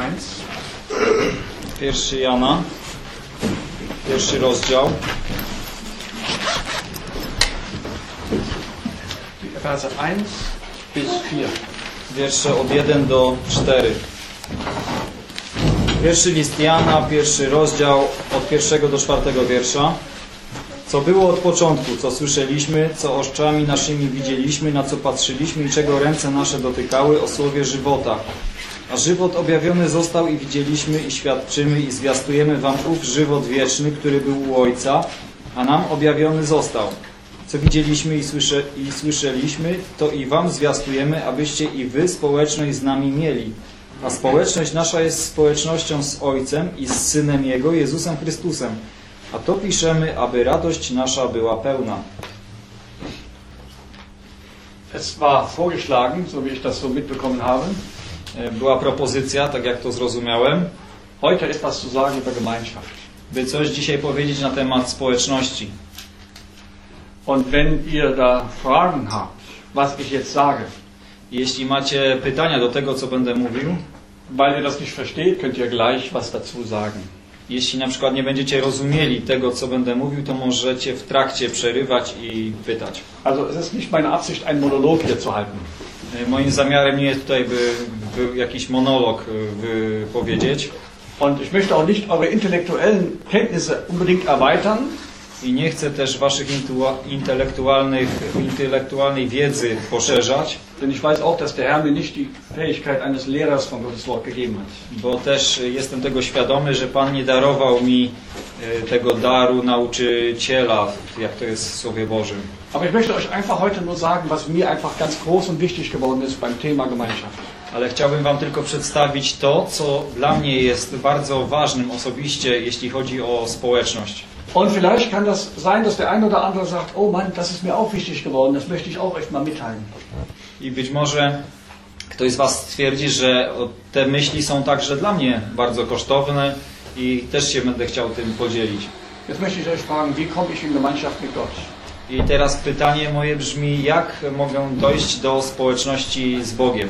1. 1 Jana, pierwszy rozdział, Verse 1 bis 4. wiersze od 1 do 4. Pierwszy list Jana, pierwszy rozdział od pierwszego do czwartego wiersza. Co było od początku, co słyszeliśmy, co oczami naszymi widzieliśmy, na co patrzyliśmy i czego ręce nasze dotykały, o słowie żywota. A żywot objawiony został i widzieliśmy i świadczymy i zwiastujemy wam ów żywot wieczny, który był u Ojca, a nam objawiony został. Co widzieliśmy i, słysze, i słyszeliśmy, to i wam zwiastujemy, abyście i wy społeczność z nami mieli. A społeczność nasza jest społecznością z Ojcem i z Synem Jego, Jezusem Chrystusem. A to piszemy, aby radość nasza była pełna. Es war vorgeschlagen, so wie ich das so mitbekommen habe, Była propozycja, tak jak to zrozumiałem, heute etwas zu sagen über Gemeinschaft. by coś dzisiaj powiedzieć na temat społeczności. Und wenn ihr da Fragen habt, was ich jetzt sage, Jeśli macie pytania do tego, co będę mówił, weil ihr das nicht versteht, könnt ihr gleich was dazu sagen. jeśli na przykład nie będziecie rozumieli tego, co będę mówił, to możecie w trakcie przerywać i pytać. Also es ist nicht meine Absicht, einen Monolog hier zu halten. E, Moim zamiarem nie jest tutaj, by, by jakiś monolog e, wypowiedzieć. Und ich möchte auch nicht eure intellektuellen Kenntnisse unbedingt erweitern, i nie chcę też waszych intelektualnych, intelektualnej wiedzy poszerzać, denn ich weiß auch, dass der Herr mir nicht die Fähigkeit eines Lehrers von Gottes Wort gegeben hat. bo też jestem tego świadomy, że Pan nie darował mi e, tego daru nauczyciela, jak to jest w Słowie Bożym. Aber ich möchte euch einfach heute nur sagen, was mir einfach ganz groß und wichtig geworden ist beim Thema Gemeinschaft. Ale chciałbym Wam tylko przedstawić to, co dla mnie jest bardzo ważnym osobiście, jeśli chodzi o społeczność. Und vielleicht kann das sein, dass der eine oder andere sagt, oh Mann, das ist mir auch wichtig geworden, das möchte ich auch euch mal mitteilen. I być może ktoś z Was stwierdzi, że te myśli są także dla mnie bardzo kosztowne i też się będę chciał tym podzielić. Jetzt möchte ich euch fragen, wie komme ich in Gemeinschaft mit Gott? I teraz pytanie moje brzmi, jak mogę dojść do społeczności z Bogiem?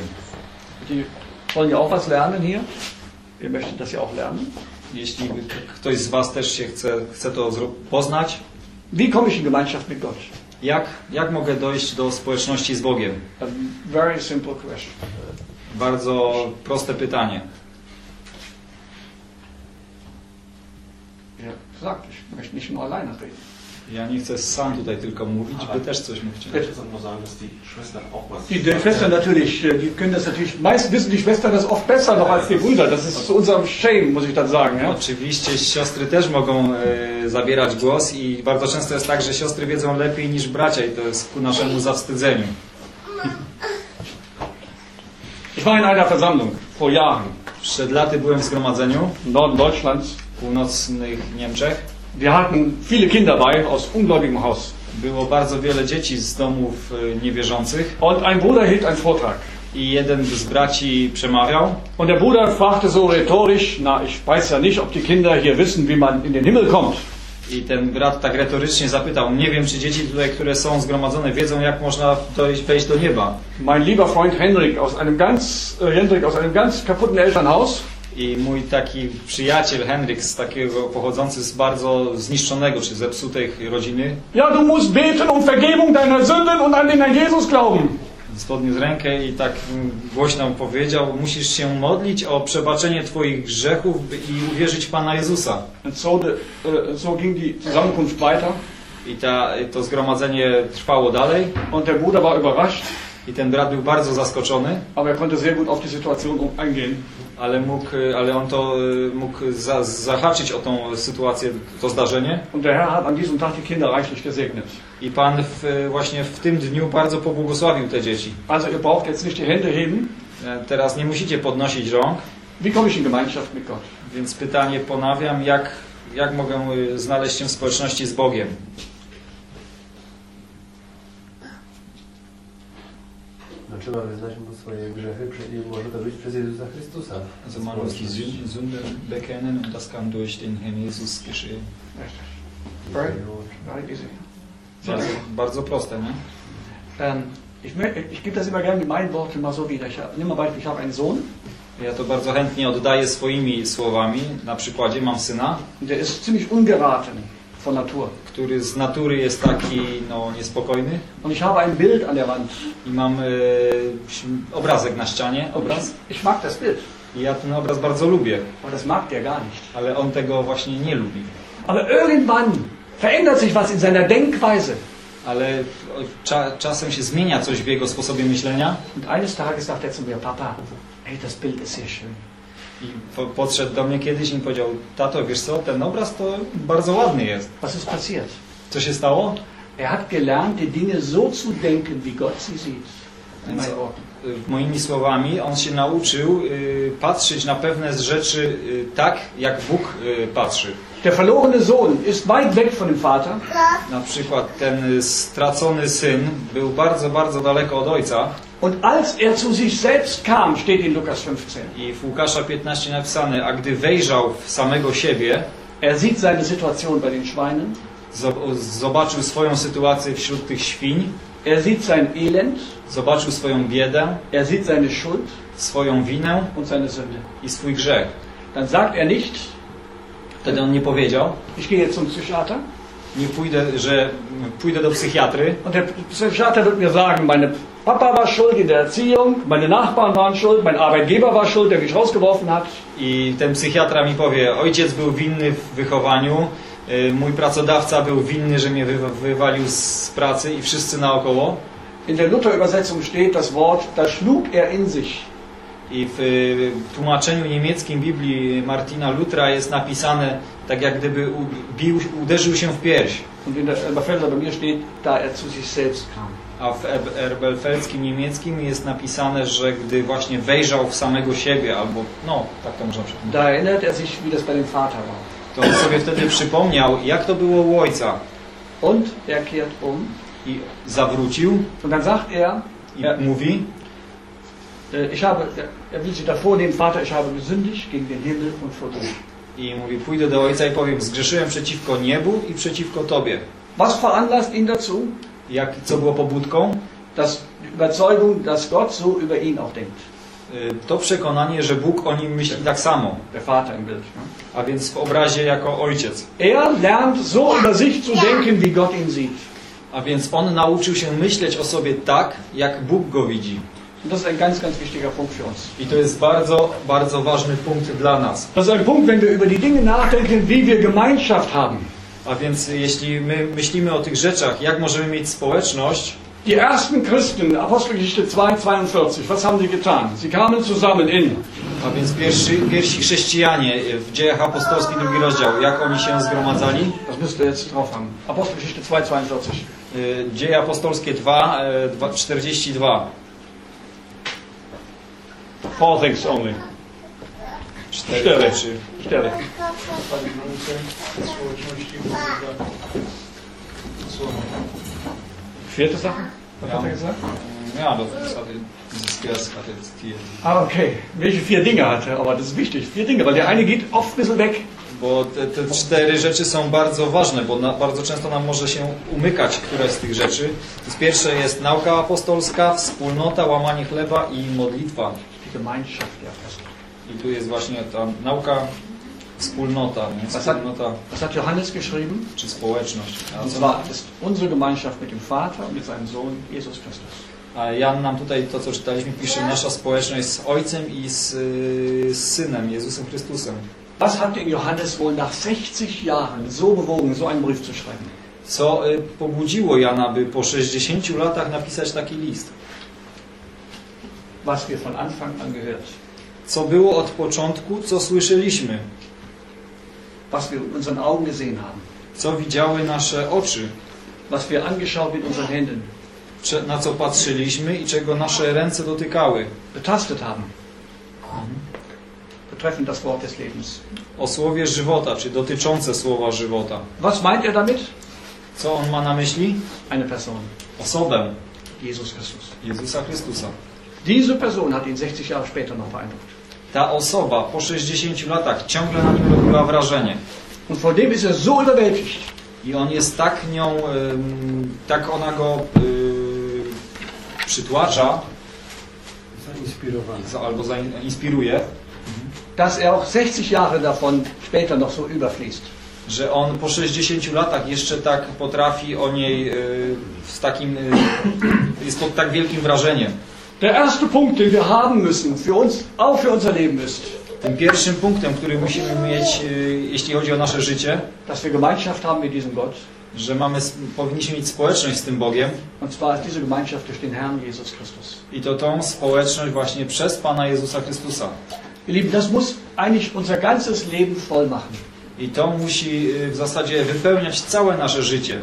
Die wollen ja auch was lernen hier. Ihr möchtet das ja auch lernen. Jeśli ktoś z Was też się chce, chce to poznać, Wie komme ich in Gemeinschaft mit Gott? jak, jak mogę dojść do społeczności z Bogiem? A very simple question. Bardzo proste pytanie. Ja, gesagt, ich möchte nicht nur alleine reden. Ja nie chcę sam tutaj tylko mówić, Wy też coś mówcie. Ich möchte nur sagen, dass die Schwestern auch was. Die, die Schwestern natürlich, äh, die können das natürlich, meist wissen die Schwestern das oft besser noch als die Brüder. Das ist zu unserem Shame, muss ich dann sagen. Ja? Oczywiście siostry też mogą e, zabierać głos i bardzo często jest tak, że siostry wiedzą lepiej niż bracia i to jest ku naszemu zawstydzeniu. Ich war in einer Versammlung vor Jahren Przed laty byłem w zgromadzeniu im Norden Deutschlands. w północnych Niemczech. Wir hatten viele Kinder bei aus ungläubigem Haus. Było bardzo wiele dzieci z domów e, niewierzących Und ein Bruder hielt einen Vortrag. i jeden z braci przemawiał Und der Bruder fragte so rhetorisch, na, ich weiß ja nicht, ob die Kinder hier wissen, wie man in den Himmel kommt. i ten brat tak retorycznie zapytał, nie wiem czy dzieci tutaj, które są zgromadzone wiedzą jak można dojść, wejść do nieba. Mein lieber Freund Henrik aus einem ganz, äh, Hendrik aus einem ganz kaputten Elternhaus, I mój taki przyjaciel Henryk z takiego pochodzący z bardzo zniszczonego czy zepsutej rodziny ja, du musst beten um Vergebung deiner Sünden und an den Jesus glauben. podniósł rękę i tak głośno powiedział, musisz się modlić o przebaczenie Twoich grzechów i uwierzyć Pana Jezusa. So, de, äh, so ging die Zusammenkunft weiter. I ta, to zgromadzenie trwało dalej Und der Bruder war überrascht, i ten brat był bardzo zaskoczony, aber er konnte sehr gut auf die Situation eingehen. Ale, mógł, ale on to y, mógł za, zahaczyć o tą sytuację, to zdarzenie. I Pan w, właśnie w tym dniu bardzo pobłogosławił te dzieci. Also ihr braucht jetzt nicht die Hände heben. E, Teraz nie musicie podnosić rąk, Wie komme ich in Gemeinschaft mit Gott? więc pytanie ponawiam, jak, jak mogę y, znaleźć się w społeczności z Bogiem? No, trzeba wyznać mu swoje grzechy i może to być przez Jezusa Chrystusa. Also man muss die Sün- Sünde bekennen und das kann durch den Herrn Jesus geschehen. Very, very easy. Bardzo, bardzo proste, nie? Ähm, ich, ich gebe das immer gerne mit meinen Worten mal so wieder. Ich hab, nimm mal Beispiel, ich habe einen Sohn. Ja to bardzo chętnie oddaję swoimi słowami. Na przykładzie mam syna, Der ist ziemlich ungeraten von Natur. Który z natury jest taki no, niespokojny Und ich habe ein Bild an der Wand. i mam e, obrazek na ścianie, obraz. Ich mag das Bild, I ja ten obraz bardzo lubię, aber das mag der gar nicht. ale on tego właśnie nie lubi. Aber irgendwann verändert sich was in seiner Denkweise. Ale cza, czasem się zmienia coś w jego sposobie myślenia Und eines Tages sagt er zu mir, Papa, ey, das Bild ist sehr schön. I po, podszedł do mnie kiedyś i mi powiedział, tato, wiesz co, ten obraz to bardzo ładny jest. Was ist passiert? Co się stało? Er hat gelernt, die Dinge so zu denken, wie Gott sie sieht. Worten. Y, Moimi słowami, on się nauczył y, patrzeć na pewne rzeczy y, tak, jak Bóg y, patrzy. Der verlorene Sohn ist weit weg von dem Vater. Na przykład ten stracony syn był bardzo, bardzo daleko od ojca Und als er zu sich selbst kam, steht in Lukas 15, i w Łukasza 15 napisane, a gdy wejrzał w samego siebie, er sieht seine Situation bei den Schweinen, zob- zobaczył swoją sytuację wśród tych świń, er sieht sein Elend, zobaczył swoją biedę, er sieht seine Schuld swoją winę. und seine Sünde. i swój grzech. Dann sagt er nicht, Wtedy on nie powiedział, ich gehe jetzt zum Psychiater. Nie pójdę, że pójdę do psychiatry. Und der Psychiater wird mir sagen, meine Papa war schuld in der Erziehung, meine Nachbarn waren schuld, mein Arbeitgeber war schuld, der mich rausgeworfen hat. i ten psychiatra mi powie, ojciec był winny w wychowaniu, y, mój pracodawca był winny, że mnie wy- wywalił z pracy i wszyscy naokoło. In der Luther-Übersetzung steht das Wort, da schlug er in sich. I w tłumaczeniu niemieckim Biblii Martina Lutra jest napisane tak jak gdyby bił, uderzył się w pierś. Und in der Elberfelder bei mir steht, da er zu sich selbst kam. A w erbelfelskim niemieckim jest napisane, że gdy właśnie wejrzał w samego siebie, albo no, tak to można przetłumaczyć, Da erinnert er sich, wie das bei dem Vater war. to on sobie wtedy przypomniał, jak to było u ojca. Und er kehrt um. I zawrócił Und dann sagt er, i Ja. mówi, äh, ich habe, er will sich davor nehmen, Vater, ich habe gesündigt gegen den Himmel und vor dir. i mówi, pójdę do ojca i powiem, zgrzeszyłem przeciwko niebu i przeciwko tobie. Was veranlasst ihn dazu? Jak, co było pobudką? Das Überzeugung, dass Gott so über ihn auch denkt. Y, To przekonanie, że Bóg o nim myśli tak samo, Der Vater im Bild. A więc w obrazie jako ojciec. Er lernt so über sich zu denken, wie Gott ihn sieht. A więc on nauczył się myśleć o sobie tak, jak Bóg go widzi. Das ist ein ganz, ganz wichtiger Punkt für uns. I to jest bardzo, bardzo ważny punkt dla nas. Das ist ein Punkt, wenn wir über die Dinge nachdenken, wie wir Gemeinschaft haben. A więc jeśli my myślimy o tych rzeczach, jak możemy mieć społeczność, Die ersten Christen, Apostelgeschichte 2, 42, was haben sie getan? Sie kamen zusammen in a więc pierwszy, pierwsi chrześcijanie w dziejach apostolskich, drugi rozdział, jak oni się zgromadzali? Das müsst ihr jetzt drauf haben. Apostelgeschichte 2, 42. Y, Dzieje apostolskie 2, e, dwa- 42. Four things only. Cztery Cztery. rzeczy. Cztery. Vierte Sache? Was hat er gesagt? Ja, das hatte jetzt hier. Ah, okay. Welche vier Dinge hat er? Aber das ist wichtig. Vier Dinge, weil der eine geht oft ein bisschen weg. Bo te, te cztery rzeczy są bardzo ważne, bo na, bardzo często nam może się umykać któraś z tych rzeczy. To pierwsze jest nauka apostolska, wspólnota, łamanie chleba i modlitwa. Die Gemeinschaft der Apostel. I tu jest właśnie ta nauka, wspólnota, nie? Was hat, wspólnota was hat Johannes geschrieben? czy społeczność. A, Und co, zwar ist unsere Gemeinschaft mit dem Vater und mit seinem Sohn Jesus Christus. a Jan nam tutaj to, co czytaliśmy, pisze nasza społeczność z Ojcem i z, y, z Synem, Jezusem Chrystusem. Was hat den Johannes wohl nach 60 Jahren so bewogen, so einen Brief zu schreiben? Co y, pobudziło Jana, by po 60 latach napisać taki list? Was wir von Anfang an gehört. Co było od początku, co słyszeliśmy, Was wir mit unseren Augen gesehen haben. co widziały nasze oczy, Was wir angeschaut mit unseren Händen. cze- na co patrzyliśmy i czego nasze ręce dotykały. Betastet haben. Betreffend das Wort des Lebens. O słowie żywota, czy dotyczące słowa żywota. Was meint er damit? Co on ma na myśli? Eine Person. Osobę Jesus Christus. Jezusa Chrystusa. Diese Person hat ihn 60 Jahre später noch beeindruckt. Ta osoba po 60 latach ciągle na nim robiła wrażenie. Und vor dem ist er so überwältigt. I on jest tak nią, tak ona go y, przytłacza, Zainspirowany Zainspirowany. za- albo zainspiruje, dass er auch 60 Jahre davon später noch so überfließt. że on po 60 latach jeszcze tak potrafi o niej y, z takim, y, jest pod tak wielkim wrażeniem. Der erste Punkt, den wir haben müssen, für uns, auch für unser Leben ist, Tym pierwszym punktem, który musimy mieć, y, jeśli chodzi o nasze życie, dass wir Gemeinschaft haben mit diesem Gott. że mamy, powinniśmy mieć społeczność z tym Bogiem Und zwar ist diese Gemeinschaft durch den Herrn Jesus Christus. i to tą społeczność właśnie przez Pana Jezusa Chrystusa. Ihr Lieben, das muss eigentlich unser ganzes Leben voll machen. I to musi y, w zasadzie wypełniać całe nasze życie.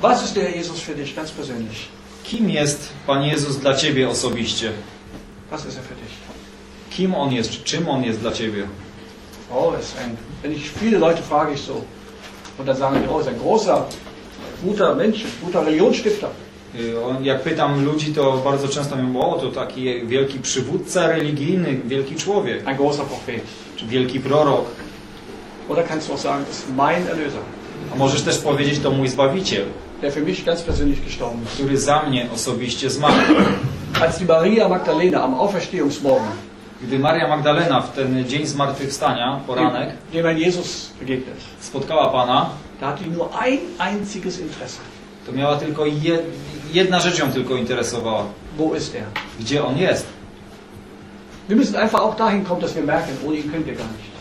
Was ist der Jesus für dich ganz persönlich? Kim jest Pan Jezus dla Ciebie osobiście? Was ist er für dich? Kim On jest? czy Czym On jest dla Ciebie? Oh, ist ein, wenn ich viele Leute frage ich so. Und dann sagen die, oh, ist ein großer, guter Mensch, guter Religionsstifter. Y, Jak pytam ludzi, to bardzo często mówią, o, to taki wielki przywódca religijny, wielki człowiek, Ein großer Prophet. czy wielki prorok. Oder kannst du auch sagen, ist mein Erlöser, A możesz też powiedzieć, to mój Zbawiciel, der für mich ganz persönlich gestorben ist. który za mnie osobiście zmarł. Als die Maria Magdalena am Auferstehungsmorgen Gdy Maria Magdalena w ten dzień zmartwychwstania, poranek, dem Jesus begegnet, spotkała Pana, da hatte nur ein einziges Interesse. to miała tylko jed, jedna rzecz ją tylko interesowała. Wo ist er? Gdzie On jest? Wir müssen einfach auch dahin kommen, dass wir merken, ohne ihn könnt ihr gar nicht.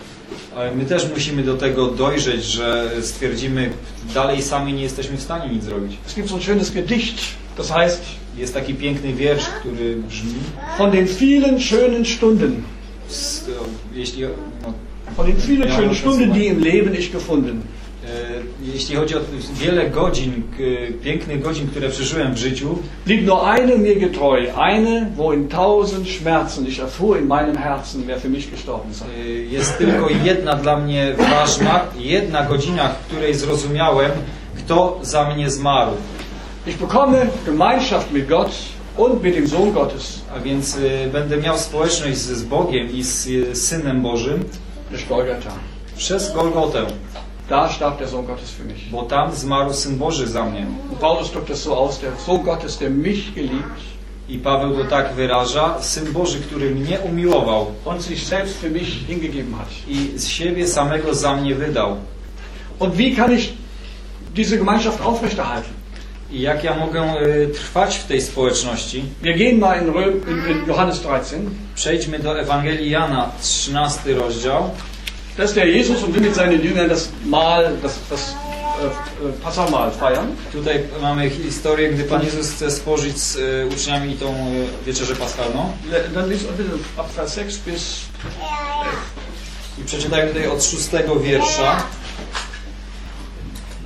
Ale my też musimy do tego dojrzeć, że stwierdzimy, dalej sami nie jesteśmy w stanie nic zrobić. Es gibt so ein schönes Gedicht, das heißt, Jest taki piękny wiersz, który brzmi, von den vielen schönen Stunden, z, jeśli, no, von den vielen schönen Stunden, die im Leben ich gefunden. E, jeśli chodzi o wiele godzin, k, pięknych godzin, które przeżyłem w życiu, Blieb nur eine mir getreu, eine, wo in tausend Schmerzen ich erfuhr in meinem Herzen, wer für mich gestorben sei. e, jest tylko jedna dla mnie ważna, jedna godzina, w której zrozumiałem, kto za mnie zmarł. Ich bekomme Gemeinschaft mit Gott und mit dem Sohn Gottes, A więc e, będę miał społeczność z, Bogiem i z e, Synem Bożym przez Golgotę, Da starb der Sohn Gottes für mich. bo tam zmarł Syn Boży za mnie. Paulus drückt das so aus, der Sohn Gottes, der mich geliebt I Paweł to tak wyraża, Syn Boży, który mnie umiłował und sich selbst für mich hingegeben hat. i z siebie samego za mnie wydał. Und wie kann ich diese Gemeinschaft aufrechterhalten? I jak ja mogę y, trwać w tej społeczności? Wir gehen mal in, Röm, in, in Johannes 13. Przejdźmy do Ewangelii Jana, 13 rozdział. Da ist der Jesus und will mit seinen Jüngern das Mahl, das, das äh, äh, feiern. Tutaj mamy historię, gdy Pan Jezus chce spożyć z y, uczniami tą y, wieczerzę paschalną. Le- Dann liest bitte ab Vers 6 bis I przeczytajmy tutaj od 6 wiersza.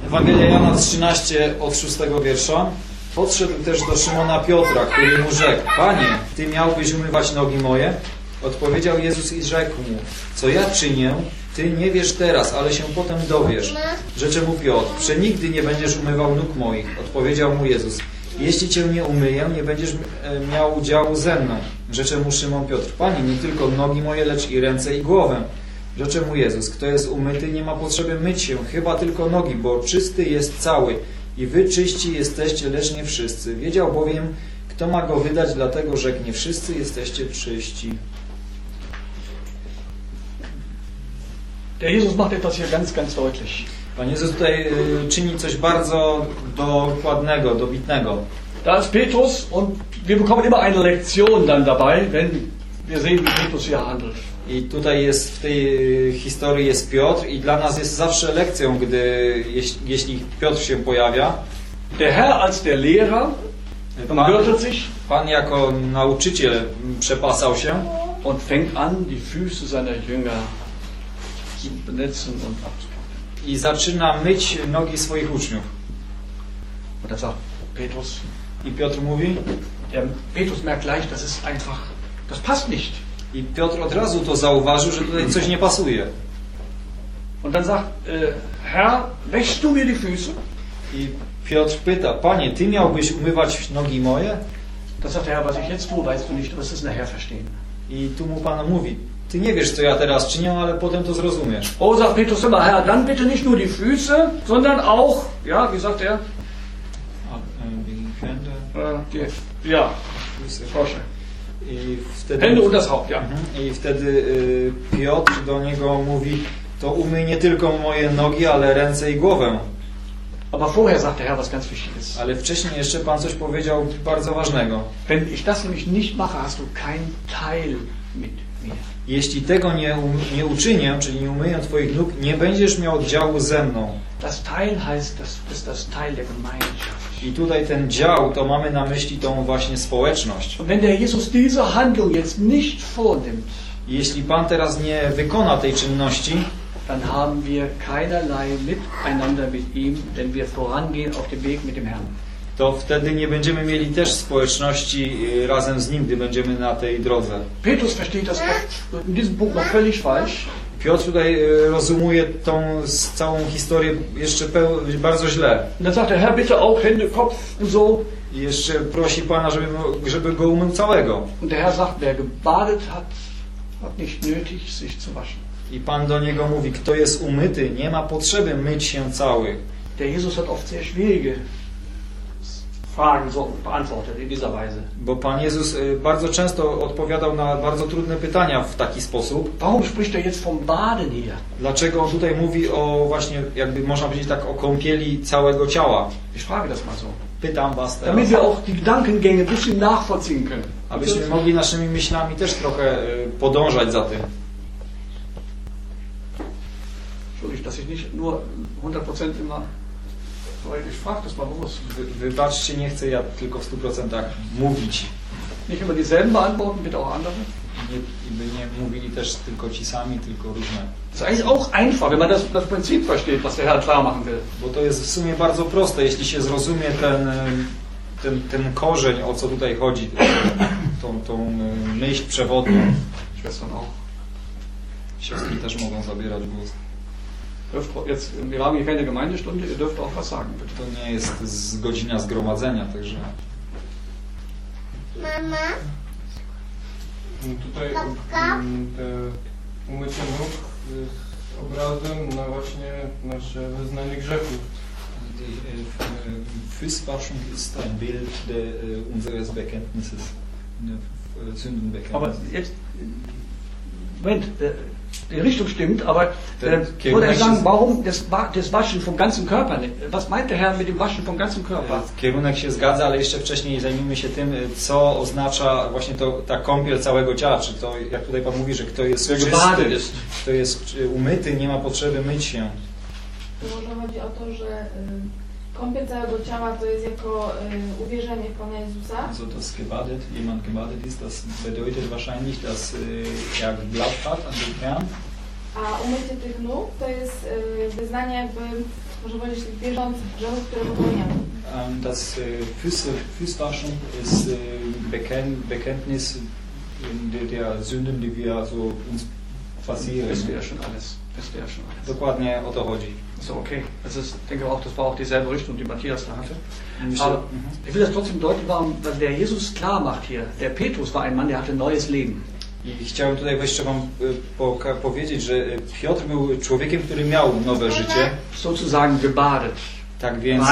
Ewangelia Jana 13 od 6 wiersza. Podszedł też do Szymona Piotra, który mu rzekł: Panie, ty miałbyś umywać nogi moje? Odpowiedział Jezus i rzekł mu: Co ja czynię, ty nie wiesz teraz, ale się potem dowiesz. Rzecze mu Piotr: Przenigdy nie będziesz umywał nóg moich. Odpowiedział mu Jezus: Jeśli cię nie umyję, nie będziesz e, miał udziału ze mną. Rzecze mu Szymon Piotr: Panie, nie tylko nogi moje, lecz i ręce i głowę. Rzecze mu Jezus, kto jest umyty, nie ma potrzeby myć się, chyba tylko nogi, bo czysty jest cały. I wy czyści jesteście, lecz nie wszyscy. Wiedział bowiem, kto ma go wydać, dlatego że nie wszyscy jesteście czyści. Der Jesus macht etwas hier ganz, ganz deutlich. Pan Jezus tutaj y, czyni coś bardzo dokładnego, dobitnego. Da ist Petrus und wir bekommen immer eine Lektion dann dabei, wenn wir sehen, wie Petrus hier handelt. I tutaj jest w tej y, historii jest Piotr i dla nas jest zawsze lekcją, gdy jeśli, jeśli Piotr się pojawia. Der Herr als der Lehrer Pan, Pan jako nauczyciel przepasał się und fängt an, die Füße seiner Jünger zu benetzen und abzupacken. I zaczyna myć nogi swoich uczniów. Petrus, I Piotr mówi, der Petrus merkt gleich, das ist einfach, das passt nicht. i Piotr od razu to zauważył, że tutaj coś nie pasuje. Und dann sagt, äh, Herr, wäschst du mir die Füße? I Piotr pyta, Panie, Ty miałbyś umywać nogi moje? Da sagt der Herr, was ich jetzt tue, weißt du nicht, du wirst es nachher verstehen. I tu mu Pan mówi, Ty nie wiesz, co ja teraz czynię, ale potem to zrozumiesz. Oh, sagt Petrus immer, Herr, dann bitte nicht nur die Füße, sondern auch, ja, wie sagt er? Äh, die, ja, proszę. I wtedy, Hände und das Haupt, ja. Mhm. I wtedy y, Piotr do niego mówi, to umyj nie tylko moje nogi, ale ręce i głowę. Aber vorher sagt der Herr was ganz Wichtiges. Ale wcześniej jeszcze Pan coś powiedział bardzo ważnego. Wenn ich das nämlich nicht mache, hast du keinen Teil mit mir. Jeśli tego nie, nie uczynię, czyli nie umyję Twoich nóg, nie będziesz miał oddziału ze mną. Das Teil heißt, das ist das Teil der Gemeinschaft. I tutaj ten dział, to mamy na myśli tą właśnie społeczność. Und wenn der Jesus diese Handlung jetzt nicht vornimmt, Jeśli Pan teraz nie wykona tej czynności, dann haben wir keinerlei miteinander mit ihm, denn wir vorangehen auf dem Weg mit dem Herrn. To wtedy nie będziemy mieli też społeczności y, razem z Nim, gdy będziemy na tej drodze. Petrus versteht das in diesem Punkt noch völlig falsch. Piotr tutaj y, rozumuje tą całą historię jeszcze bardzo źle. Und dann sagt er, Herr, bitte auch Hände, Kopf und so. I jeszcze prosi Pana, żeby, żeby go umył całego. Und der Herr sagt, wer gebadet hat, hat nicht nötig, sich zu waschen. I Pan do niego mówi, kto jest umyty, nie ma potrzeby myć się cały. Der Jesus hat oft sehr schwierige Fragen so beantwortet in dieser Weise. Bo Pan Jezus y, bardzo często odpowiadał na bardzo trudne pytania w taki sposób. Warum spricht er jetzt vom Baden hier? Dlaczego on tutaj mówi o właśnie, jakby można powiedzieć tak, o kąpieli całego ciała? Ich frage das mal so. Pytam Was teraz, Damit wir auch die Gedankengänge bisschen nachvollziehen können. abyśmy mogli naszymi myślami też trochę y, podążać za tym. Entschuldigung, dass ich nicht nur 100% immer. Frage das mal bewusst. Wy, wybaczcie, nie chcę ja tylko w 100% mówić. Nicht immer dieselben beantworten, bitte auch andere. Nie, I by nie mówili też tylko ci sami, tylko różne. Das ist eigentlich auch einfach, wenn man das, das Prinzip versteht, was der Herr klar machen will. Bo to jest w sumie bardzo proste, jeśli się zrozumie ten, ten, ten korzeń, o co tutaj chodzi, tą, tą myśl przewodnią. Siostry też mogą zabierać głos. Dürft jetzt, wir haben hier keine Gemeindestunde, ihr dürft auch was sagen, bitte. To nie jest z godzina zgromadzenia, także Mama, Tutaj Babka? mm, te umycie nóg jest obrazem na właśnie nasze wyznanie grzechów. Die äh, Fußwaschung ist ein Bild de, unseres Bekenntnisses, ne, äh, Aber Sündenbekenntnisses. jetzt, Moment, die Richtung stimmt, aber äh, Kirchen- wollte ich sagen, warum das, das Waschen vom ganzen Körper? Was meint der Herr mit dem Waschen vom ganzen Körper? Kierunek się zgadza, ale jeszcze wcześniej zajmijmy się tym, y, co oznacza właśnie to, ta kąpiel całego ciała. Czy to, jak tutaj Pan mówi, że kto jest czysty, ist. kto jest y, umyty, nie ma potrzeby myć się. Może chodzi o to, że y, kąpiel całego ciała to jest jako y, uwierzenie w Pana Jezusa, Also das gebadet, jemand gebadet ist, das bedeutet wahrscheinlich, dass äh, er geglaubt hat an den Herrn. a umycie tych nóg to jest y, wyznanie jakby, można powiedzieć, bieżących grzechów, które popełniamy. Ähm, das äh, Füße, Fußwaschen ist äh, Bekenn, Bekenntnis äh, der, der Sünden, die wir so uns passieren. Ihr ja schon alles. Ihr ja schon alles. Dokładnie o to chodzi. So, okay. Das ist, ich denke auch, das war auch dieselbe Richtung, die Matthias da hatte. Myślę, Aber mhm. ich will das trotzdem deutlich machen, weil der Jesus klar macht hier. Der Petrus war ein Mann, der hatte neues Leben. I chciałem tutaj jeszcze Wam poka- powiedzieć, że y, Piotr był człowiekiem, który miał nowe życie. Sozusagen gebadet. Tak więc,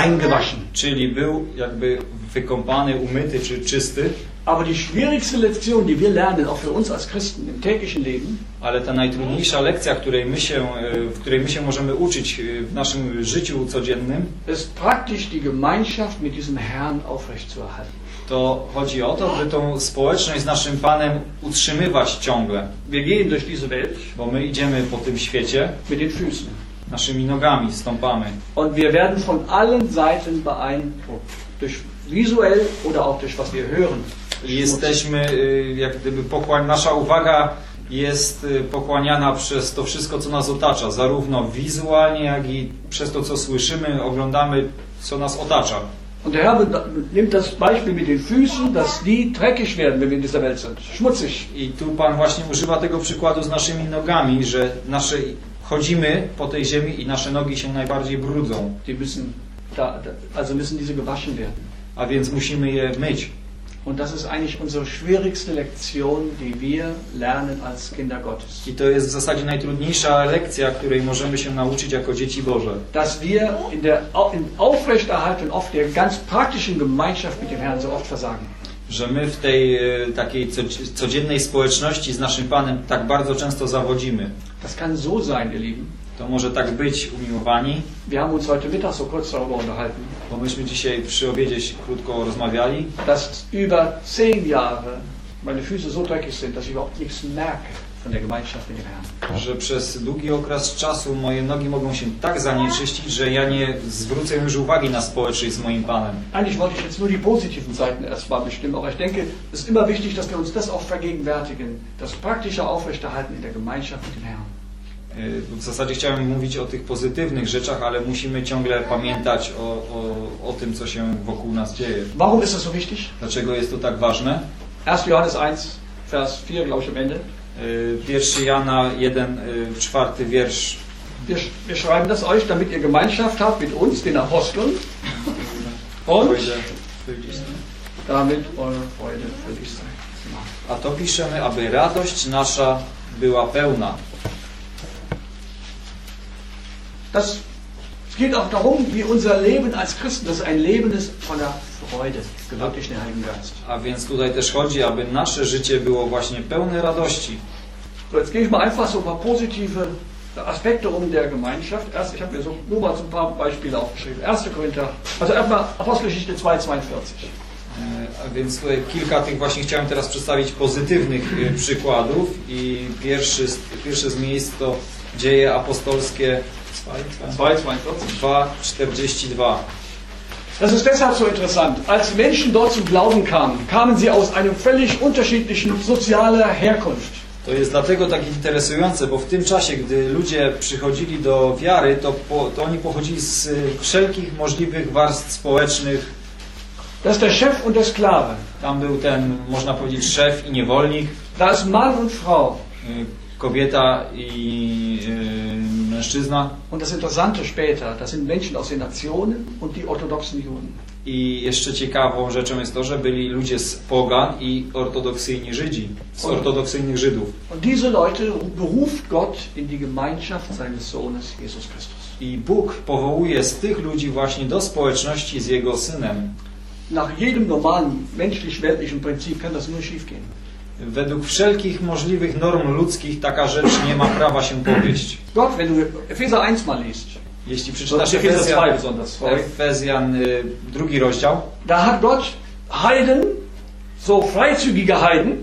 czyli był jakby wykąpany, umyty czy czysty. Aber die schwierigste Lektion, die wir lernen, auch für uns als Christen im täglichen Leben, Ale ta najtrudniejsza lekcja, której my się, y, w której my się możemy uczyć y, w naszym życiu codziennym, ist praktisch die Gemeinschaft mit diesem Herrn aufrechtzuerhalten. to chodzi o to, by tą społeczność z naszym Panem utrzymywać ciągle. Wir gehen durch diese Welt Bo my idziemy po tym świecie, mit den Füßen. naszymi nogami stąpamy. Und wir werden von allen Seiten beeindruckt. Durch visuell oder auch durch was wir hören. Jesteśmy, y, jak gdyby, pochłań, nasza uwaga jest y, pochłaniana przez to wszystko, co nas otacza, zarówno wizualnie, jak i przez to, co słyszymy, oglądamy, co nas otacza. Und der Herr nimmt das Beispiel mit den Füßen, dass die dreckig werden, wenn wir in dieser Welt sind. Schmutzig. I tu Pan właśnie używa tego przykładu z naszymi nogami, że nasze, chodzimy po tej ziemi i nasze nogi się najbardziej brudzą, Die müssen, da, da, also müssen diese gewaschen werden. a więc musimy je myć. Und das ist eigentlich unsere schwierigste Lektion, die wir lernen als Kinder Gottes. I to jest w zasadzie najtrudniejsza lekcja, której możemy się nauczyć jako dzieci Boże. Dass wir in der in Aufrechterhaltung oft der ganz praktischen Gemeinschaft mit dem Herrn so oft versagen. że my w tej e, takiej co- codziennej społeczności z naszym Panem tak bardzo często zawodzimy. Das kann so sein, ihr Lieben. To może tak być, umiłowani, Wir haben uns heute Mittag so kurz darüber unterhalten, bo myśmy dzisiaj przy obiedzie krótko rozmawiali, dass über zehn Jahre meine Füße so dreckig sind, dass ich überhaupt nichts merke von der Gemeinschaft mit dem Herrn. że przez długi okres czasu moje nogi mogą się tak zanieczyścić, że ja nie zwrócę już uwagi na społeczność z moim Panem. Eigentlich wollte ich jetzt nur die positiven Seiten erstmal bestimmen, aber ich denke, es ist immer wichtig, dass wir uns das auch vergegenwärtigen, das praktische Aufrechterhalten in der Gemeinschaft mit dem Herrn. W zasadzie chciałem mówić o tych pozytywnych rzeczach, ale musimy ciągle pamiętać o, o, o tym, co się wokół nas dzieje. Warum ist das so wichtig? Dlaczego jest to tak ważne? 1. Johannes 1, Vers 4, glaube ich, am Ende. Y, 1 Jana 1, y, czwarty wiersz. Wir, wir schreiben das euch, damit ihr Gemeinschaft habt mit uns, den Aposteln, und damit eure Freude völlig sei. A to piszemy, aby radość nasza była pełna. Das, es geht auch darum, wie unser Leben als Christen, das ist ein Leben ist voller Freude, gewirkt durch Heiligen Geist. A więc tutaj też chodzi, aby nasze życie było właśnie pełne radości. So, jetzt gehe ich mal einfach so ein paar positive Aspekte um der Gemeinschaft. Erst, ich habe mir so nur mal so ein paar Beispiele aufgeschrieben. 1. Korinther, also erstmal Apostelgeschichte 2, 42. E, A więc tutaj kilka tych właśnie chciałem teraz przedstawić pozytywnych e, przykładów i pierwszy, pierwsze z miejsc to dzieje apostolskie 2, 42. 2,42. Das ist deshalb so interessant. Als Menschen dort zum Glauben kamen, kamen sie aus einem völlig unterschiedlichen sozialer Herkunft. To jest dlatego tak interesujące, bo w tym czasie, gdy ludzie przychodzili do wiary, to, po, to oni pochodzili z e, wszelkich możliwych warstw społecznych. Das der Chef und der Sklave. Tam był ten, można powiedzieć, szef i niewolnik, Da ist Mann und Frau. e, kobieta i e, mężczyzna. Und das Interessante später, das sind Menschen aus den Nationen und die orthodoxen Juden. I jeszcze ciekawą rzeczą jest to, że byli ludzie z pogan i ortodoksyjni Żydzi, z ortodoksyjnych Żydów. Und diese Leute beruft Gott in die Gemeinschaft seines Sohnes Jesus Christus. I Bóg powołuje z tych ludzi właśnie do społeczności z Jego Synem. Nach jedem normalen menschlich-weltlichen Prinzip kann das nur. Według wszelkich możliwych norm ludzkich taka rzecz nie ma prawa się powieść. Gott, wenn du Epheser 1 mal liest, Jeśli przeczytasz Epheser 2 Efezjan, Efezjan y, drugi rozdział, da hat Gott Heiden, so freizügige Heiden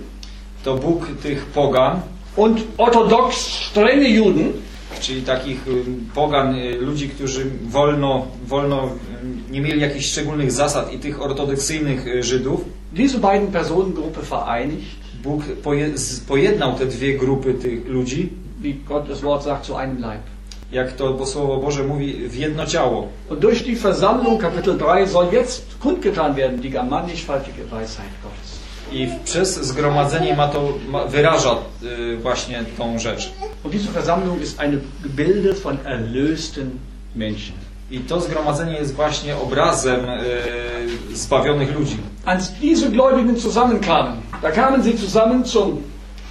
to Bóg tych pogan, und orthodox strenge Juden, czyli takich y, pogan, y, ludzi, którzy wolno, wolno nie mieli jakichś szczególnych zasad i tych ortodoksyjnych Żydów, diese beiden Personengruppen vereinigt, Bóg pojednał te dwie grupy tych ludzi, wie Gott das Wort sagt, zu einem Leib. jak to bo Słowo Boże mówi, w jedno ciało. Und durch die Versammlung, Kapitel 3, soll jetzt kundgetan werden die mannigfaltige Weisheit Gottes. I przez zgromadzenie ma to, ma, wyraża y, właśnie tą rzecz. Und diese Versammlung ist eine Gebilde von erlösten Menschen. I to zgromadzenie jest właśnie obrazem y, zbawionych ludzi. Als diese Gläubigen zusammenkamen, da kamen sie zusammen zum,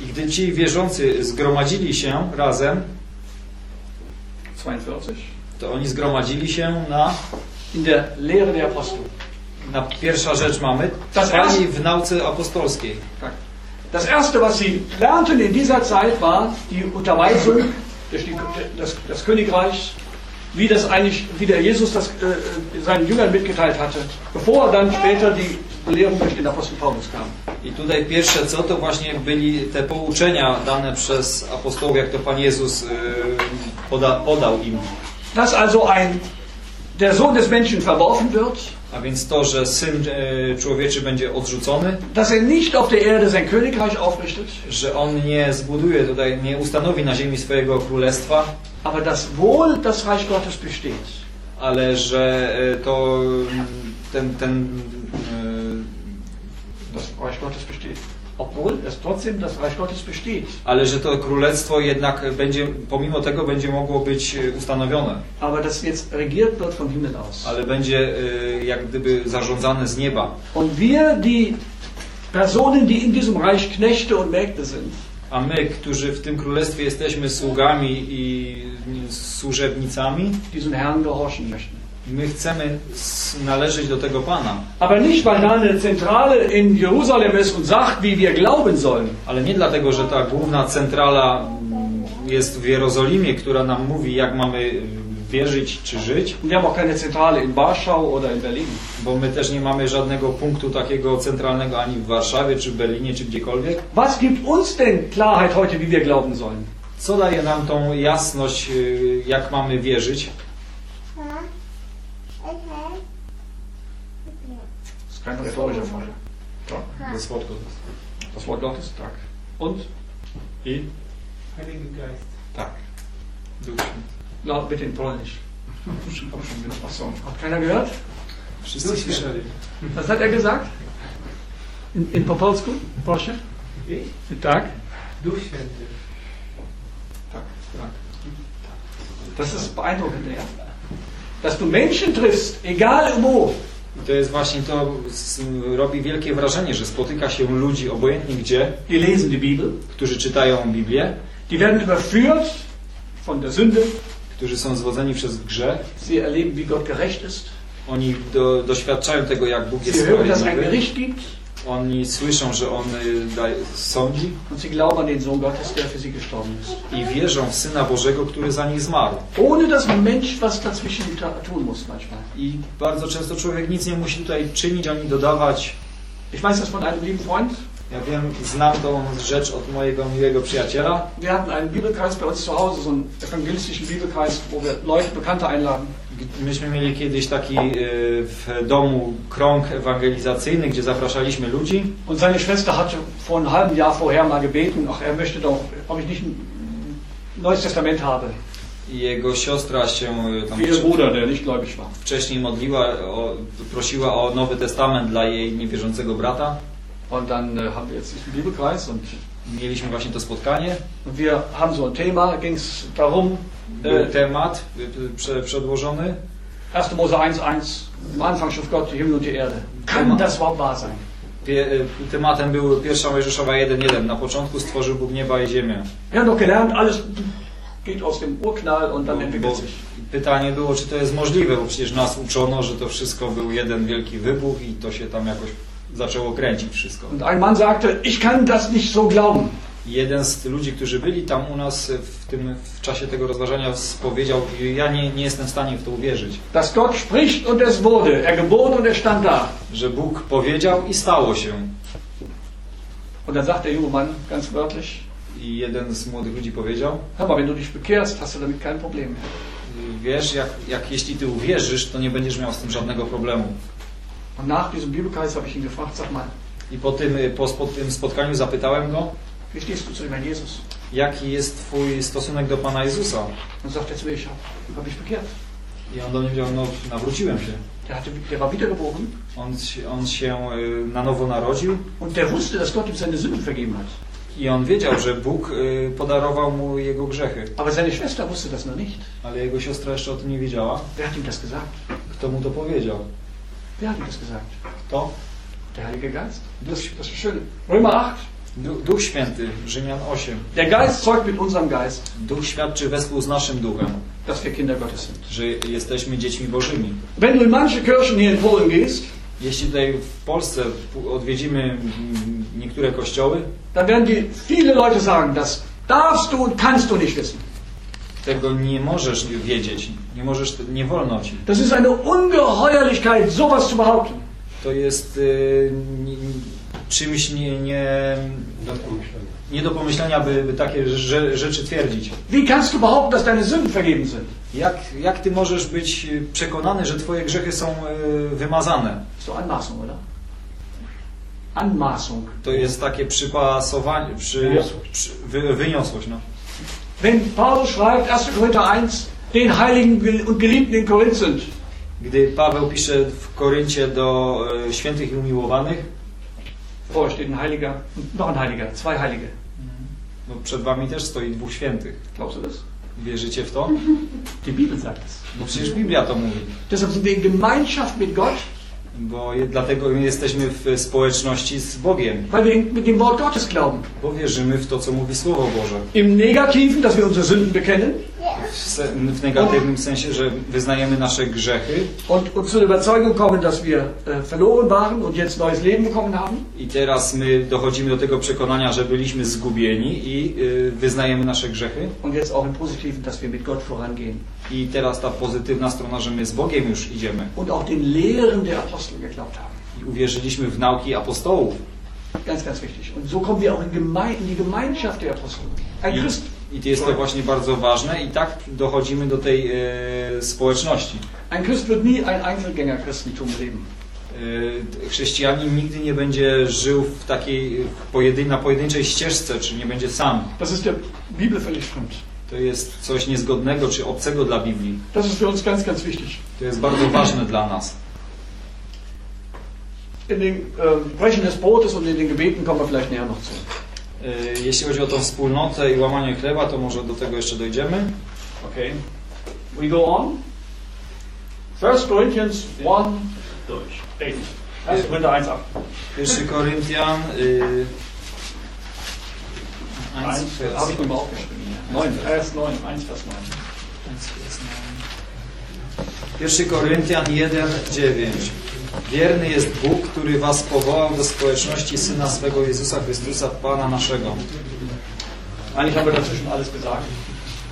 I gdy ci wierzący zgromadzili się razem, 42, to oni zgromadzili się na, in der Lehre der Apostel. na pierwsza rzecz mamy, trwali w nauce apostolskiej. Tak. Das erste, was sie lernten in dieser Zeit, war die Unterweisung die, des, des Königreichs, wie das eigentlich, wie der Jesus das äh, seinen Jüngern mitgeteilt hatte, bevor dann später die Belehrung durch den Apostel Paulus kam. I tutaj pierwsze co, to właśnie byli te pouczenia dane przez apostołów, jak to Pan Jezus y, poda, podał im. Dass also ein, der Sohn des Menschen verworfen wird, A więc to, że Syn y, Człowieczy będzie odrzucony, dass er nicht auf der Erde sein Königreich aufrichtet, że On nie zbuduje tutaj, nie ustanowi na ziemi swojego królestwa, aber dass wohl das Reich Gottes besteht. ale że y, to mm, ten, ten y, Das Reich Gottes besteht. Obwohl es trotzdem das Reich Gottes besteht. ale że to królestwo jednak będzie, pomimo tego będzie mogło być y, ustanowione, Aber das jetzt regiert wird vom Himmel aus. ale będzie jak gdyby zarządzane z nieba. Und wir, die Personen, die in diesem Reich Knechte und Mägde sind, A my, którzy w tym królestwie jesteśmy sługami i służebnicami. My chcemy należeć do tego Pana, Aber nicht, weil da eine Zentrale in Jerusalem ist und sagt, wie wir glauben sollen. ale nie dlatego, że ta główna centrala jest w Jerozolimie, która nam mówi, jak mamy wierzyć czy żyć, wir haben auch keine Zentrale in Warschau oder in Berlin. bo my też nie mamy żadnego punktu takiego centralnego ani w Warszawie, czy w Berlinie, czy gdziekolwiek. Was gibt uns denn Klarheit heute, wie wir glauben sollen? Co daje nam tą jasność, y, jak mamy wierzyć? Das ist keine rhetorische Frage. Do słodko. Das Wort Gottes, tak. Und? I? Heiliger Geist. Tak. Duch Święty. No, bitte in Polnisch. Hab schon wieder. Ach so. Hat keiner gehört? Wszyscy słyszeli. Was hat er gesagt? In, in po polsku? Proszę. Ich? Tak? Duch Święty. Tak, tak. Das ist beeindruckend, ja. Dass du Menschen triffst, egal wo, I to jest właśnie to, robi wielkie wrażenie, że spotyka się ludzi obojętnie gdzie, die lesen die Bibel, którzy czytają Biblię, die werden überführt von der Sünde, którzy są zwodzeni przez grzech. sie erleben, wie Gott gerecht ist, Oni do, doświadczają tego, jak Bóg jest sprawiedliwy. Oni słyszą, że On y, daje, sądzi und sie glauben an den Sohn Gottes, der für sie gestorben ist. i wierzą w Syna Bożego, który za nich zmarł. Ohne dass Mensch was dazwischen tun muss manchmal. I bardzo często człowiek nic nie musi tutaj czynić ani dodawać. Ich weiß das von einem lieben Freund. Ja wiem, znam tą rzecz od mojego miłego przyjaciela. Wir hatten einen Bibelkreis bei uns zu Hause, so einen evangelistischen Bibelkreis, wo wir Leute, Bekannte einladen. Myśmy mieli kiedyś taki y, w domu krąg ewangelizacyjny, gdzie zapraszaliśmy ludzi. Und seine Schwester hatte vor einem halben Jahr vorher mal gebeten, ach, er möchte doch, ob ich nicht ein Neues Testament habe. Jego siostra się y, tam Für ihren Bruder, der nicht gläubig war. wcześniej modliła, prosiła o Nowy Testament dla jej niewierzącego brata. Und dann äh, haben wir jetzt diesen Bibelkreis und Mieliśmy właśnie to spotkanie. wir haben so ein Thema, ging es darum, Był äh, temat y, y, prze, przedłożony. 1. Mose 1,1, im Anfang schuf Gott die Himmel und die Erde. Kann das überhaupt wahr sein? Y, tematem był 1 Mojżeszowa 1.1. Na początku stworzył Bóg nieba i ziemię. Haben doch gelernt, alles geht aus dem Urknall und dann entwickelt sich. pytanie było, czy to jest możliwe, bo przecież nas uczono, że to wszystko był jeden wielki wybuch i to się tam jakoś zaczęło kręcić wszystko. Und ein Mann sagte, ich kann das nicht so glauben. Jeden z ludzi, którzy byli tam u nas w, tym, w czasie tego rozważania powiedział, ja nie, nie jestem w stanie w to uwierzyć, Dass Gott spricht und es wurde, er geboren und er stand da. że Bóg powiedział i stało się. Und dann sagt der junge Mann ganz wörtlich, I jeden z młodych ludzi powiedział, hör mal, wenn du dich bekehrst, hast du damit kein Problem wiesz, jak, jak jeśli ty uwierzysz, to nie będziesz miał z tym żadnego problemu. Und nach diesem Bibelkreis habe ich ihn gefragt, sag mal, I po tym, po tym spotkaniu zapytałem go, wie stehst du zu dem Herrn Jesus? jaki jest twój stosunek do Pana Jezusa. Und sagt er zu mir, ich habe hab mich bekehrt. I on do mnie powiedział, no nawróciłem się. Der, hatte, der war wiedergeboren On, się- on się y, na nowo narodził und der wusste, dass Gott ihm seine Sünden vergeben hat. i on wiedział, że Bóg y, podarował mu jego grzechy. Aber seine Schwester wusste das noch nicht. Ale jego siostra jeszcze o tym nie wiedziała. Wer hat ihm das gesagt? Kto mu to powiedział? Wer hat das gesagt? To Der Heilige Geist. Das, das ist schön. Römer 8. Du- Duch Święty, Rzymian 8. Der Geist zeugt mit unserem Geist, Duch świadczy wespół z naszym duchem, dass wir Kinder Gottes sind. że jesteśmy dziećmi bożymi. Wenn du in manche Kirchen hier in Polen gehst, Jeśli tutaj w Polsce odwiedzimy niektóre kościoły, dann werden dir viele Leute sagen, das darfst du und kannst du nicht wissen. Tego nie możesz wiedzieć, nie możesz, nie wolno ci. Das ist eine Ungeheuerlichkeit, sowas zu behaupten. To jest y, nie, czymś nie, nie, Do pomyślenia. nie do pomyślenia, by, by takie rze, rzeczy twierdzić. Wie kannst du behaupten, dass deine Sünden vergeben sind? Jak, jak ty możesz być y, przekonany, że twoje grzechy są y, wymazane? Doch Anmaßung, oder? Anmaßung. To jest takie przypasowanie, przy, Wyniosłość. przy, wy, wyniosłość. No. Wenn Paulus schreibt, 1. Korinther 1, den Heiligen und Geliebten in Korinth sind, Gdy Paweł pisze w Koryncie do e, świętych i umiłowanych, vorher steht ein Heiliger noch ein Heiliger, zwei Heilige. bo przed wami też stoi dwóch świętych. Glaubst du das? Wierzycie w to? Die Bibel sagt es. Bo przecież Biblia to mówi. Deshalb sind wir in Gemeinschaft mit Gott, Bo je, dlatego jesteśmy w społeczności z Bogiem. weil wir mit dem Wort Gottes glauben. Bo wierzymy w to, co mówi Słowo Boże. Im Negativen, dass wir unsere Sünden bekennen, w, se, w negatywnym sensie, że wyznajemy nasze grzechy und, und zu der Überzeugung kommen, dass wir äh, verloren waren und jetzt neues Leben bekommen haben. i teraz my dochodzimy do tego przekonania, że byliśmy zgubieni i y, wyznajemy nasze grzechy Und jetzt auch im Positiven, dass wir mit Gott vorangehen. i teraz ta pozytywna strona, że my z Bogiem już idziemy Und auch den Lehren der Apostel geglaubt haben. i uwierzyliśmy w nauki apostołów. Ganz, ganz wichtig. Und so kommen wir auch in, Geme in die Gemeinschaft der Apostel. Ein I, Christ. I jest to właśnie bardzo ważne i tak dochodzimy do tej e, społeczności. Ein Christ wird nie ein Einzelgänger-Christentum leben. E, chrześcijanin nigdy nie będzie żył w takiej pojedyn na pojedynczej ścieżce, czy nie będzie sam. Das ist der Bibel völlig fremd. To jest coś niezgodnego czy obcego dla Biblii. Das ist für uns ganz, ganz wichtig. To jest bardzo ważne dla nas. In den ähm, Brechen des Brotes und in den Gebeten kommen wir vielleicht näher noch zu. E, Jeśli chodzi o tą wspólnotę i łamanie chleba, to może do tego jeszcze dojdziemy. Okay. We go on. 1 Corinthians 1 durch. 8. 1 Korinther 1 ab. 1 Koryntian y, 1, Vers- habe ich mir mal aufgeschrieben. 9, Vers 9, 1 Vers 9. 1 Koryntian 1, 9. Wierny jest Bóg, który was powołał do społeczności Syna swego Jezusa Chrystusa, Pana naszego. Eigentlich haben wir dazwischen alles gesagt.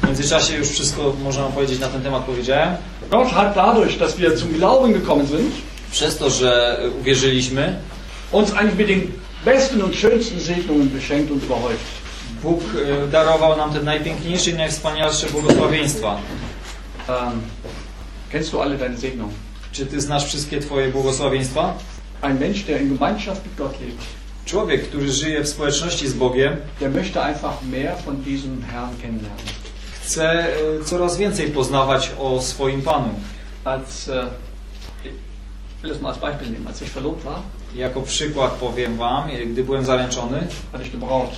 W międzyczasie już wszystko można powiedzieć na ten temat powiedziałem. Gott hat dadurch, dass wir zum Glauben gekommen sind, Przez to, że uwierzyliśmy, uns eigentlich mit den besten und schönsten Segnungen beschenkt und überhäuft. Bóg e, darował nam te najpiękniejsze i najwspanialsze błogosławieństwa. Ähm, kennst du alle deine Segnungen? Czy ty znasz wszystkie twoje błogosławieństwa? Ein Mensch, der in Gemeinschaft mit Gott lebt, Człowiek, który żyje w społeczności z Bogiem, der möchte einfach mehr von diesem Herrn kennenlernen. chce e, coraz więcej poznawać o swoim Panu. Als, äh, ich will das mal als Beispiel nehmen, als ich verlobt war, Jako przykład powiem wam, e, gdy byłem zaręczony, hatte ich eine Braut.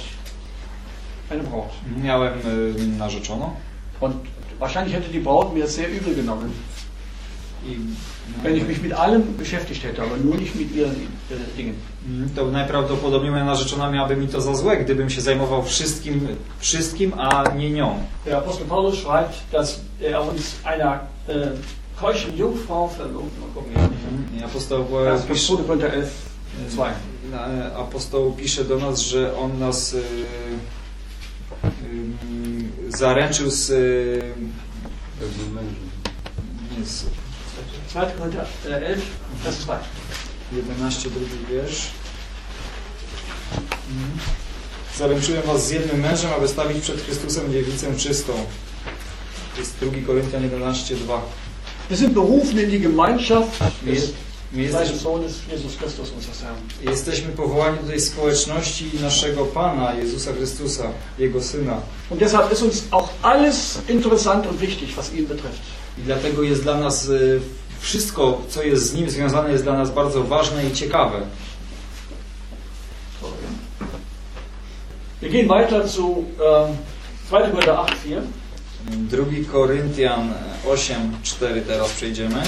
Eine Braut. miałem narzeczoną Und wahrscheinlich hätte die Braut mir sehr übel genommen, wenn ich mich mit allem beschäftigt hätte, aber nur nicht mit ihren Dingen. Mm, to najprawdopodobniej moja narzeczona miałaby mi to za złe, gdybym się zajmował wszystkim, wszystkim a nie nią. Der Apostel Paulus schreibt, dass er uns einer äh, keuschen Jungfrau verlobt. Mal gucken, ja. I Apostoł, e, pisze, 2. Korinther 11, 2. e, apostoł pisze do nas, że on nas e, e, zaręczył z, e, nie, z 2. Korinther äh, 11, Vers 2. 11, drugi wiersz. Mhm. Zaręczyłem was z jednym mężem, aby stawić przed Chrystusem dziewicę czystą. To jest 2 Koryntian 11, 2. Wir sind berufen in die Gemeinschaft seines jesteśmy, Sohnes Jesus Christus, unseres Herrn. jesteśmy powołani do tej społeczności naszego Pana, Jezusa Chrystusa, Jego Syna. Und deshalb ist uns auch alles interessant und wichtig, was ihn betrifft. I dlatego jest dla nas y, wszystko, co jest z Nim związane, jest dla nas bardzo ważne i ciekawe. Wir gehen weiter zu ähm, 2. Korinther 8, 4. 2 Koryntian 8, 4 teraz przejdziemy.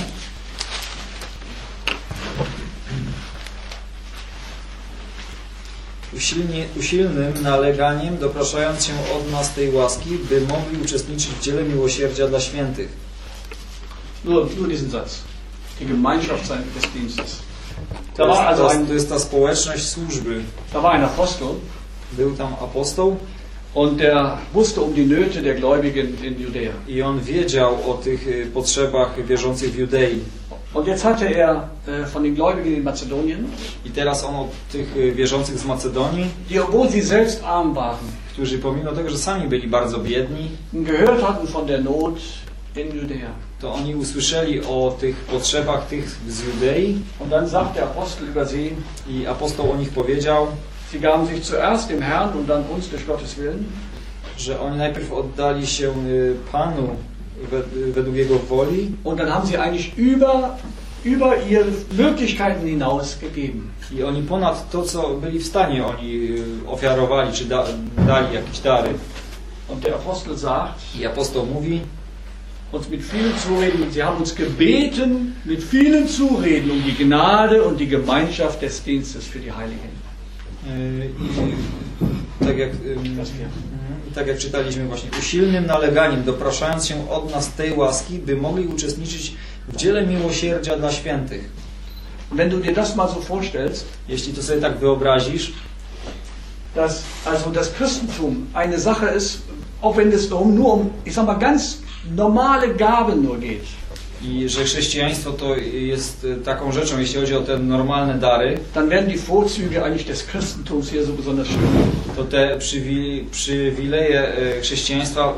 Usilnie, usilnym naleganiem dopraszając się od nas tej łaski, by mogli uczestniczyć w dziele miłosierdzia dla świętych. Nur, nur diesen Satz. Die Gemeinschaft des Dienstes. Da war also ein, to jest ta społeczność służby. da war ein Apostel Był tam apostoł und der wusste um die Nöte der Gläubigen in Judäa. i on wiedział o tych y, potrzebach wierzących w Judei. Und jetzt hatte er äh, von den Gläubigen in Mazedonien, I teraz on od tych y, wierzących z Macedonii, die obwohl sie selbst arm waren, którzy pomimo tego, że sami byli bardzo biedni, gehört hatten von der Not in Judäa. To oni usłyszeli o tych potrzebach tych z Judei Und dann sagt der Apostel über sie, i apostoł o nich powiedział, sie gaben sich zuerst dem Herrn und dann uns durch Gottes Willen. że oni najpierw oddali się y, Panu wed- według Jego woli Und dann haben sie eigentlich über, über ihre Möglichkeiten hinaus gegeben. i oni ponad to, co byli w stanie, oni y, ofiarowali czy da, dali jakieś dary. Und der Apostel sagt, I apostoł mówi, uns mit vielen Zureden, sie haben uns gebeten, mit vielen Zureden um die Gnade und die Gemeinschaft des Dienstes für die Heiligen. i tak jak tak jak czytaliśmy właśnie, usilnym naleganiem, dopraszając się od nas tej łaski, by mogli uczestniczyć w dziele miłosierdzia dla świętych. Wenn du dir das mal so vorstellst, Jeśli to sobie tak wyobrazisz, dass also das Christentum eine Sache ist, auch wenn es darum nur um, ich sag mal, ganz normale Gaben nur geht, i że chrześcijaństwo to jest e, taką rzeczą, jeśli chodzi o te normalne dary, dann werden die Vorzüge eigentlich des Christentums hier so besonders schön. to te przywi przywileje e, chrześcijaństwa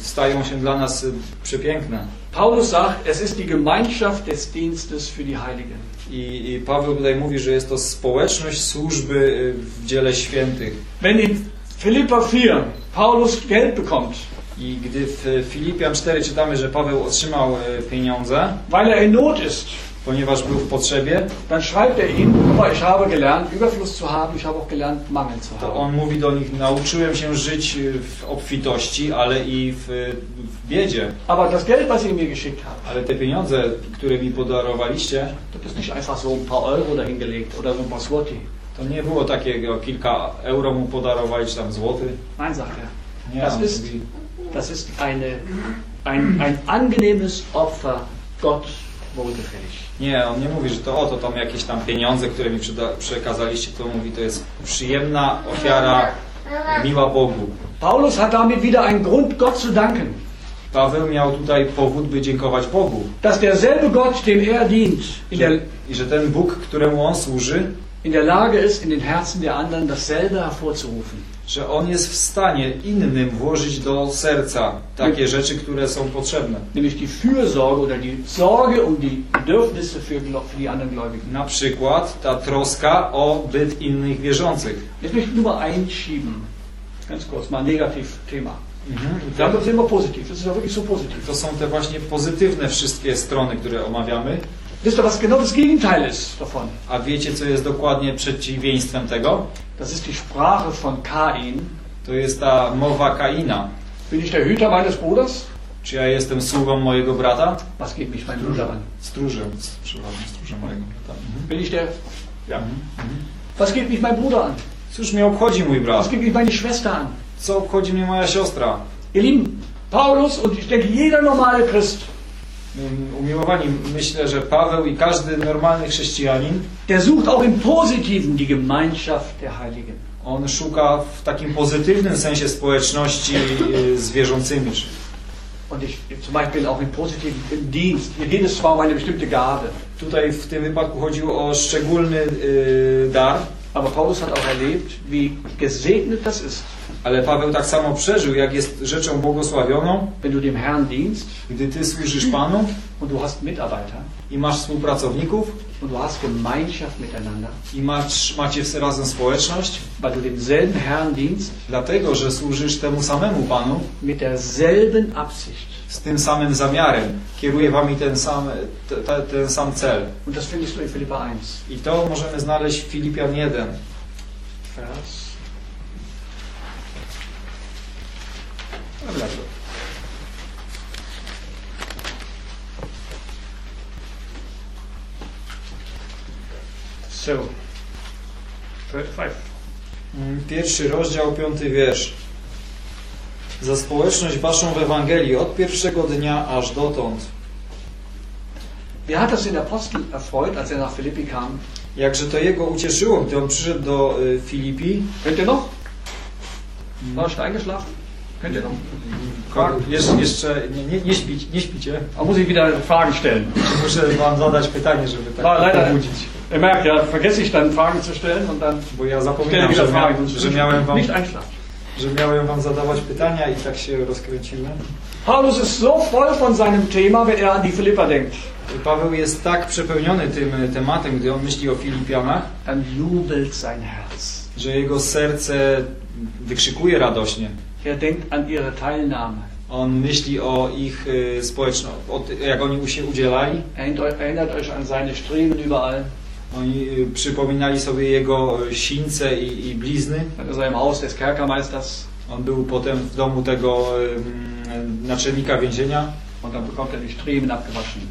stają się dla nas e, przepiękne. Paulus sagt, es ist die Gemeinschaft des Dienstes für die Heiligen. I, I Paweł tutaj mówi, że jest to społeczność służby w dziele świętych. Wenn in Philippa 4 Paulus Geld bekommt, I gdy w Filipian 4 czytamy, że Paweł otrzymał e, pieniądze, weil er in Not ist, ponieważ był w potrzebie, dann schreibt er ihnen, mal, ich habe gelernt, Überfluss zu haben, ich habe auch gelernt, Mangel zu to haben. on mówi do nich, nauczyłem się żyć e, w obfitości, ale i w, w biedzie. Aber das Geld, was ihr mir geschickt habt, Ale te pieniądze, które mi podarowaliście, das ist nicht einfach so ein paar Euro dahingelegt oder so ein paar Zloty. to nie było takiego kilka euro mu podarowali, czy tam złoty. Nein, sagt er. Nie, Das ist, mówi, das ist eine, ein, ein angenehmes Opfer Gott wohlgefällig. nie, on nie mówi, że to oto tam jakieś tam pieniądze, które mi przekazaliście, to mówi, to jest przyjemna ofiara, miła Bogu. Paulus hat damit wieder einen Grund, Gott zu danken. Paweł miał tutaj powód, by dziękować Bogu. Dass derselbe Gott, dem er dient, der, I że ten Bóg, któremu on służy, in der Lage ist, in den Herzen der anderen dasselbe hervorzurufen. że on jest w stanie innym włożyć do serca takie rzeczy, które są potrzebne. Nämlich die Fürsorge oder die Sorge um die Bedürfnisse für, die anderen Gläubigen. Na przykład ta troska o byt innych wierzących. Jetzt möchte ich nur mal einschieben, ganz kurz, mal ein Negativthema. Mhm. Dann wird es immer positiv. Das ist ja wirklich so positiv. To są te właśnie pozytywne wszystkie strony, które omawiamy. Wisst ihr, was genau das Gegenteil ist davon? A wiecie, co jest dokładnie przeciwieństwem tego? Das ist die Sprache von Kain. To jest ta mowa Kaina. Bin ich der Hüter meines Bruders? Czy ja jestem sługą mojego brata? Was geht mich mein Bruder an? Stróżem, przepraszam, stróżem mojego brata. Mhm. Bin ich der... Ja. Mhm. Was geht mich mein Bruder an? Cóż mnie obchodzi mój Was brat? geht mich meine Schwester an? Co obchodzi mnie moja siostra? Ihr Lieben, Paulus und ich denke jeder normale Christ, Umiłowani, myślę, że Paweł i każdy normalny chrześcijanin, der sucht auch im Positiven die Gemeinschaft der Heiligen. on szuka w takim pozytywnym sensie społeczności y, z wierzącymi. Und ich zum Beispiel auch im Positiven im Dienst. Hier geht es zwar um eine bestimmte Gabe, Tutaj w tym wypadku chodziło o szczególny y, dar, aber Paulus hat auch erlebt, wie gesegnet das ist, ale Paweł tak samo przeżył, jak jest rzeczą błogosławioną, wenn du dem Herrn dienst gdy ty służysz Panu und du hast Mitarbeiter i masz współpracowników und du hast Gemeinschaft miteinander, i masz, macie razem społeczność, weil du demselben Herrn dienst, dlatego, że służysz temu samemu Panu, mit derselben Absicht. z tym samym zamiarem, kieruje wami ten sam, te, te, ten sam cel. Und das findest du in Philippa 1, I to możemy znaleźć w Filipian 1, Vers. So, five. Mm, Pierwszy rozdział, piąty wiersz. Za społeczność waszą w Ewangelii od pierwszego dnia aż dotąd. Wie hat das den Apostel erfreut, als er nach Philippi kam? Jakże to jego ucieszyło, gdy on przyszedł do y, Filipi. Könnt ihr noch? War schon eingeschlafen? Könnt ihr noch? Ko- Jeszcze, nie, nie, nie, śpić, nie śpicie. Da muss ich wieder Fragen stellen. Muszę wam zadać pytanie, żeby tak War leider, pobudzić. ihr merkt ja, vergesse ich dann Fragen zu stellen und dann Bo ja wieder że, Fragen. że, miałem wam, Nicht że miałem wam zadawać pytania i tak się rozkręciłem. Paulus ist so voll von seinem Thema, wenn er an die Philippa denkt. Paweł jest tak przepełniony tym tematem, gdy on myśli o Filipianach, Dann jubelt sein Herz. że jego serce wykrzykuje radośnie. Er denkt an ihre Teilnahme. On myśli o ich y, ty- jak oni się udzielali. Erinnert euch an seine Streben überall, Oni y, przypominali sobie jego y, sińce i, i blizny. er im Haus des Kerkermeisters On był potem w domu tego mm, naczelnika więzienia und dann bekommt er die Streben abgewaschen.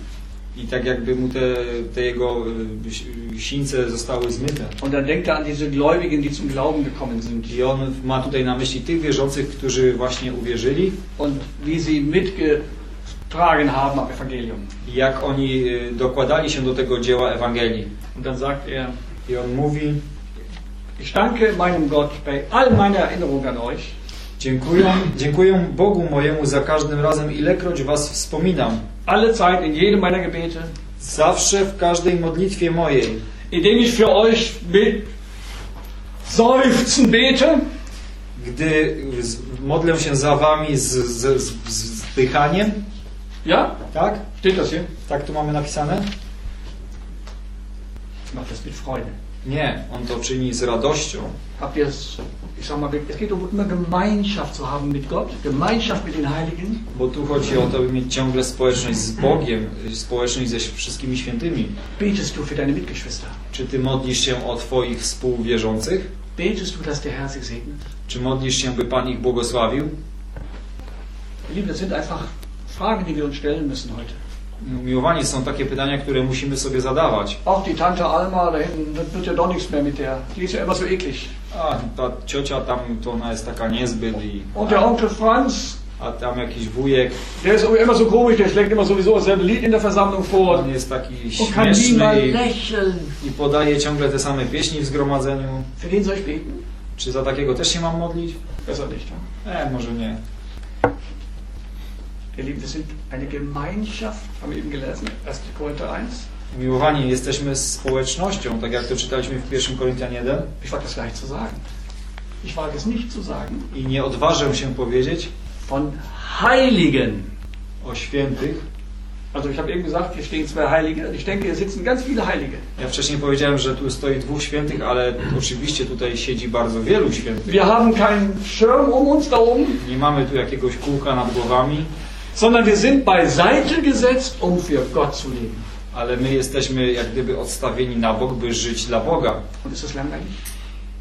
I tak jakby mu te, te jego y, si- sińce zostały zmyte. Und dann denkt er an diese Gläubigen, die zum Glauben gekommen sind I on ma tutaj na myśli tych wierzących, którzy właśnie uwierzyli und wie sie mitgetragen haben am Evangelium. i jak oni y, dokładali się do tego dzieła Ewangelii. Und dann sagt er, I on mówi, ich danke meinem Gott bei all meiner Erinnerung an euch, dziękuję, dziękuję Bogu mojemu za każdym razem, ilekroć was wspominam. Alle Zeit in jedem meiner Gebete, Zawsze w każdej modlitwie mojej, indem ich für euch mit Seufzen bete, gdy modlę się za wami z, z, z, z wzdychaniem, ja, tak? steht das hier? Tak tu mamy napisane? Ich mache das mit Freude. Nie, on to czyni z radością. Habt ihr es, ich sag mal, es geht um immer Gemeinschaft zu haben mit Gott, Gemeinschaft mit den Heiligen. Bo tu chodzi o to, by mieć ciągle społeczność z Bogiem, społeczność ze wszystkimi świętymi. Betest du für deine Mitgeschwister? Czy ty modlisz się o twoich współwierzących? Betest du, dass der Herr sie segnet? Czy modlisz się, by Pan ich błogosławił? Liebe, das sind einfach Fragen, die wir uns stellen müssen heute. Umiłowani są takie pytania, które musimy sobie zadawać. Auch die Tante Alma da hinten, wird ja doch nichts mehr mit der. Die ist ja immer so eklig. A ta ciocia tam, to ona jest taka niezbyt i... Und der Onkel Franz, A tam jakiś wujek, der ist immer so komisch, der schlägt immer sowieso dasselbe Lied in der Versammlung vor. on jest taki śmieszny i, podaje ciągle te same pieśni w zgromadzeniu. Für den soll ich beten? Czy za takiego też się mam modlić? Besser nicht. Ja? E, może nie. Ihr Lieben, wir sind eine Gemeinschaft, haben wir eben gelesen, 1. Korinther 1. Umiłowani jesteśmy społecznością, tak jak to czytaliśmy w 1 Koryntian 1 Ich wage das gleich zu sagen. Ich wage es nicht zu sagen. i nie odważę się powiedzieć Von Heiligen. o świętych. Also ich habe eben gesagt, hier stehen zwei Heilige. Ich denke, hier sitzen ganz viele Heilige. Ja wcześniej powiedziałem, że tu stoi dwóch świętych, ale oczywiście tutaj siedzi bardzo wielu świętych. Wir haben keinen Schirm um uns da oben, Nie mamy tu jakiegoś kółka nad głowami, sondern wir sind beiseite gesetzt, um für Gott zu leben. ale my jesteśmy jak gdyby odstawieni na bok, by żyć dla Boga. Und ist das langweilig?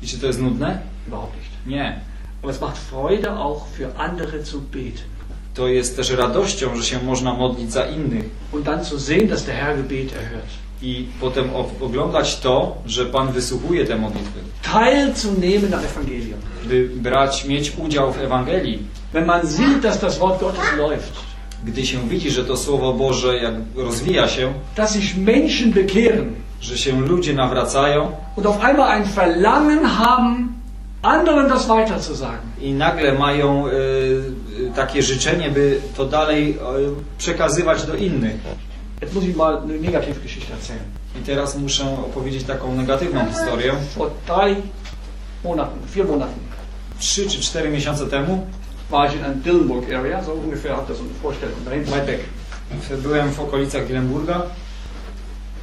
I czy to jest nudne? Überhaupt nicht. Nie. Aber es macht Freude auch für andere zu beten. To jest też radością, że się można modlić za innych Und dann zu sehen, dass der Herr Gebet erhört. i potem oglądać to, że Pan wysłuchuje te modlitwy. Teilzunehmen am Evangelium. By brać, mieć udział w Ewangelii, Wenn man sieht, dass das Wort Gottes läuft, gdy się widzi, że to Słowo Boże jak rozwija się, dass sich Menschen bekehren że się ludzie nawracają und auf einmal ein Verlangen haben, anderen das weiterzusagen. i nagle mają e, e, takie życzenie, by to dalej e, przekazywać do innych. Jetzt muss ich mal eine Negativgeschichte erzählen. I teraz muszę opowiedzieć taką negatywną historię. Vor drei Monaten, vier Monaten, Trzy czy cztery miesiące temu war ich in einem Dillenburg Area, so ungefähr habt ihr so eine Vorstellung, da hinten weit weg. byłem w okolicach Wilenburga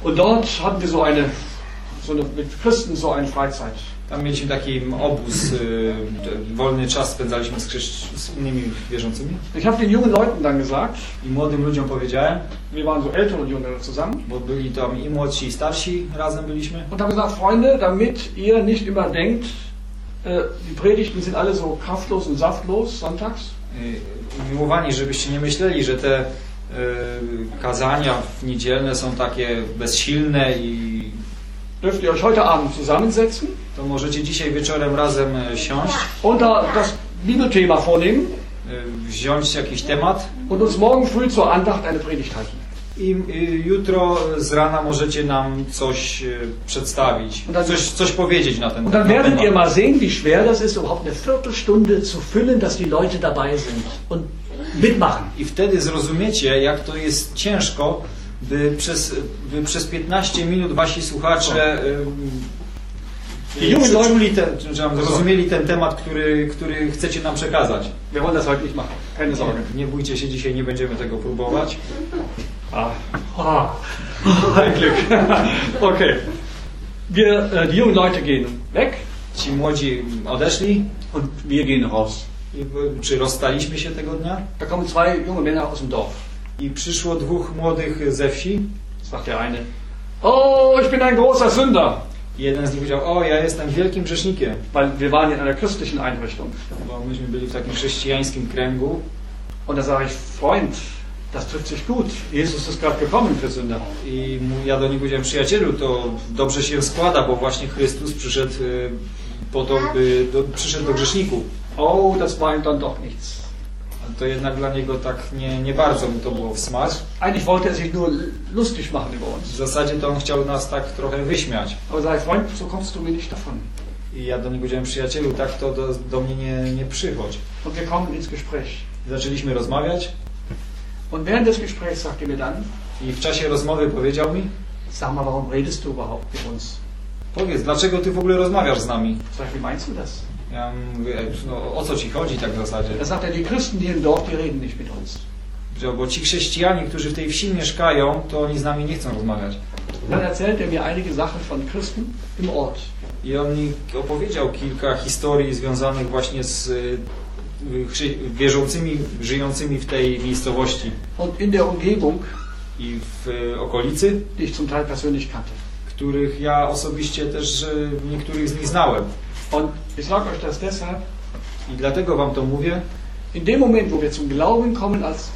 Und dort hatten wir so eine, so eine mit Christen so eine Freizeit. Tam mieliśmy taki obóz, y, wolny czas spędzaliśmy z, chrześci- z innymi wierzącymi. Ich habe den jungen Leuten dann gesagt, I młodym ludziom powiedziałem, wir waren so ältere und jüngere zusammen, bo byli tam i młodsi i starsi, razem byliśmy. und habe gesagt, Freunde, damit ihr nicht immer denkt, die Predigten sind alle so kraftlos und saftlos sonntags, Y, Umiłowani, żebyście nie myśleli, że te y, kazania w niedzielne są takie bezsilne i dürft ihr euch heute Abend zusammensetzen? to możecie dzisiaj wieczorem razem e, siąść, da das Bibelthema vornehmen. wziąć jakiś temat und uns morgen früh zur Andacht eine Predigt halten. I y, jutro z rana możecie nam coś y, przedstawić, coś, coś powiedzieć na ten, Und dann werdet temat. ihr mal sehen, wie schwer das ist, überhaupt eine Viertelstunde zu füllen, dass die Leute dabei sind und mitmachen. I wtedy zrozumiecie, jak to jest ciężko, by przez, by przez 15 minut wasi słuchacze I y, Leute- przeczuli ten, zrozumieli ten temat, który, który chcecie nam przekazać. Wir wollen das heute nicht machen, keine Sorge. Nie bójcie się, dzisiaj nie będziemy tego próbować. Ah. Ah. Ein Glück. okay. Wir, äh, die jungen Leute gehen weg Ci młodzi odeszli, und wir gehen raus. i, czy rozstaliśmy się tego dnia? Da kommen zwei junge Männer aus dem Dorf. I przyszło dwóch młodych ze wsi. Sagt der eine, oh, ich bin ein großer Sünder. Jeden z nich powiedział, o ja jestem wielkim grzesznikiem, Weil wir waren in einer christlichen Einrichtung. bo myśmy byli w takim chrześcijańskim kręgu. Und da sage ich, Freund, Das trifft sich gut. Jesus ist gerade gekommen für Sünder. I ja do niego powiedziałem, przyjacielu, to dobrze się składa, bo właśnie Chrystus przyszedł y, po to, by do, przyszedł do grzeszników. Oh, das war ihm dann doch nichts. To jednak dla niego tak nie, nie bardzo mu to było w smak. Eigentlich wollte er sich nur lustig machen über W uns. zasadzie to on chciał nas tak trochę wyśmiać. Aber sei Freund, so kommst du mir nicht davon. I ja do niego powiedziałem, przyjacielu, tak to do, do mnie nie, nie przychodź. Und wir kommen ins Gespräch. Zaczęliśmy rozmawiać Und während des Gesprächs sagte mir dann, i w czasie rozmowy powiedział mi, sag mal, warum redest du überhaupt mit uns? powiedz, dlaczego ty w ogóle rozmawiasz z nami? Sag wie meinst du das? Ja mówię, no o co ci chodzi tak w zasadzie? Er, die Christen hier im Dorf, die reden nicht mit uns. Bo ci chrześcijanie, którzy w tej wsi mieszkają, to oni z nami nie chcą rozmawiać. Dann erzählt er mir einige Sachen von Christen im Ort. I on mi opowiedział kilka historii związanych właśnie z y, wierzącymi, żyjącymi w tej miejscowości. I w y, okolicy, których ja osobiście też y, niektórych z nich znałem. I dlatego wam to mówię, in dem Moment, wo wir zum Glauben kommen als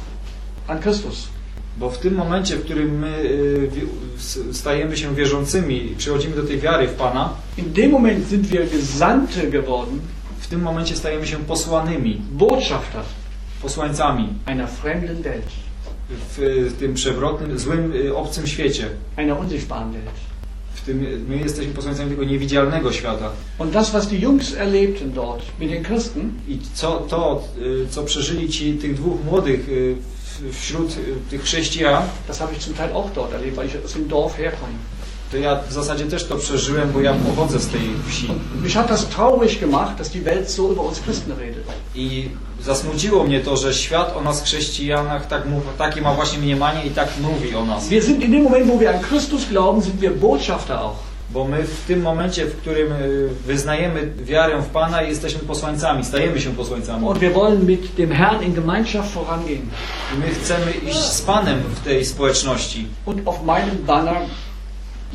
an Christus, bo w tym momencie, w którym my s- stajemy się wierzącymi, przychodzimy do tej wiary w Pana, in dem Moment sind wir Gesandte geworden, w tym momencie stajemy się posłanymi, Botschafter posłańcami einer fremden Welt, w tym przewrotnym, złym, y, obcym świecie. einer unsichtbaren Welt. W tym, my jesteśmy posłańcami tego niewidzialnego świata. Und das, was die Jungs erlebten dort mit den Christen, I co, to, y, co przeżyli ci tych dwóch młodych y, wśród tych chrześcijan, das habe ich zum Teil auch dort erlebt, weil ich aus dem Dorf herkomme. To ja w zasadzie też to przeżyłem, bo ja pochodzę z tej wsi. Mich hat das traurig gemacht, dass die Welt so über uns Christen redet. I zasmuciło mnie to, że świat o nas chrześcijanach tak mów, takie ma właśnie mniemanie i tak mówi o nas. Wir sind in dem Moment, wo wir an Christus glauben, sind wir Botschafter auch. Bo my w tym momencie, w którym y, wyznajemy wiarę w Pana, jesteśmy posłańcami, stajemy się posłańcami. Und wir wollen mit dem Herrn in Gemeinschaft vorangehen. I my chcemy iść z Panem w tej społeczności. Und auf meinem Banner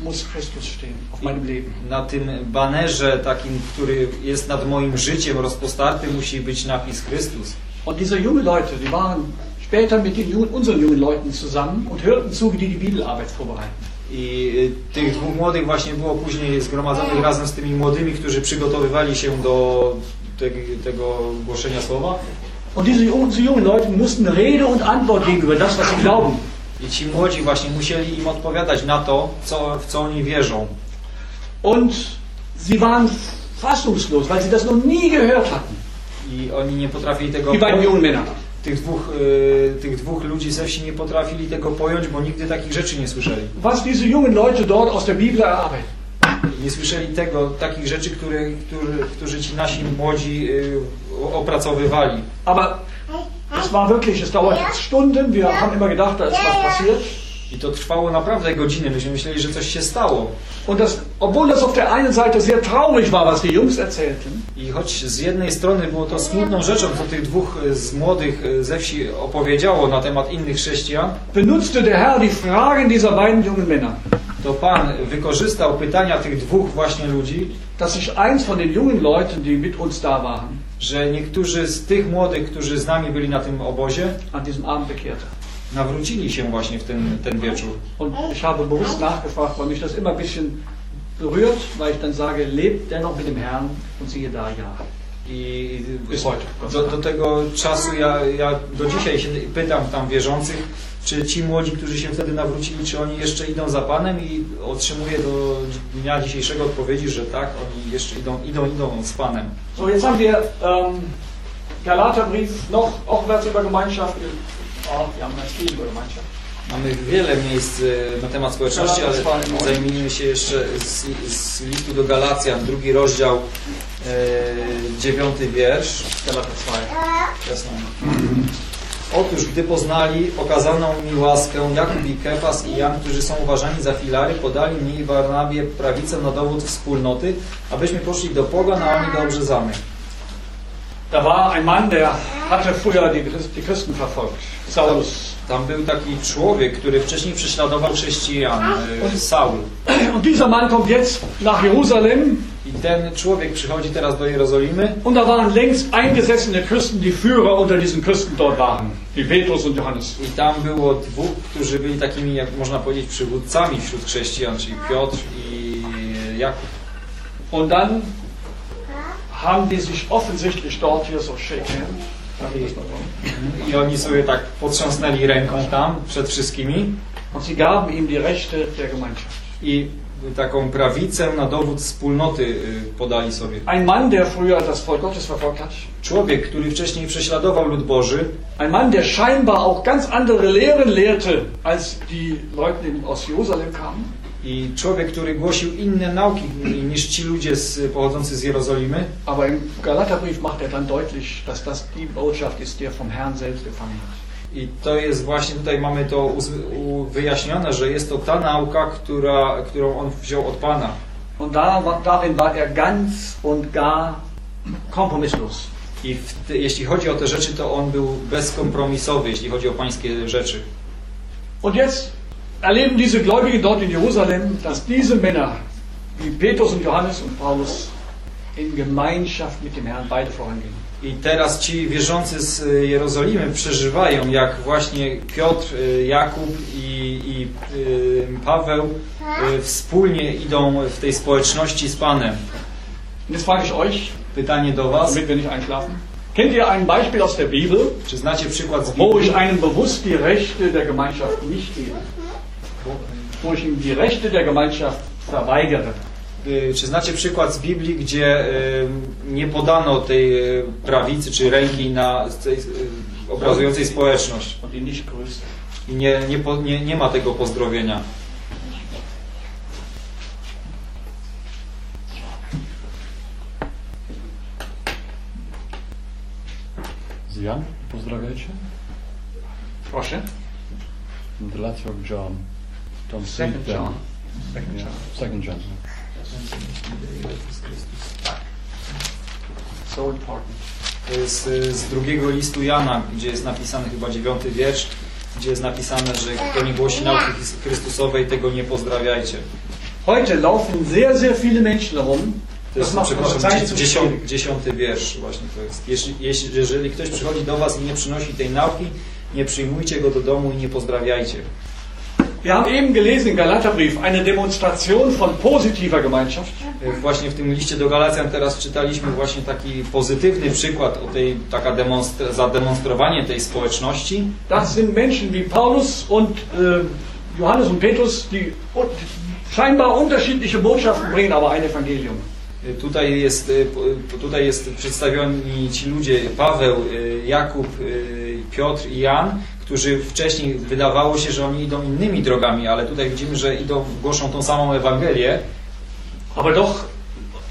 muss Christus stehen, auf meinem Leben. Na tym banerze takim, który jest nad moim życiem rozpostarty, musi być napis Chrystus. Und diese Leute, die waren später mit den jungen, unseren jungen Leuten zusammen und hörten zu, wie die die Bibelarbeit vorbereiten. I y, tych dwóch młodych właśnie było później zgromadzonych razem z tymi młodymi, którzy przygotowywali się do te, tego głoszenia słowa. Und diese jungen Leute mussten Rede und Antwort geben über das, was sie glauben. I ci młodzi właśnie musieli im odpowiadać na to, co, w co oni wierzą. Und sie waren fassungslos, weil sie das noch nie gehört hatten. I oni nie potrafili tego Die beiden jungen Männer. tych dwóch, y, tych dwóch ludzi ze wsi nie potrafili tego pojąć, bo nigdy takich rzeczy nie słyszeli. Was diese jungen Leute dort aus der Bibel erarbeiten. Nie słyszeli tego, takich rzeczy, które, które, którzy ci nasi młodzi y, opracowywali. Aber es war wirklich, es dauert Stunden. Wir haben immer gedacht, da ist was passiert. I to trwało naprawdę godziny. Myśmy myśleli, że coś się stało. Und das, obwohl das auf der einen Seite sehr traurig war, was die Jungs erzählten, I choć z jednej strony było to smutną rzeczą, co tych dwóch y, z młodych y, ze wsi opowiedziało na temat innych chrześcijan, benutzte der Herr die Fragen dieser beiden jungen Männer, to Pan wykorzystał pytania tych dwóch właśnie ludzi, dass sich eins von den jungen Leuten, die mit uns da waren, że niektórzy z tych młodych, którzy z nami byli na tym obozie, an diesem Abend bekehrte. nawrócili się właśnie w ten, ten wieczór. Und ich habe bewusst nachgefragt, weil mich das immer ein bisschen berührt, weil ich dann sage, lebt dennoch mit dem Herrn und siehe da, ja. I do, do tego czasu ja, ja do dzisiaj się pytam tam wierzących, czy ci młodzi, którzy się wtedy nawrócili, czy oni jeszcze idą za Panem i otrzymuję do dnia dzisiejszego odpowiedzi, że tak, oni jeszcze idą, idą, idą z Panem. So, jetzt haben wir ähm, Galaterbrief noch, auch was über Gemeinschaft. Oh, wir haben ganz viel über Gemeinschaft. Mamy wiele miejsc e, na temat społeczności, ale zajmijmy się jeszcze z, z listu do Galacjan, drugi rozdział, e, dziewiąty wiersz. Galater 2. Jasne. Otóż, gdy poznali okazaną mi łaskę Jakub i Kefas i Jan, którzy są uważani za filary, podali mnie i Barnabie prawicę na dowód wspólnoty, abyśmy poszli do pogan, a oni do obrzezanych. Da war ein Mann, der hatte früher die, Christ- die Christen verfolgt. Saulus. Tam był taki człowiek, który wcześniej prześladował chrześcijan, Saul. Und dieser Mann kommt jetzt nach Jerusalem I ten człowiek przychodzi teraz do Jerozolimy Und da waren längst eingesessene Christen, die Führer unter diesen Christen dort waren, wie Petrus und Johannes. i tam było dwóch, którzy byli takimi, jak można powiedzieć, przywódcami wśród chrześcijan, czyli Piotr i Jakub. Und dann haben die sich offensichtlich dort hier so shake hand. Darf ich das mal machen? I oni sobie tak potrząsnęli ręką tam przed wszystkimi Und sie gaben ihm die Rechte der Gemeinschaft. i taką prawicę na dowód wspólnoty y, podali sobie. Ein Mann, der früher das Volk Gottes verfolgt hat, Człowiek, który wcześniej prześladował lud Boży, ein Mann, der scheinbar auch ganz andere Lehren lehrte, als die Leute aus Jerusalem kamen, i człowiek, który głosił inne nauki niż ci ludzie z, pochodzący z Jerozolimy, aber im Galaterbrief macht er dann deutlich, dass das die Botschaft ist, die er vom Herrn selbst empfangen hat. I to jest właśnie, tutaj mamy to wyjaśnione, że jest to ta nauka, która, którą on wziął od Pana. Und da, darin war er ganz und gar kompromisslos. I w te, jeśli chodzi o te rzeczy, to on był bezkompromisowy, jeśli chodzi o pańskie rzeczy. Und jetzt erleben diese Gläubigen dort in Jerusalem, dass diese Männer, wie Petrus und Johannes und Paulus, in Gemeinschaft mit dem Herrn beide vorangehen. I teraz ci wierzący z y, Jerozolimy przeżywają, jak właśnie Piotr, y, Jakub i, i y, Paweł wspólnie idą w tej społeczności z Panem. Jetzt frage ich euch, Pytanie do Was. damit wir nicht einschlafen. Kennt ihr ein Beispiel aus der Bibel, Czy znacie przykład z wo Biblii, ich einem bewusst die Rechte der Gemeinschaft nicht gebe? Wo ich ihm die Rechte der Gemeinschaft verweigere? Y, czy znacie przykład z Biblii, gdzie y, nie podano tej y, prawicy czy ręki na tej, obrazującej społeczność nie, nie, nie, nie ma tego pozdrowienia? Jan, pozdrawiajcie. Proszę. The letter of John. John Second John. John. Second Yeah, John. second John. So important. To jest y, z drugiego listu Jana, gdzie jest napisany chyba dziewiąty wiersz, gdzie jest napisane, że kto nie głosi nauki Chrys- Chrystusowej, tego nie pozdrawiajcie. Heute laufen sehr, sehr viele Menschen herum. To jest, przepraszam, dziesiąty, dziesiąty wiersz właśnie to jest. Jeśli, jeśli, jeżeli ktoś przychodzi do Was i nie przynosi tej nauki, nie przyjmujcie go do domu i nie pozdrawiajcie. Wir haben eben gelesen im Galaterbrief eine Demonstration von positiver Gemeinschaft. Y, Właśnie w tym liście do Galacjan teraz czytaliśmy właśnie taki pozytywny przykład o tej, taka demonstra- zademonstrowanie tej społeczności. Das sind Menschen wie Paulus und äh, Johannes und Petrus, die scheinbar unterschiedliche Botschaften bringen, aber ein Evangelium. Y, Tutaj jest, tutaj jest przedstawioni ci ludzie, Paweł, Jakub, Piotr i Jan, którzy wcześniej wydawało się, że oni idą innymi drogami, ale tutaj widzimy, że idą, głoszą tą samą Ewangelię, Aber doch,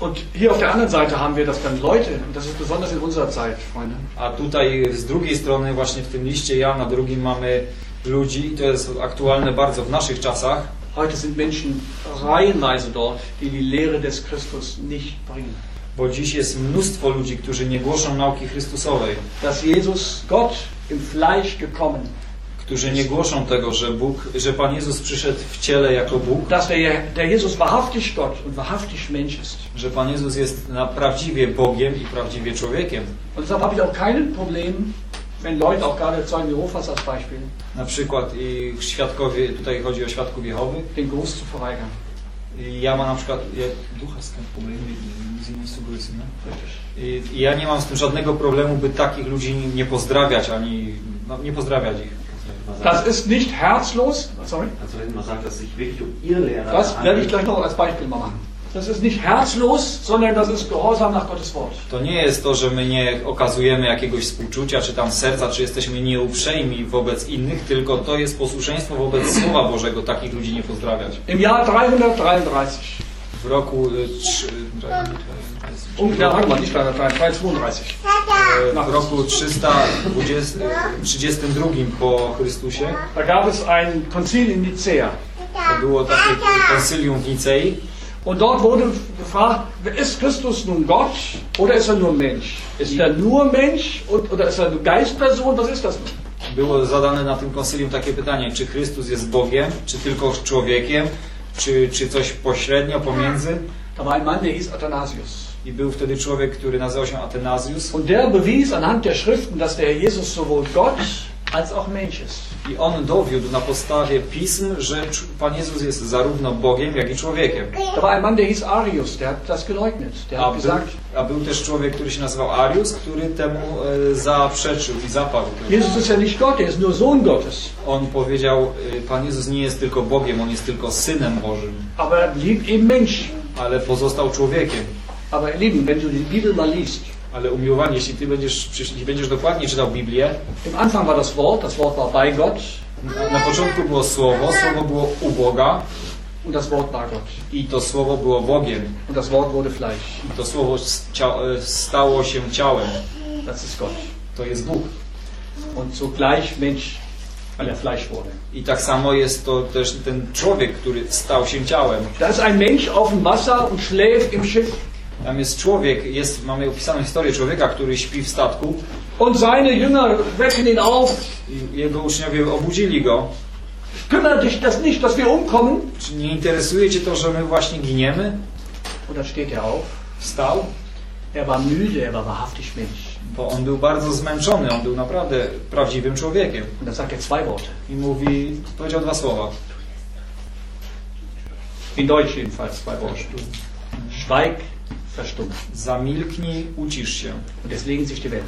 und hier auf der anderen Seite haben wir das dann Leute, und das ist besonders in unserer Zeit, Freunde, a tutaj z drugiej strony właśnie w tym liście Jana drugim mamy ludzi i to jest aktualne bardzo w naszych czasach, heute sind Menschen reihenweise dort, die die Lehre des Christus nicht bringen. Bo dziś jest mnóstwo ludzi, którzy nie głoszą nauki Chrystusowej, Dass Jesus, Gott, im Fleisch gekommen, którzy nie głoszą tego, że Bóg, że Pan Jezus przyszedł w ciele jako Bóg, dass der, der Jesus wahrhaftig Gott und wahrhaftig Mensch ist. że Pan Jezus jest na prawdziwie Bogiem i prawdziwie człowiekiem. Und deshalb habe ich auch kein Problem, wenn Leute, auch gerade Zeugen Jehovas als Beispiel, Na przykład i świadkowie, tutaj chodzi o świadków Jehowy. den Gruß zu verweigern. Ja mam na przykład, ja, ducha z tym problemem, innej sugestii, no. I, I ja nie mam z tym żadnego problemu, by takich ludzi nie pozdrawiać, ani no, nie pozdrawiać ich. Das ist nicht herzlos, sorry, Also wenn man sagt, dass sich wirklich um ihr Lehrer das werde ich gleich noch als Beispiel mal machen. Das ist nicht herzlos, sondern das ist Gehorsam nach Gottes Wort. To nie jest to, że my nie okazujemy jakiegoś współczucia, czy tam serca, czy jesteśmy nieuprzejmi wobec innych, tylko to jest posłuszeństwo wobec Słowa Bożego, takich ludzi nie pozdrawiać. Im Jahr 333, W roku y, trzy- um, ja, warte mal, nicht 333, 332, e, w roku 332 po Chrystusie da gab es ein Konzil in Nicea. to było takie konsylium w Nicei Und dort wurde gefragt, ist Christus nun Gott oder ist er nur Mensch? Ist er nur Mensch und, oder ist er eine Geistperson? Was ist das nun? było zadane na tym konsylium takie pytanie, czy Chrystus jest Bogiem, czy tylko człowiekiem, czy, czy coś pośrednio pomiędzy. Da war ein Mann, der hieß Athanasius. I był wtedy człowiek, który nazywał się Atenazjus. Und der bewies anhand der Schriften, dass der Jesus sowohl Gott als auch Mensch ist. I on dowiódł na podstawie pism, że Pan Jezus jest zarówno Bogiem, jak i człowiekiem. Da war ein Mann, der hieß Arius, der hat das geleugnet. Der A hat był, gesagt, a był też człowiek, który się nazywał Arius, który temu e, zaprzeczył i zaparł. Jesus ist ja nicht Gott, er ist nur Sohn Gottes. On powiedział, e, Pan Jezus nie jest tylko Bogiem, On jest tylko Synem Bożym, Aber er blieb eben Mensch. ale pozostał człowiekiem. Aber Lieben, wenn du die Bibel mal liest, Ale umiłowani, jeśli Ty będziesz, jeśli będziesz dokładnie czytał Biblię, im Anfang war das Wort, das Wort war bei Gott na, na początku było Słowo, Słowo było u Boga und das Wort war Gott. i to Słowo było Bogiem. Und das Wort wurde Fleisch. I to Słowo e, stało się ciałem. Das ist Gott. To jest Bóg. Und zugleich Mensch, weil er Fleisch wurde. I tak samo jest to też ten człowiek, który stał się ciałem. Da ist ein Mensch auf dem Wasser und schläft im Schiff. Tam jest człowiek, jest, mamy opisaną historię człowieka, który śpi w statku Und seine Jünger wecken ihn auf. i jego uczniowie obudzili go. Kümmert dich das nicht, dass wir umkommen? Czy nie interesuje Cię to, że my właśnie giniemy? Und dann steht er auf. Wstał, Er war müde, er war wahrhaftig Mensch. bo on był bardzo zmęczony, on był naprawdę prawdziwym człowiekiem. Und dann sagt er zwei Worte. I mówi, powiedział dwa słowa. In Deutsch jedenfalls zwei Worte. Schweig, Zamilknij, ucisz się. Und es legen sich die Wellen.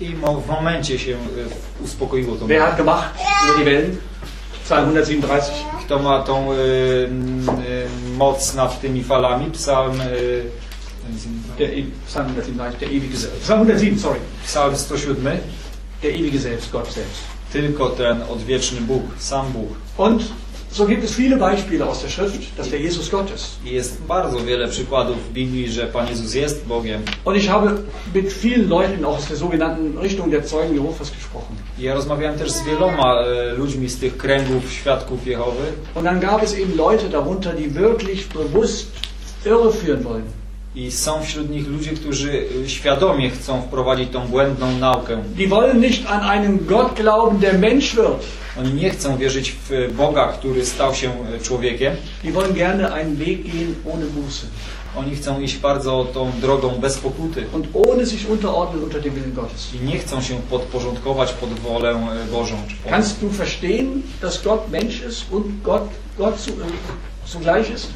I w momencie się e, uspokoiło to. Wer hat gemacht über die Wellen? Psalm 137. Kto ma tą y, y, moc nad tymi falami? Psalm, y, Der, Psalm 137, der ewige Selbst. Psalm 107, sorry. Psalm 107. Der ewige Selbst, Gott selbst. Tylko ten odwieczny Bóg, sam Bóg. Und so gibt es viele Beispiele aus der Schrift, dass der Jesus Gott ist. Jest bardzo wiele przykładów w Biblii, że Pan Jezus jest Bogiem. Und ich habe mit vielen Leuten auch aus der sogenannten Richtung der Zeugen Jehovas gesprochen. Ja rozmawiałem też z wieloma e, ludźmi z tych kręgów świadków Jehowy. Und dann gab es eben Leute darunter, die wirklich bewusst irreführen wollen. I są wśród nich ludzie, którzy e, świadomie chcą wprowadzić tą błędną naukę. Die wollen nicht an einen Gott glauben, der Mensch wird. Oni nie chcą wierzyć w Boga, który stał się e, człowiekiem. Die wollen gerne einen Weg gehen ohne Buße Oni chcą iść bardzo tą drogą bez pokuty. und ohne sich unterordnen unter dem Willen Gottes. I nie chcą się podporządkować pod wolę Bożą. Kannst du verstehen, dass Gott Mensch ist und Gott, Gott zu, zugleich ist?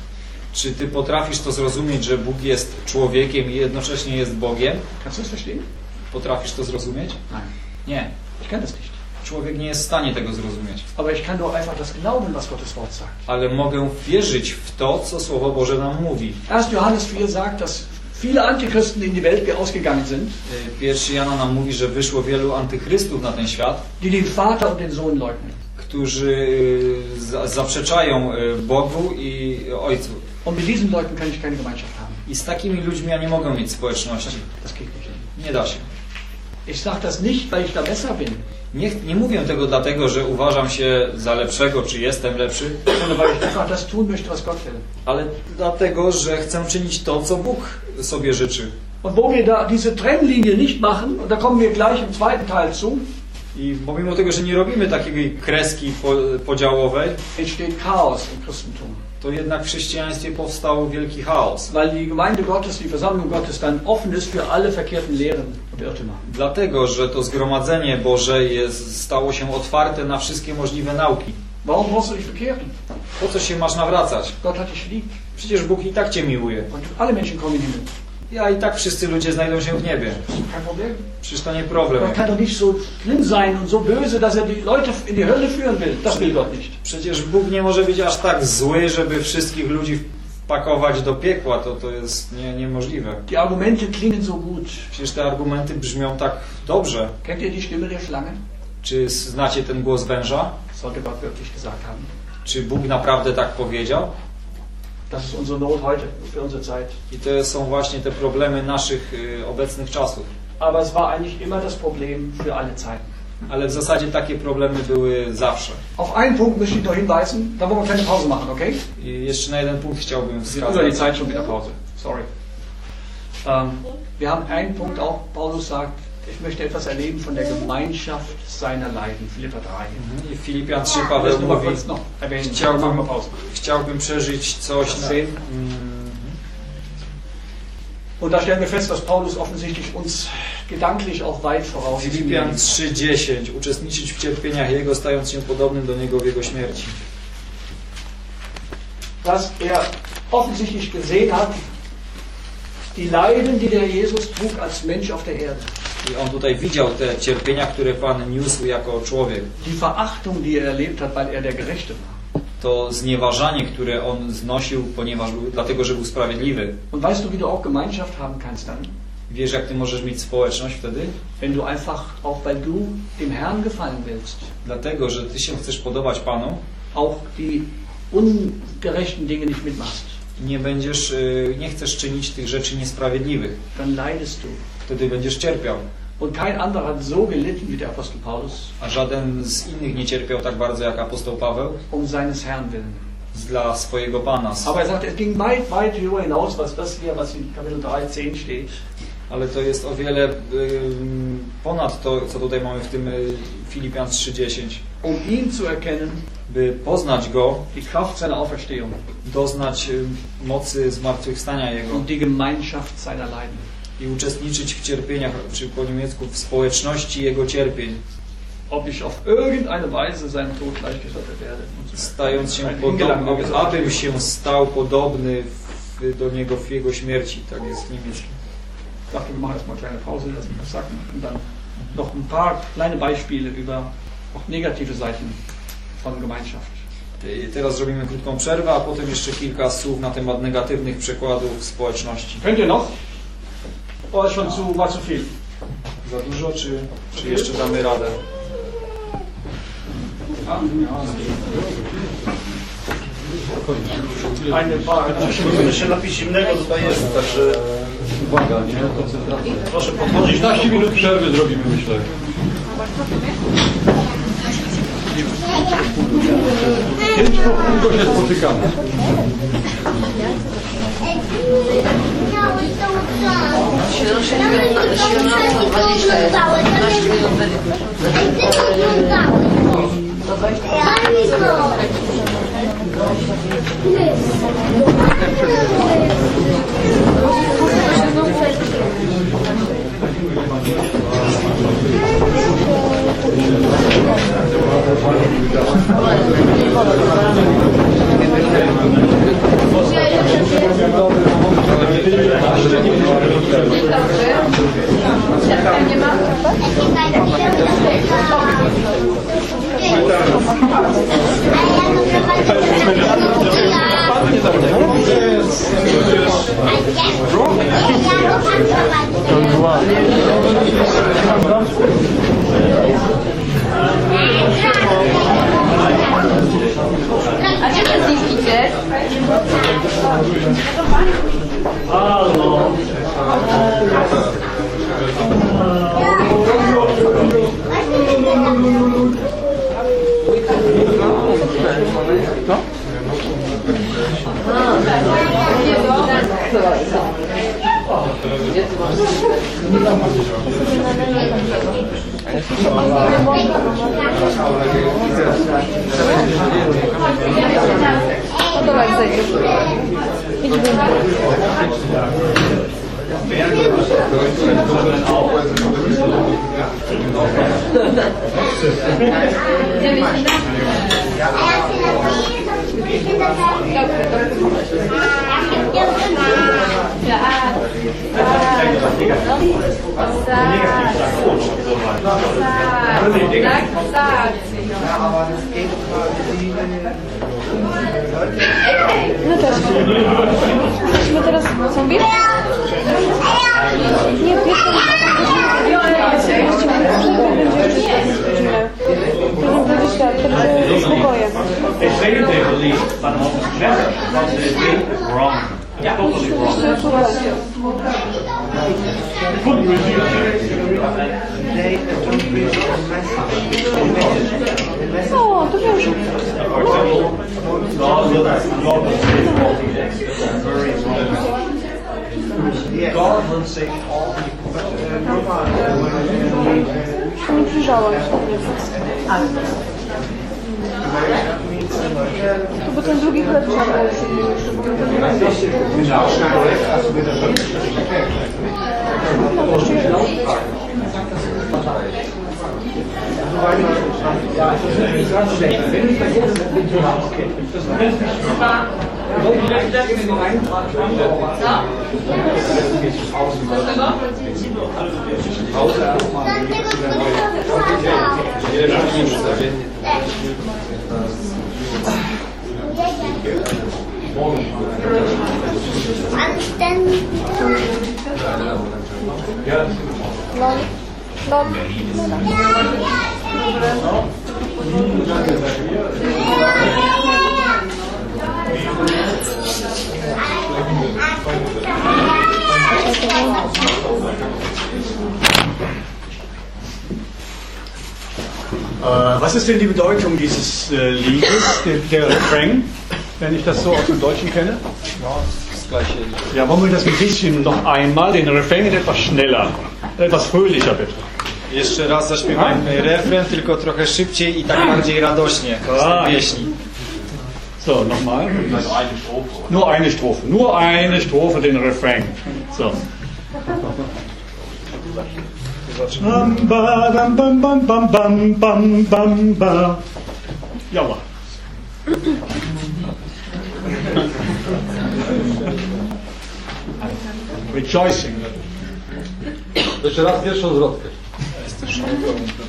Czy ty potrafisz to zrozumieć, że Bóg jest człowiekiem i jednocześnie jest Bogiem? Kannst du das verstehen? Potrafisz to zrozumieć? Nein, Nie. ich kann das nicht. Człowiek nie jest w stanie tego zrozumieć. Aber ich kann nur einfach das glauben, was Gottes Wort sagt. Ale mogę wierzyć w to, co Słowo Boże nam mówi. 1. Johannes 4 sagt, dass viele Antichristen in die Welt ausgegangen sind, Y, Pierwszy Jana nam mówi, że wyszło wielu antychrystów na ten świat, die den Vater und den Sohn leugnen. którzy y, za- zaprzeczają y, Bogu i Ojcu. Und mit diesen Leuten kann ich keine Gemeinschaft haben. I z takimi ludźmi ja nie mogę mieć społeczności. Das geht nicht. Nie da się. Ich sage das nicht, weil ich da besser bin, Nie, nie mówię tego dlatego, że uważam się za lepszego, czy jestem lepszy, ale dlatego, że chcę czynić to, co Bóg sobie życzy. Und wo wir da diese Trennlinie nicht machen, da kommen wir gleich im zweiten Teil zu, I pomimo tego, że nie robimy takiej kreski po, podziałowej, entsteht Chaos im Christentum. To jednak w chrześcijaństwie powstał wielki chaos. Weil die Gemeinde Gottes, die Versammlung Gottes dann offen ist für alle verkehrten Lehren und Irrtümer. Dlatego, że to zgromadzenie Boże jest, stało się otwarte na wszystkie możliwe nauki. Warum brauchst du dich bekehren? Po co się masz nawracać? Gott hat dich lieb. Przecież Bóg i tak Cię miłuje. Und alle Menschen kommen in den Himmel. Ja i tak wszyscy ludzie znajdą się w niebie. Kein Problem. Przecież to nie problem. Gott kann doch nicht so schlimm sein und so böse, dass er die Leute in die Hölle führen will. Das will Gott nicht. Przecież Bóg nie może być aż tak zły, żeby wszystkich ludzi wpakować do piekła. To, to jest nie, niemożliwe. Die Argumente klingen so gut. Przecież te argumenty brzmią tak dobrze. Kennt ihr die Stimme der Schlange? Czy znacie ten głos węża? Sollte Gott wirklich gesagt haben. Czy Bóg naprawdę tak powiedział? Das ist unsere Not heute für unsere Zeit. I to są właśnie te problemy naszych y, obecnych czasów. Aber es war eigentlich immer das Problem für alle Zeiten. Ale w zasadzie takie problemy były zawsze. Auf einen Punkt möchte ich noch hinweisen, da wollen wir keine Pause machen, okay? I jeszcze na jeden punkt chciałbym Wir sind über die wskazać. Zeit schon wieder Pause. Sorry. Ähm, wir haben einen Punkt auch, Paulus sagt, ich möchte etwas erleben von der Gemeinschaft seiner Leiden. Philippa 3. Mhm. I Filipian 3 Das Paweł mówi. Chciałbym- chciałbym przeżyć coś mm, Und da stellen wir fest, dass Paulus offensichtlich uns gedanklich auch weit voraus ist. Filipian 3:10 uczestniczyć w cierpieniach Jego, stając się podobnym do Niego w Jego śmierci. Dass er offensichtlich gesehen hat, die Leiden, die der Jesus trug als Mensch auf der Erde, I on tutaj widział te cierpienia, które Pan niósł jako człowiek. die Verachtung, die er erlebt hat, weil er der Gerechte war. To znieważanie, które on znosił, ponieważ był, dlatego, że był sprawiedliwy. Und weißt du, wie du auch Gemeinschaft haben kannst dann? Wiesz, jak ty możesz mieć społeczność wtedy? Wenn du einfach, auch weil du dem Herrn gefallen willst, Dlatego, że ty się chcesz podobać Panu, auch die ungerechten Dinge nicht mitmachst. nie będziesz, y, nie chcesz czynić tych rzeczy niesprawiedliwych. Dann leidest du. Wtedy będziesz cierpiał. Und kein anderer hat so gelitten wie der Apostel Paulus, A żaden z innych nie cierpiał tak bardzo jak apostoł Paweł um seines Herrn willen. dla swojego Pana. Aber er sagt, es ging weit, weit darüber hinaus, was das hier, was in Kapitel 3, 10 steht. Ale to jest o wiele ym, ponad to, co tutaj mamy w tym y, Filipian 3:10. Um ihn zu erkennen, By poznać Go, die Kraft seiner Auferstehung doznać mocy zmartwychwstania Jego und die Gemeinschaft seiner Leiden. I uczestniczyć w cierpieniach, czy po niemiecku w społeczności Jego cierpień, Ob ich auf irgendeine Weise seinem Tod gleichgestattet werde. Stając się podobny, abym się stał podobny w, do Niego w Jego śmierci. Tak jest w niemieckim. Dachte, wir machen erstmal eine kleine Pause, lassen wir das sacken und dann noch ein paar kleine Beispiele über auch negative Seiten von Gemeinschaft. Teraz zrobimy krótką przerwę, a potem jeszcze kilka słów na temat negatywnych przykładów społeczności. Könnt ihr noch? War zu viel? Za dużo, czy, czy jeszcze damy radę? Eine Bar. Jeszcze napis zimnego tutaj jest, także Uwaga, nie? Koncentracja. proszę podchodzić. 15 minut przerwy zrobimy, myślę. Kiedyś po pół się spotykamy. A gdzie ty z nim idziesz? Tak, tak. Musimy teraz co mówisz? Nie, wiesz, jeszcze będzie jeszcze godzinę. Powinien powiedzieć tak, także spokojnie. They say they believe, but better, but they think wrong. Totally wrong. Jeszcze słuchajcie. Couldn't refuse O, to wiesz. God will save all Nie przyjrzałam się. To bo ten drugi chleb trzeba było jeszcze, bo my to nie mamy. No, jeszcze jeden. No, no, no. Äh, was ist denn die Bedeutung dieses äh, Liedes, der, der Refrain, wenn ich das so aus dem Deutschen kenne? Das gleiche Ja, wollen wir das ein bisschen noch einmal, den Refrain etwas schneller, etwas fröhlicher bitte. Jeszcze raz zaśpiewajmy refren, tylko trochę szybciej i tak bardziej radośnie z tej pieśni. So, nochmal. Nur eine Strophe. Nur eine Strophe, den Refrain. So. Bam, ba, bam, bam, bam, bam, bam, bam, bam, Rejoicing. Jeszcze raz pierwszą zwrotkę.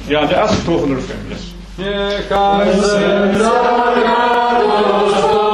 Ja, erste Strophe, den Refrain. Yes. Niechaj Ah,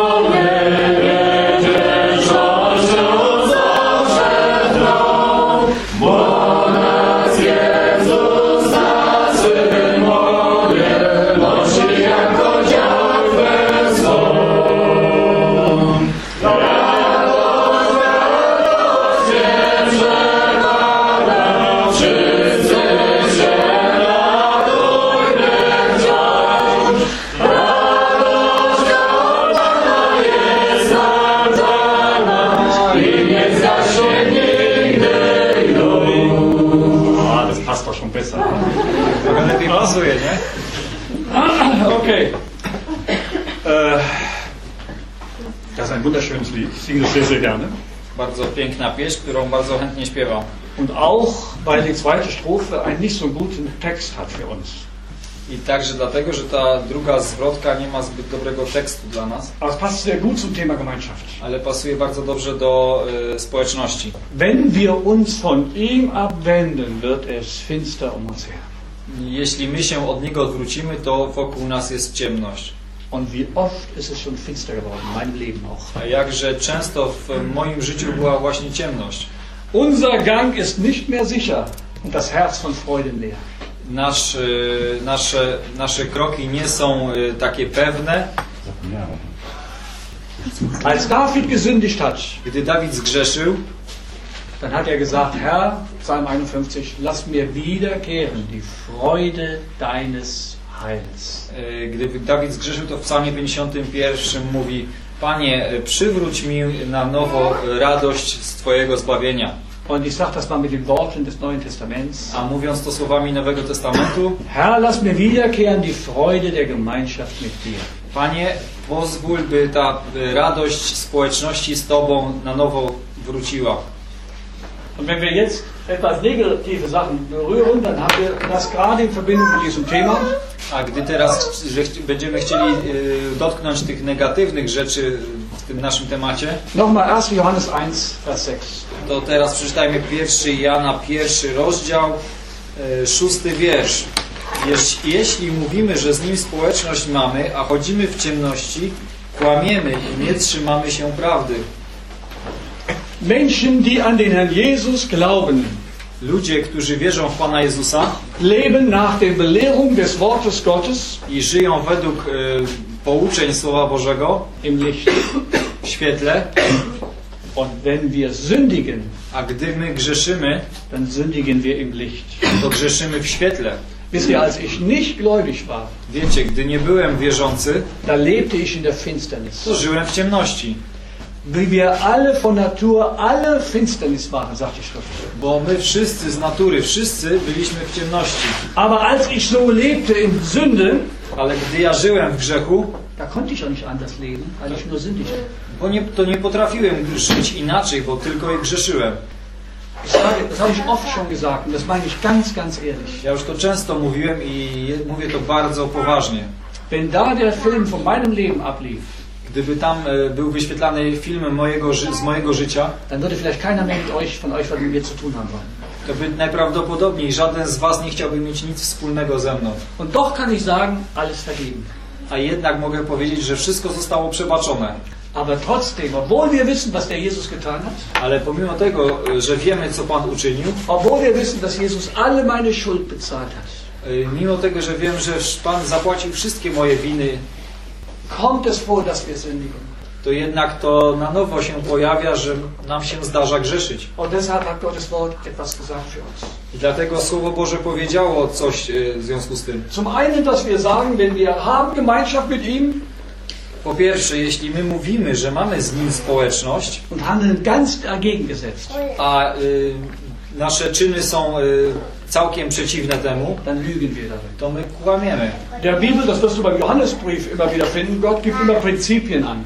pieśń, którą bardzo chętnie śpiewam. Und auch, weil die zweite Strophe einen nicht so guten Text hat für uns. I także dlatego, że ta druga zwrotka nie ma zbyt dobrego tekstu dla nas, Aber es passt sehr gut zum Thema Gemeinschaft. ale pasuje bardzo dobrze do y, społeczności. Wenn wir uns von ihm abwenden, wird es finster um uns her. Jeśli my się od niego odwrócimy, to wokół nas jest ciemność. Und wie oft ist es schon finster geworden, in meinem Leben auch. A jakże często w moim życiu była właśnie ciemność. Unser Gang ist nicht mehr sicher und das Herz von Freuden leer. Nasz, y, nasze, nasze kroki nie są y, takie pewne. Als David gesündigt hat, Gdy Dawid zgrzeszył, dann hat er gesagt, Herr, Psalm 51, lass mir wiederkehren die Freude deines Heils. y, gdy Dawid zgrzeszył, to w psalmie 51 mówi Panie, przywróć mi na nowo radość z Twojego zbawienia. Und ich sage das mal mit den Worten des Neuen Testaments. A mówiąc to słowami Nowego Testamentu, Herr, lass mir wiederkehren die Freude der Gemeinschaft mit dir. Panie, pozwól, by ta radość społeczności z Tobą na nowo wróciła. Und wenn wir jetzt etwas negative Sachen berühren, dann haben wir das gerade in Verbindung mit diesem Thema. A gdy teraz będziemy chcieli y, dotknąć tych negatywnych rzeczy w tym naszym temacie, Nochmal 1. Johannes 1, Vers 6. to teraz przeczytajmy pierwszy Jana, pierwszy rozdział, y, szósty wiersz. Jeś, jeśli mówimy, że z nim społeczność mamy, a chodzimy w ciemności, kłamiemy i nie trzymamy się prawdy. Menschen, die an den Herrn Jesus glauben, Ludzie, którzy wierzą w Pana Jezusa leben nach der Belehrung des Wortes Gottes i żyją według y, pouczeń Słowa Bożego im Licht. w świetle, Und wenn wir sündigen, a gdy my grzeszymy, dann sündigen wir im Licht. to grzeszymy w świetle. Wisst ihr, als ich nicht gläubig war, Wiecie, gdy nie byłem wierzący, da lebte ich in der Finsternis. to żyłem w ciemności. Wie wir alle von Natur alle Finsternis waren, sagt die Schrift. Bo my wszyscy z natury, wszyscy byliśmy w ciemności. Aber als ich so lebte in Sünde, Ale gdy ja żyłem w grzechu, Da konnte ich auch nicht anders leben, weil ich nur sündig bin. Bo nie, to nie potrafiłem żyć inaczej, bo tylko grzeszyłem. Ich sage, das habe ich oft schon gesagt und das meine ich ganz, ganz ehrlich. Ja już to często mówiłem i je- mówię to bardzo poważnie. Wenn da der Film von meinem Leben ablief, Gdyby tam e, był wyświetlany film mojego, z mojego życia, dann würde vielleicht keiner mehr mit euch, von euch was mit mir zu tun haben wollen. to by najprawdopodobniej żaden z Was nie chciałby mieć nic wspólnego ze mną. Und doch kann ich sagen, alles vergeben. A jednak mogę powiedzieć, że wszystko zostało przebaczone. Aber trotzdem, obwohl wir wissen, was der Jesus getan hat, Ale pomimo tego, e, że wiemy, co Pan uczynił, obwohl wir wissen, dass Jesus alle meine Schuld bezahlt hat, e, mimo tego, że wiem, że Pan zapłacił wszystkie moje winy, kommt es vor, dass wir sündigen. to jednak to na nowo się pojawia, że nam się zdarza grzeszyć. Und deshalb hat Gottes Wort etwas gesagt für uns. I dlatego Słowo Boże powiedziało coś e, w związku z tym. Zum einen, dass wir sagen, wenn wir haben Gemeinschaft mit ihm Po pierwsze, jeśli my mówimy, że mamy z Nim społeczność, und handeln ganz dagegen gesetzt, a y, nasze czyny są y, całkiem przeciwne temu, dann lügen wir darin. to my kłamiemy. Der Bibel, das wirst du beim Johannesbrief immer wieder finden, Gott gibt immer Prinzipien an.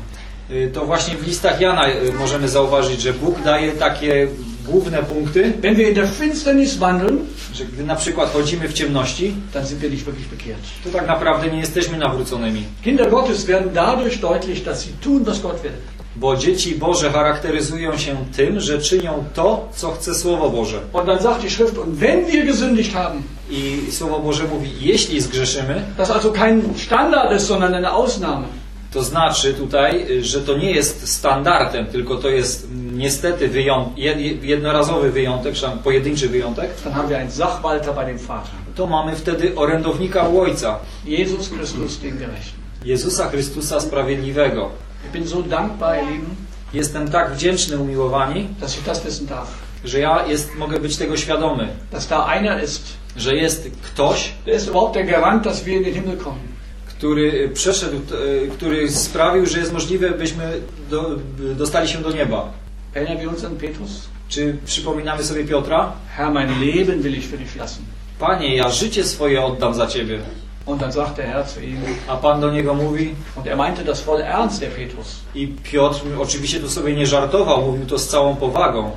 Y, To właśnie w listach Jana y, możemy zauważyć, że Bóg daje takie główne punkty, Wenn wir in der Finsternis wandeln, że gdy na przykład chodzimy w ciemności, dann sind wir nicht wirklich bekehrt. to tak naprawdę nie jesteśmy nawróconymi. Kinder Gottes werden dadurch deutlich, dass sie tun, was Gott will. Bo dzieci Boże charakteryzują się tym, że czynią to, co chce Słowo Boże. Und dann sagt die Schrift, und wenn wir gesündigt haben, I Słowo Boże mówi, jeśli zgrzeszymy, das also kein Standard ist, sondern eine Ausnahme, to znaczy tutaj, że to nie jest standardem, tylko to jest niestety wyjąt, jed- jednorazowy wyjątek, pojedynczy wyjątek, dann haben wir einen Sachwalter bei dem Vater. to mamy wtedy orędownika u Ojca, Jesus Christus, den Gerechten. Jezusa Chrystusa Sprawiedliwego. Ich bin so dankbar, ihr Lieben, Jestem tak wdzięczny, umiłowani, dass ich das wissen darf. że ja jest, mogę być tego świadomy, Dass da einer ist, że jest ktoś, der ist überhaupt der Garant, dass wir in den Himmel kommen. który przeszedł, t- y, który sprawił, że jest możliwe, byśmy do, dostali się do nieba. Erinnern wir uns an Petrus? Czy przypominamy sobie Piotra? Herr, mein Leben will ich für dich lassen. Panie, ja życie swoje oddam za Ciebie. Und dann sagt der Herr zu ihm, A Pan do niego mówi, und er meinte das voll ernst, der Petrus, i Piotr oczywiście tu sobie nie żartował, mówił to z całą powagą.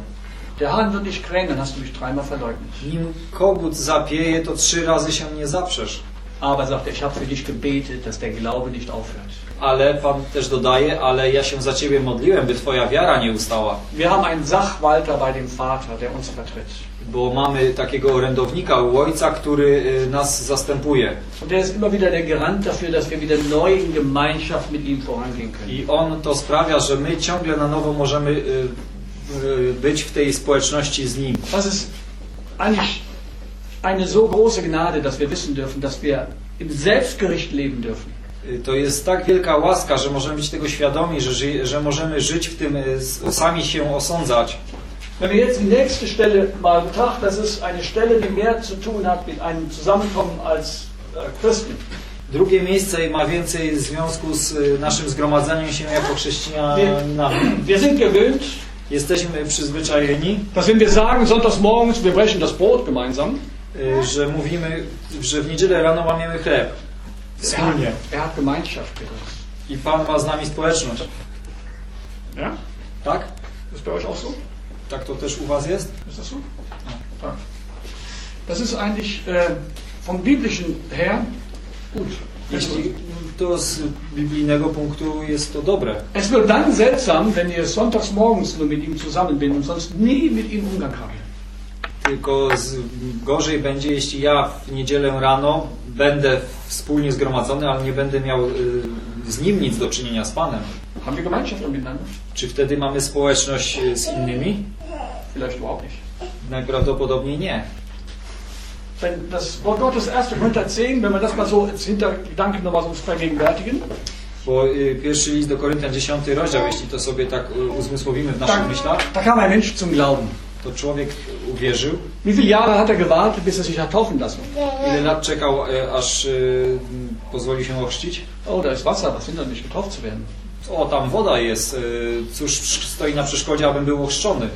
der Hahn wird dich krähen, dann hast du mich dreimal verleugnet. Nim kogut zapieje, to trzy razy się nie zaprzesz. Aber sagt er, ich habe für dich gebetet, dass der Glaube nicht aufhört. Ale Pan też dodaje, ale ja się za Ciebie modliłem, by Twoja wiara nie ustała. Wir haben einen Sachwalter bei dem Vater, der uns vertritt. Bo mamy takiego orędownika u Ojca, który y, nas zastępuje. Und der ist immer wieder der Garant dafür, dass wir wieder neu in Gemeinschaft mit ihm vorangehen können. I On to sprawia, że my ciągle na nowo możemy y, y, być w tej społeczności z Nim. Das ist eigentlich eine so große Gnade, dass wir wissen dürfen, dass wir im Selbstgericht leben dürfen. Y, To jest tak wielka łaska, że możemy być tego świadomi, że, żyje, że możemy żyć w tym, y, sami się osądzać. Wenn wir jetzt die nächste Stelle mal betrachten, das ist eine Stelle, die mehr zu tun hat mit einem Zusammenkommen als äh, Christen. Drugie miejsce ma więcej związku z y, naszym zgromadzeniem się jako chrześcijanami. Wir sind gewöhnt, Jesteśmy przyzwyczajeni, dass wenn wir sagen, sonntags morgens, wir brechen das Brot gemeinsam, że mówimy, że w niedzielę rano łamiemy chleb. Wspólnie. er hat Gemeinschaft mit uns. I Pan ma z nami społeczność. Ja? Tak? Ist bei euch auch so? Tak to też u Was jest? Ist das so? Ja. Das ist eigentlich äh, vom biblischen her gut. Jeśli to z biblijnego punktu jest to dobre. Es wird dann seltsam, wenn ihr sonntags morgens nur mit ihm zusammen bin und sonst nie mit ihm Umgang habe. Tylko z, gorzej będzie, jeśli ja w niedzielę rano będę wspólnie zgromadzony, ale nie będę miał y, z nim nic do czynienia z Panem. Haben wir Gemeinschaft miteinander? Czy wtedy mamy społeczność y, z innymi? Vielleicht überhaupt nicht. Najprawdopodobniej nie. Wenn das Wort Gottes 1. Korinther 10, wenn wir das mal so als Hintergedanken nochmal so vergegenwärtigen, Bo y, pierwszy list do Koryntian 10 rozdział, jeśli to sobie tak uzmysłowimy w naszych da, myślach, ein Mensch zum Glauben. To człowiek uwierzył. Wie viele Jahre hat er gewartet, bis er sich hat taufen lassen? Ile lat czekał, y, aż y, pozwoli się ochrzcić? Oh, da ist Wasser, was hindert mich, getauft zu werden? O, tam woda jest. y, Cóż stoi na przeszkodzie, abym był ochrzczony?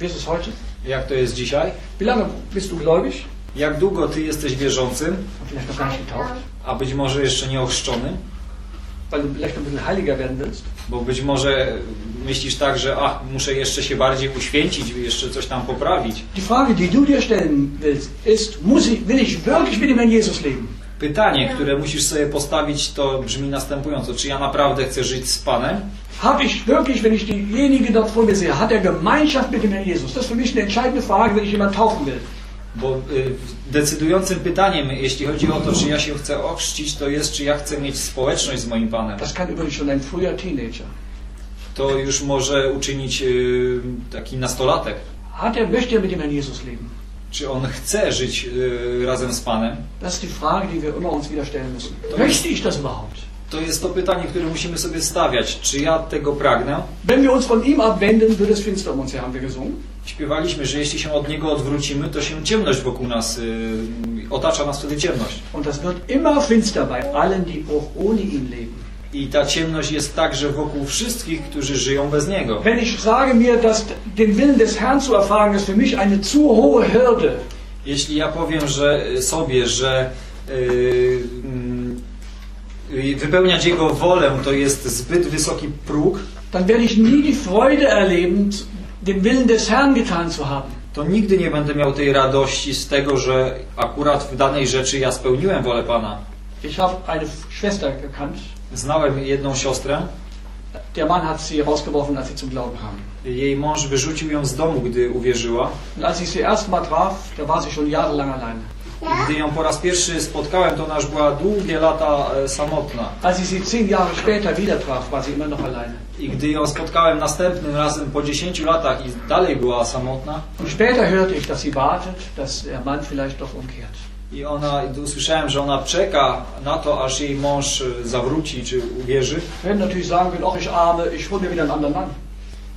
Wie ist es heute? Jak to jest dzisiaj? Wie lange bist du gläubig? Jak długo ty jesteś wierzącym, a być może jeszcze nie ochrzczonym? Weil du vielleicht ein bisschen heiliger werden willst. Bo być może myślisz tak, że ach, muszę jeszcze się bardziej uświęcić, jeszcze coś tam poprawić. Die Frage, die du dir stellen willst, ist, muss ich, will ich wirklich mit dem Herrn Jesus leben? Pytanie, które musisz sobie postawić, to brzmi następująco. Czy ja naprawdę chcę żyć z Panem? Habe ich wirklich, wenn ich diejenige dort vor mir sehe, hat er Gemeinschaft mit dem Herrn Jesus? Das ist für mich eine entscheidende Frage, wenn ich jemanden taufen will. Bo y, decydującym pytaniem, jeśli chodzi o to, czy ja się chcę ochrzcić, to jest, czy ja chcę mieć społeczność z moim Panem. Das kann übrigens schon ein früher Teenager. To już może uczynić y, taki nastolatek. Hat er, möchte er mit dem Herrn Jesus leben? Czy on chce żyć y, razem z Panem? Das ist die Frage, die wir immer uns wieder stellen müssen. Möchte ich das überhaupt? To jest to pytanie, które musimy sobie stawiać. Czy ja tego pragnę? Wenn wir uns von ihm abwenden, wird es finster um uns her, haben wir gesungen. Śpiewaliśmy, że jeśli się od Niego odwrócimy, to się ciemność wokół nas, y, otacza nas wtedy ciemność. Und das wird immer finster bei allen, die auch ohne ihn leben. I ta ciemność jest także wokół wszystkich, którzy żyją bez Niego. Wenn ich sage mir, dass den Willen des Herrn zu erfahren ist für mich eine zu hohe Hürde, Jeśli ja powiem że sobie, że y, y, wypełniać Jego wolę to jest zbyt wysoki próg, dann werde ich nie die Freude erleben, den Willen des Herrn getan zu haben. to nigdy nie będę miał tej radości z tego, że akurat w danej rzeczy ja spełniłem wolę Pana. Ich habe eine Schwester gekannt. Znałem jedną siostrę, Der Mann hat sie rausgeworfen, als sie zum Glauben kam. jej mąż wyrzucił ją z domu, gdy uwierzyła. Und als ich sie erst mal traf, da war sie schon jahrelang alleine. Gdy ją po raz pierwszy spotkałem, to ona już była długie lata e, samotna. Als ich sie zehn Jahre später wieder traf, war sie immer noch alleine. I gdy ją spotkałem następnym razem po 10 latach i dalej była samotna, Und später hörte ich, dass sie wartet, dass der Mann vielleicht doch umkehrt. I ona, usłyszałem, że ona czeka na to, aż jej mąż e, zawróci czy uwierzy, werden natürlich sagen können, ach ich arme, ich hole mir wieder einen anderen Mann.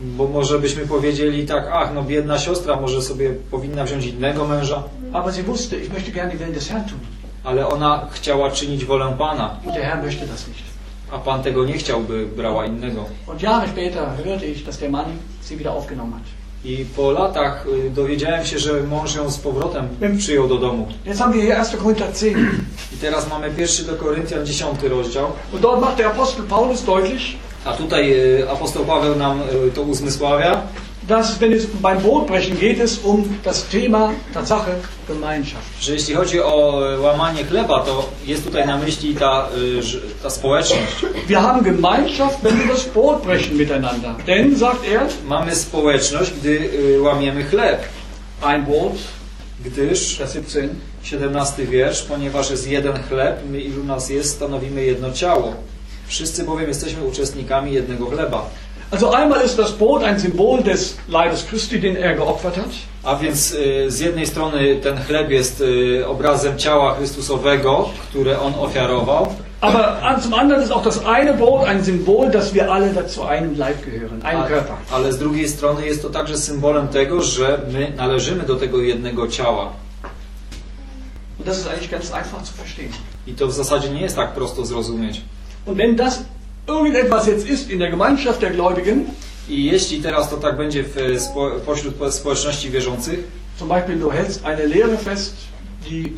bo może byśmy powiedzieli tak, ach, no biedna siostra może sobie powinna wziąć innego męża, Aber sie wusste, ich möchte gerne den Willen des Herrn tun. ale ona chciała czynić wolę Pana, Und der Herr möchte das nicht. a Pan tego nie chciał, by brała innego. Und Jahre später hörte ich, dass der Mann sie wieder aufgenommen hat. I po latach y, dowiedziałem się, że mąż ją z powrotem przyjął do domu. Jetzt haben wir hier 1. Korinther 10. I teraz mamy pierwszy do Koryntian 10 rozdział, Und dort macht der Apostel Paulus deutlich, a tutaj y, apostoł Paweł nam y, to uzmysławia, dass, wenn es beim Brotbrechen geht, es um das Thema, Tatsache, Gemeinschaft. że jeśli chodzi o y, łamanie chleba, to jest tutaj na myśli ta, że- ta społeczność. Wir haben Gemeinschaft, wenn wir das Brot brechen miteinander. Denn, sagt er, Mamy społeczność, gdy y, łamiemy chleb, ein Brot, gdyż, Vers 17, 17 wiersz, ponieważ jest jeden chleb, my ilu nas jest, stanowimy jedno ciało. Wszyscy bowiem jesteśmy uczestnikami jednego chleba. Also einmal ist das Brot ein Symbol des Leibes Christi, den er geopfert hat. A więc y, z jednej strony ten chleb jest y, obrazem ciała Chrystusowego, które On ofiarował, Aber zum anderen ist auch das eine Brot ein Symbol, dass wir alle zu einem Leib gehören, einem a, Körper. ale z drugiej strony jest to także symbolem tego, że my należymy do tego jednego ciała. Und das ist eigentlich ganz einfach zu verstehen. I to w zasadzie nie jest tak prosto zrozumieć. Und wenn das irgendetwas jetzt ist in der Gemeinschaft der Gläubigen, I jeśli teraz to tak będzie w, e, pośród po- społeczności wierzących, zum Beispiel du hältst eine Lehre fest, die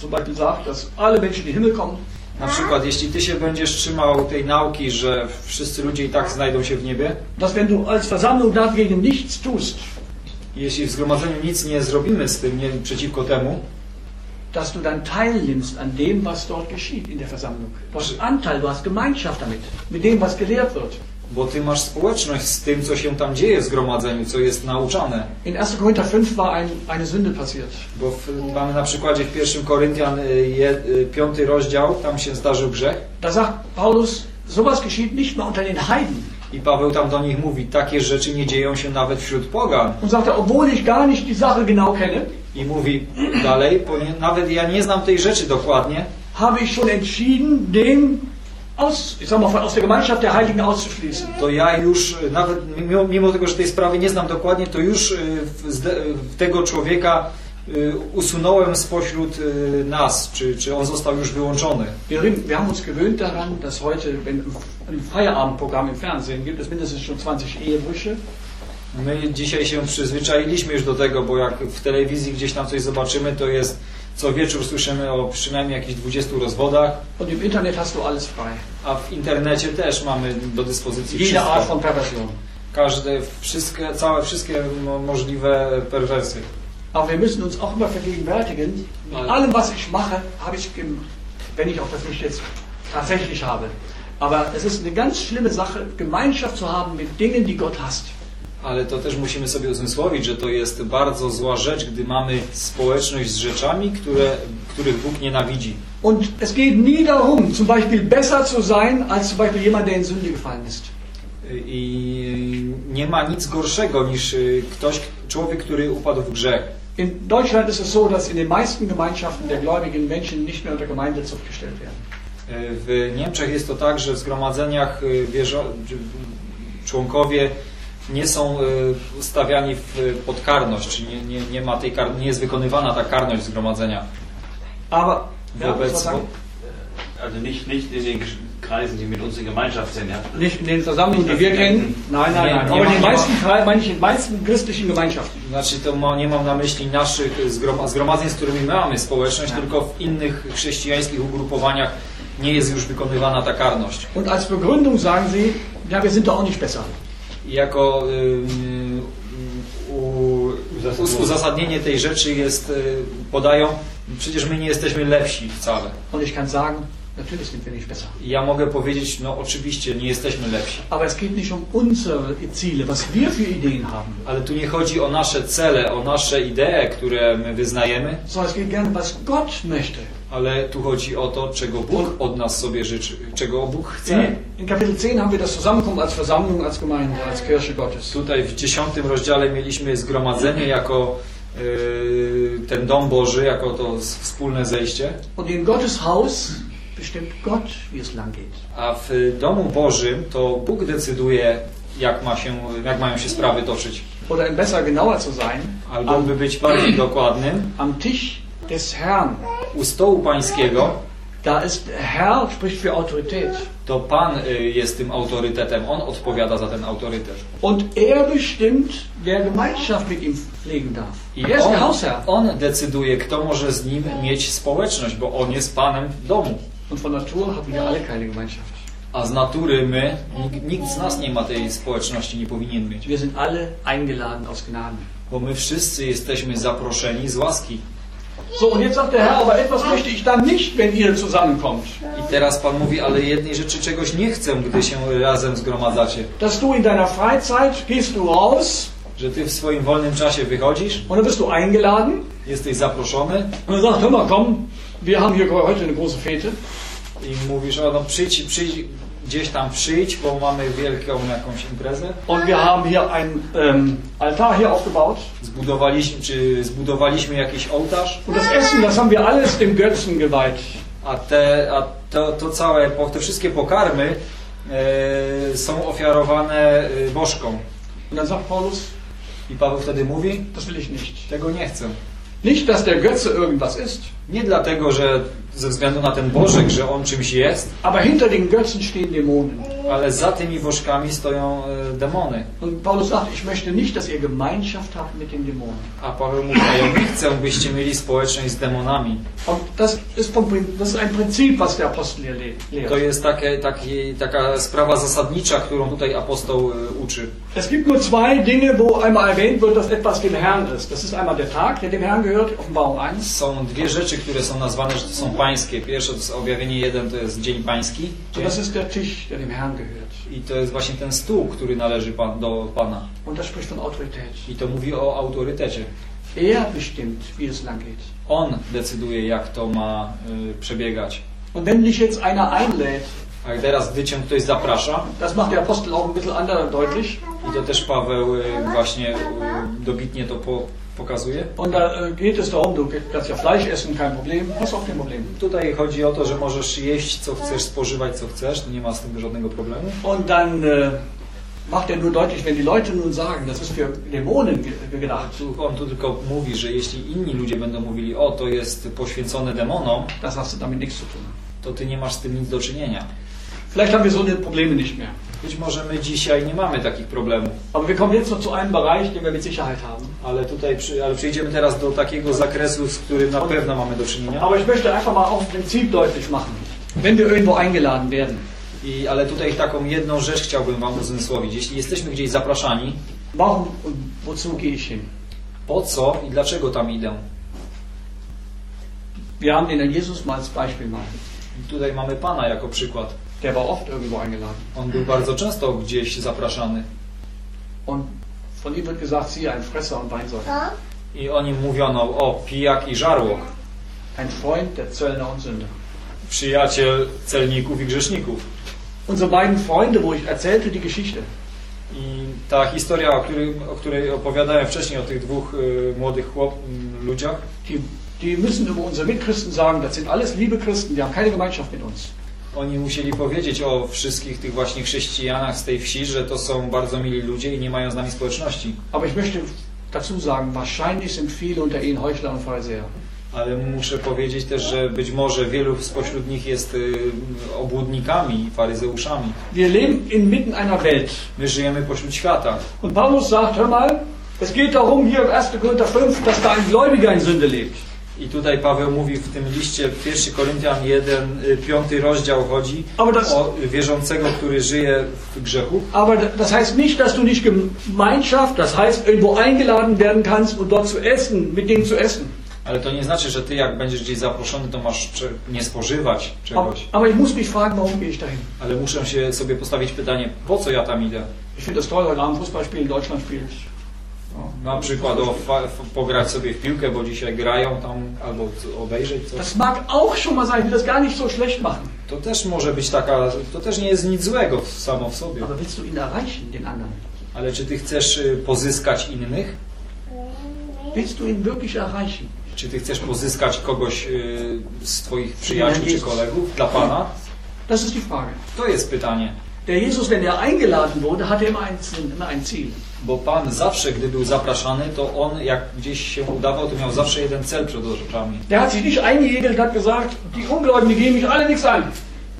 zum Beispiel sagt, dass alle Menschen in den Himmel kommen, na przykład jeśli ty się będziesz trzymał tej nauki, że wszyscy ludzie i tak znajdą się w niebie, dass wenn du als Versammlung dagegen nichts tust, jeśli w zgromadzeniu nic nie zrobimy z tym, nie przeciwko temu, dass du dann teilnimmst an dem, was dort geschieht in der Versammlung. Du hast Anteil, du hast Gemeinschaft damit, mit dem, was gelehrt wird. bo ty masz społeczność z tym, co się tam dzieje w zgromadzeniu, co jest nauczane. In 1. Korinther 5 war ein, eine Sünde passiert. Bo w, mamy na przykładzie w 1 Koryntian 5 rozdział, tam się zdarzył grzech Da sagt Paulus, sowas geschieht nicht mal unter den Heiden. i Paweł tam do nich mówi, takie rzeczy nie dzieją się nawet wśród pogan. Und sagt er, obwohl ich gar nicht die Sache genau kenne, I mówi dalej, nawet ja nie znam tej rzeczy dokładnie, habe ich schon entschieden, den aus, ich sag mal, von- aus der Gemeinschaft der Heiligen auszuschließen. to ja już, y, nawet mimo, mimo tego, że tej sprawy nie znam dokładnie, to już zde- w tego człowieka usunąłem spośród nas, czy, czy on został już wyłączony. Wir, wir haben uns gewöhnt daran, dass heute, wenn im Feierabendprogramm im Fernsehen gibt es mindestens schon 20 Ehebrüche. My dzisiaj się przyzwyczailiśmy już do tego, bo jak w telewizji gdzieś tam coś zobaczymy, to jest Co wieczór słyszymy o przynajmniej jakichś 20 rozwodach, Und im Internet hast du alles frei. a w internecie też mamy do dyspozycji Jede Art wszystko. von Perversion. Każde, wszystkie, całe, wszystkie mo- możliwe perwersje. Aber wir müssen uns auch immer vergegenwärtigen, in allem, was ich mache, habe ich, im, wenn ich auch das nicht jetzt tatsächlich habe. Aber es ist eine ganz schlimme Sache, Gemeinschaft zu haben mit Dingen, die Gott hasst. Ale to też musimy sobie uzmysłowić, że to jest bardzo zła rzecz, gdy mamy społeczność z rzeczami, które, których Bóg nienawidzi. Und es geht nie darum, zum Beispiel besser zu sein, als zum Beispiel jemand, der in Sünde gefallen ist. I nie ma nic gorszego niż y, ktoś, człowiek, który upadł w grzech. In Deutschland ist es so, dass in den meisten Gemeinschaften der gläubigen Menschen nicht mehr unter Gemeindezucht gestellt werden. Y, W Niemczech jest to tak, że w zgromadzeniach y, czy- członkowie nie są y, stawiani w, pod karność, czy nie, nie, nie, ma tej kar, nie jest wykonywana ta karność zgromadzenia. Aber ja, Wobec, sagen? Also nicht, nicht in den Kreisen, die mit uns in Gemeinschaft sind. Ja? Nicht in den Versammlungen, die wir kennen. Nein, nein, nein. Nie, Aber nie in den ma- meisten, Kre- meine ich, in den meisten christlichen Gemeinschaften. Znaczy to ma, nie mam na myśli naszych zgroma, zgromadzeń, z którymi my mamy społeczność, tylko w innych chrześcijańskich ugrupowaniach nie jest już wykonywana ta karność. Und als Begründung sagen sie, ja, wir sind doch auch nicht besser. Jako uzasadnienie tej rzeczy jest, y, podają, przecież my nie jesteśmy lepsi wcale. Und ich kann sagen, natürlich sind wir nicht besser. Ja mogę powiedzieć, no oczywiście nie jesteśmy lepsi. Aber es geht nicht um unsere Ziele, was wir für Ideen haben, Ale tu nie chodzi o nasze cele, o nasze idee, które my wyznajemy, sondern es geht gerne, was Gott möchte. Ale tu chodzi o to, czego Bóg od nas sobie życzy, czego Bóg chce. In, Kapitel 10 haben wir das Zusammenkommen als Versammlung, als Gemeinde, als Kirche Gottes. Tutaj w dziesiątym rozdziale mieliśmy zgromadzenie jako y, ten dom Boży, jako to wspólne zejście. Und in Gottes Haus bestimmt Gott, wie es lang geht. A w domu Bożym to Bóg decyduje, jak, ma się, jak mają się sprawy toczyć. Oder besser genauer zu sein, Albo by być bardziej dokładnym, am Tisch des Herrn, u stołu pańskiego da ist Herr, spricht für Autorität. to Pan y, jest tym autorytetem. On odpowiada za ten autorytet. Und er bestimmt, wer Gemeinschaft mit ihm pflegen darf. I er on, Hausherr. on decyduje, kto może z nim mieć społeczność, bo on jest Panem domu. Und von Natur haben wir alle keine Gemeinschaft. A z natury my, nikt, nikt z nas nie ma tej społeczności, nie powinien mieć. Wir sind alle eingeladen aus Gnaden. Bo my wszyscy jesteśmy zaproszeni z łaski. So, und jetzt sagt der Herr, aber etwas möchte ich dann nicht, wenn ihr zusammenkommt. I teraz Pan mówi, ale jednej rzeczy czegoś nie chcę, gdy się razem zgromadzacie. Dass du in deiner Freizeit gehst du raus Że ty w swoim wolnym czasie wychodzisz, und dann bist du eingeladen jesteś zaproszony und sagt, hör mal, komm, wir haben hier heute eine große Fete. i mówisz, o no przyjdź, przyjdź, gdzieś tam przyjdź, bo mamy wielką jakąś imprezę. Und wir haben hier einen ähm, Altar hier aufgebaut. Zbudowaliśmy, czy zbudowaliśmy jakiś ołtarz, Und das Essen, das haben wir alles dem Götzen geweiht. a te, a to, to całe, te wszystkie pokarmy e, są ofiarowane e, bożkom. Und dann sagt Paulus, I Paweł wtedy mówi, das will ich nicht. tego nie chcę. Nicht, dass der Götze irgendwas ist, Nie dlatego, że ze względu na ten bożek, że on czymś jest, aber hinter den Götzen stehen Dämonen. ale za tymi bożkami stoją e, demony. Und Paulus sagt, ich möchte nicht, dass ihr Gemeinschaft habt mit den Dämonen. A Paweł mówi, ja nie chcę, byście mieli społeczność z demonami. Und das ist, vom, das ist ein Prinzip, was der Apostel hier le- lehrt. To jest takie, takie, taka sprawa zasadnicza, którą tutaj apostoł e, uczy. Es gibt nur zwei Dinge, wo einmal erwähnt wird, dass etwas dem Herrn ist. Das ist einmal der Tag, der dem Herrn gehört, Offenbarung 1. Są dwie rzeczy, które są nazwane, że to są pańskie. Pierwsze to jest objawienie jeden, to jest dzień pański. Und das ist der Tisch, der dem Herrn gehört. I to jest właśnie ten stół, który należy pan, do Pana. Und das spricht von Autorität. I to mówi o autorytecie. Er bestimmt, wie es lang geht. On decyduje, jak to ma y, przebiegać. Und wenn dich jetzt einer einlädt, A teraz, gdy cię ktoś zaprasza, das macht der Apostel auch ein bisschen anders deutlich, i to też Paweł y, właśnie y, dobitnie to po, pokazuje. und da äh, geht es darum, du kannst ja Fleisch essen, kein Problem, hast auch kein Problem. Tutaj chodzi o to, że możesz jeść co chcesz, spożywać co chcesz, nie ma z tym żadnego problemu. Und dann äh, macht er nur deutlich, wenn die Leute nun sagen, das ist für Dämonen ge- gedacht, on tu tylko mówi, że jeśli inni ludzie będą mówili, o to jest poświęcone demonom, das hast du damit nichts zu tun. to ty nie masz z tym nic do czynienia. Vielleicht haben wir so eine Probleme nicht mehr. Być może my dzisiaj nie mamy takich problemów, Aber wir kommen jetzt noch zu einem Bereich, den wir mit Sicherheit haben. ale tutaj przy, ale przejdziemy teraz do takiego zakresu, z którym na pewno mamy do czynienia. Aber ich möchte einfach mal ein Prinzip deutlich machen. Wenn wir irgendwo eingeladen werden, I, ale tutaj taką jedną rzecz chciałbym Wam uzmysłowić. Jeśli jesteśmy gdzieś zapraszani, warum und wozu gehe ich hin? po co i dlaczego tam idę? Wir haben den Herrn Jesus mal als Beispiel mal. Tutaj mamy Pana jako przykład. Der war oft irgendwo eingeladen. On był bardzo często gdzieś zapraszany. Und von ihm wird gesagt, siehe, ein Fresser und Weinsäufer. I o nim mówiono, o, pijak i żarłok. Ein Freund der Zöllner und Sünder. Przyjaciel celników i grzeszników. Unsere beiden Freunde, wo ich erzählte die Geschichte, I ta historia, o której, o której opowiadałem wcześniej, o tych dwóch y, młodych chłop, m, ludziach, die, die müssen über unsere Mitchristen sagen, das sind alles liebe Christen, die haben keine Gemeinschaft mit uns. Oni musieli powiedzieć o wszystkich tych właśnie chrześcijanach z tej wsi, że to są bardzo mili ludzie i nie mają z nami społeczności. Aber ich möchte dazu sagen, wahrscheinlich sind viele unter ihnen Heuchler und Pharisäer. Ale muszę powiedzieć też, że być może wielu spośród nich jest y, obłudnikami i faryzeuszami. Wir leben inmitten einer Welt. My żyjemy pośród świata. Und Paulus sagt, hör mal, es geht darum, hier im 1. Korinther 5, dass da ein Gläubiger in Sünde lebt. I tutaj Paweł mówi w tym liście 1 Koryntian 1, y, piąty rozdział chodzi das, o wierzącego, który żyje w grzechu. aber das heißt nicht, dass du nicht Gemeinschaft, das heißt irgendwo eingeladen werden kannst und dort zu essen, mit denen zu essen. Ale to nie znaczy, że ty jak będziesz gdzieś zaproszony, to masz nie spożywać czegoś. aber ich muss mich fragen, warum gehe ich dahin? Ale muszę się sobie postawić pytanie, po co ja tam idę? Ich finde das toll, heute Abend Fußball spielen, Deutschland spielt. Na przykład o, pograć sobie w piłkę, bo dzisiaj grają tam, albo obejrzeć coś. Das mag auch schon mal sein, das gar nicht so schlecht machen. To też może być taka, to też nie jest nic złego samo w sobie. Aber willst du ihn erreichen, den anderen? Ale czy ty chcesz y, pozyskać innych? Willst du ihn wirklich erreichen? Czy ty chcesz pozyskać kogoś y, z twoich przyjaciół czy kolegów dla Pana? Das ist die Frage. To jest pytanie. Der Jesus, wenn er eingeladen wurde, hatte immer ein, immer ein Ziel. Bo Pan zawsze, gdy był zapraszany, to On jak gdzieś się udawał, to miał zawsze jeden cel przed oczami. Der hat sich nicht eingejegelt, hat gesagt, die Ungläubigen, gehen mich alle nichts an.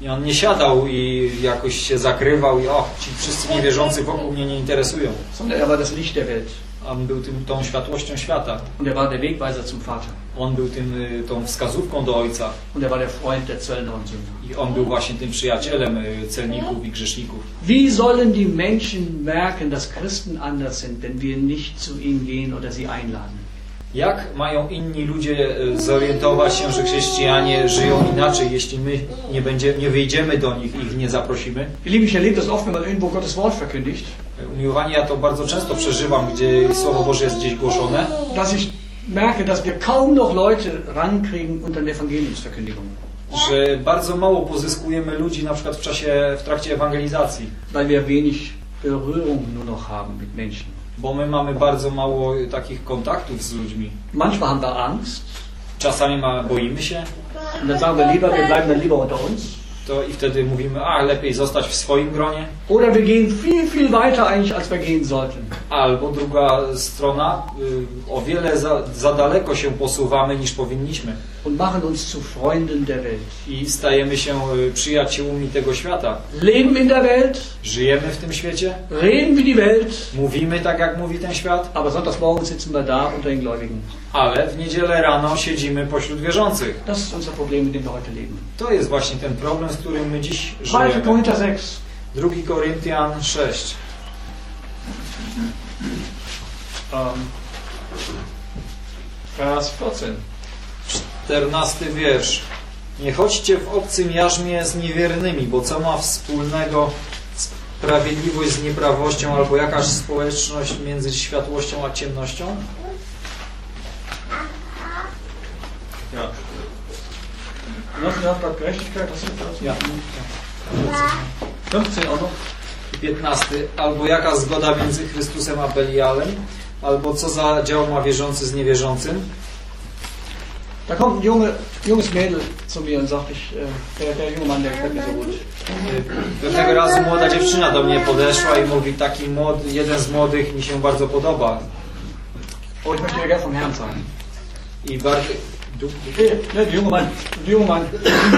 I on nie siadał i jakoś się zakrywał i o, ci wszyscy niewierzący wokół mnie nie interesują. Sondern er war das Licht der Welt. On był tym, tą światłością świata. Und er war der Wegweiser zum Vater. On był tym, y, tą wskazówką do Ojca. Und er war der Freund der Zöllner und Sünder. I on był właśnie tym przyjacielem y, celników i grzeszników. Wie sollen die Menschen merken, dass Christen anders sind, wenn wir nicht zu ihnen gehen oder sie einladen? Jak mają inni ludzie y, zorientować się, że chrześcijanie żyją inaczej, jeśli my nie, będzie, nie wyjdziemy do nich i ich nie zaprosimy? Ihr Lieben, ich erlebe das oft, wenn man irgendwo Gottes Wort verkündigt, Umiłowanie ja to bardzo często przeżywam, gdzie Słowo Boże jest gdzieś głoszone, dass ich merke, dass wir kaum noch Leute rankriegen unter der Evangeliumsverkündigung. że bardzo mało pozyskujemy ludzi na przykład w czasie, w trakcie ewangelizacji, weil wir wenig Berührung nur noch haben mit Menschen. Bo my mamy bardzo mało takich kontaktów z ludźmi. Manchmal haben wir Angst Czasami ma, boimy się, und dann sagen wir lieber, wir bleiben dann lieber unter uns. to i wtedy mówimy, a lepiej zostać w swoim gronie. Oder wir gehen viel, viel weiter eigentlich, als wir gehen sollten. Albo druga strona, y, o wiele za, za daleko się posuwamy niż powinniśmy Und machen uns zu Freunden der Welt. i stajemy się y, przyjaciółmi tego świata. Leben in der Welt, Żyjemy w tym świecie, reden wie die Welt, mówimy tak jak mówi ten świat, aber sonntags morgens sitzen wir da unter den Gläubigen. ale w niedzielę rano siedzimy pośród wierzących. Das ist unser Problem, mit dem wir heute leben. To jest właśnie ten problem, z którym my dziś 2. żyjemy. Korinther 6. 2 Koryntian 6. Ähm, Vers 14. 14 wiersz. Nie chodźcie w obcym jarzmie z niewiernymi, bo co ma wspólnego sprawiedliwość z nieprawością albo jakaś społeczność między światłością a ciemnością? Ja. Das. Ja. 15 auch noch. 15. Albo jaka zgoda między Chrystusem a Belialem? Albo co za dział ma wierzący z niewierzącym? Da kommt ein junge, junges Mädel zu mir und sagt, ich, äh, der, der junge Mann, der gefällt mir so gut. Pewnego razu młoda dziewczyna do mnie podeszła i mówi, taki młody, jeden z młodych mi się bardzo podoba. Oh, ich möchte gerne vom Herrn sagen. I bardzo, Du, ne, der junge Mann, der junge Mann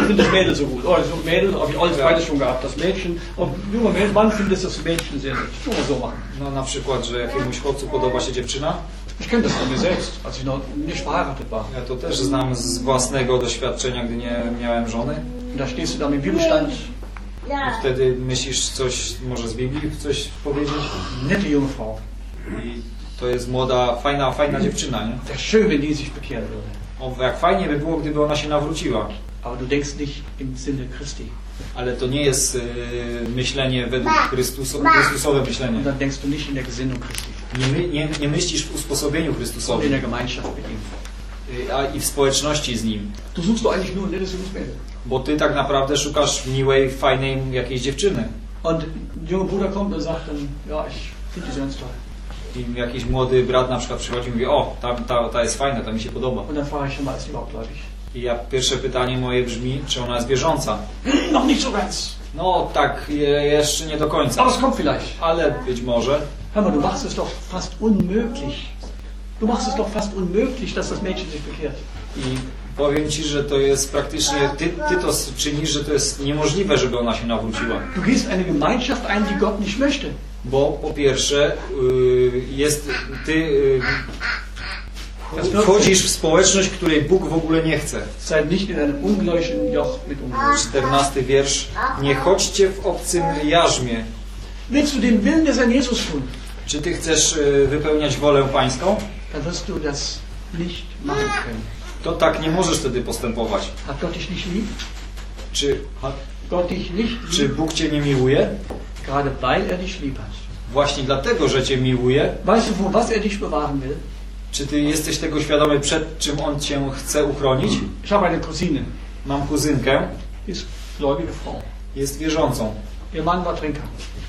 findet das Mädel so gut. Oh, das Mädel habe ich alles beides schon gehabt. Das Mädchen, und der junge Mann findet das Mädchen sehr. Schon mal so machen. no na przykład, że jakiemuś chłopcu podoba się dziewczyna? Ich kenne das von mir selbst, als ich noch nicht verheiratet war. Ja to też znam z własnego doświadczenia, gdy nie miałem żony. Und da stehst du da mit Bibelstand, I wtedy myślisz coś, może z Biblii coś powiedzieć? nette junge Frau. I to jest młoda, fajna, fajna dziewczyna, nie? Wäre schön, wenn die sich bekehren würde. O, jak fajnie by było, gdyby ona się nawróciła. Aber du denkst nicht im Sinne Christi. Ale to nie jest y, myślenie według Chrystusa, Chrystusowe myślenie. Und dann denkst du nicht in der Gesinnung Christi. Nie, my, nie, nie myślisz w usposobieniu Und in Chrystusowym der Gemeinschaft mit ihm. y, a, i w społeczności z Nim. Du suchst doch eigentlich nur ein nettes junges Mädel. Bo ty tak naprawdę szukasz miłej, fajnej jakiejś dziewczyny. Und der junge Bruder kommt und sagt dann, ja, ich finde die ganz toll. I jakiś młody brat na przykład przychodzi i mówi, o, ta, ta, ta jest fajna, ta mi się podoba. Und dann frage ich schon mal, ist die überhaupt gläubig? I ja, pierwsze pytanie moje brzmi, czy ona jest wierząca? Noch nicht so ganz. No tak, je, jeszcze nie do końca. Aber es kommt vielleicht. Ale być może. Hör mal, du machst es doch fast unmöglich. Du machst es doch fast unmöglich, dass das Mädchen sich bekehrt. I powiem Ci, że to jest praktycznie, ty, ty to czynisz, że to jest niemożliwe, żeby ona się nawróciła. Du gehst in eine Gemeinschaft ein, die Gott nicht möchte. Bo po pierwsze, y, jest, ty y, wchodzisz w społeczność, której Bóg w ogóle nie chce. Seid nicht in einem ungleichen Joch mit uns. 14 wiersz. Nie chodźcie w obcym jarzmie. Willst du den Willen des Herrn Jesus tun, Czy ty chcesz y, wypełniać wolę pańską? To tak nie możesz wtedy postępować. Czy, czy? Bóg Cię nie miłuje? Gerade weil er dich lieb hat. Właśnie dlatego, że Cię miłuje. Weißt du, vor was er dich bewahren will? Czy Ty jesteś tego świadomy, przed czym On Cię chce uchronić? Ich habe eine Cousine, Mam kuzynkę, ist gläubige Frau. jest wierzącą. Ihr Mann war Trinker.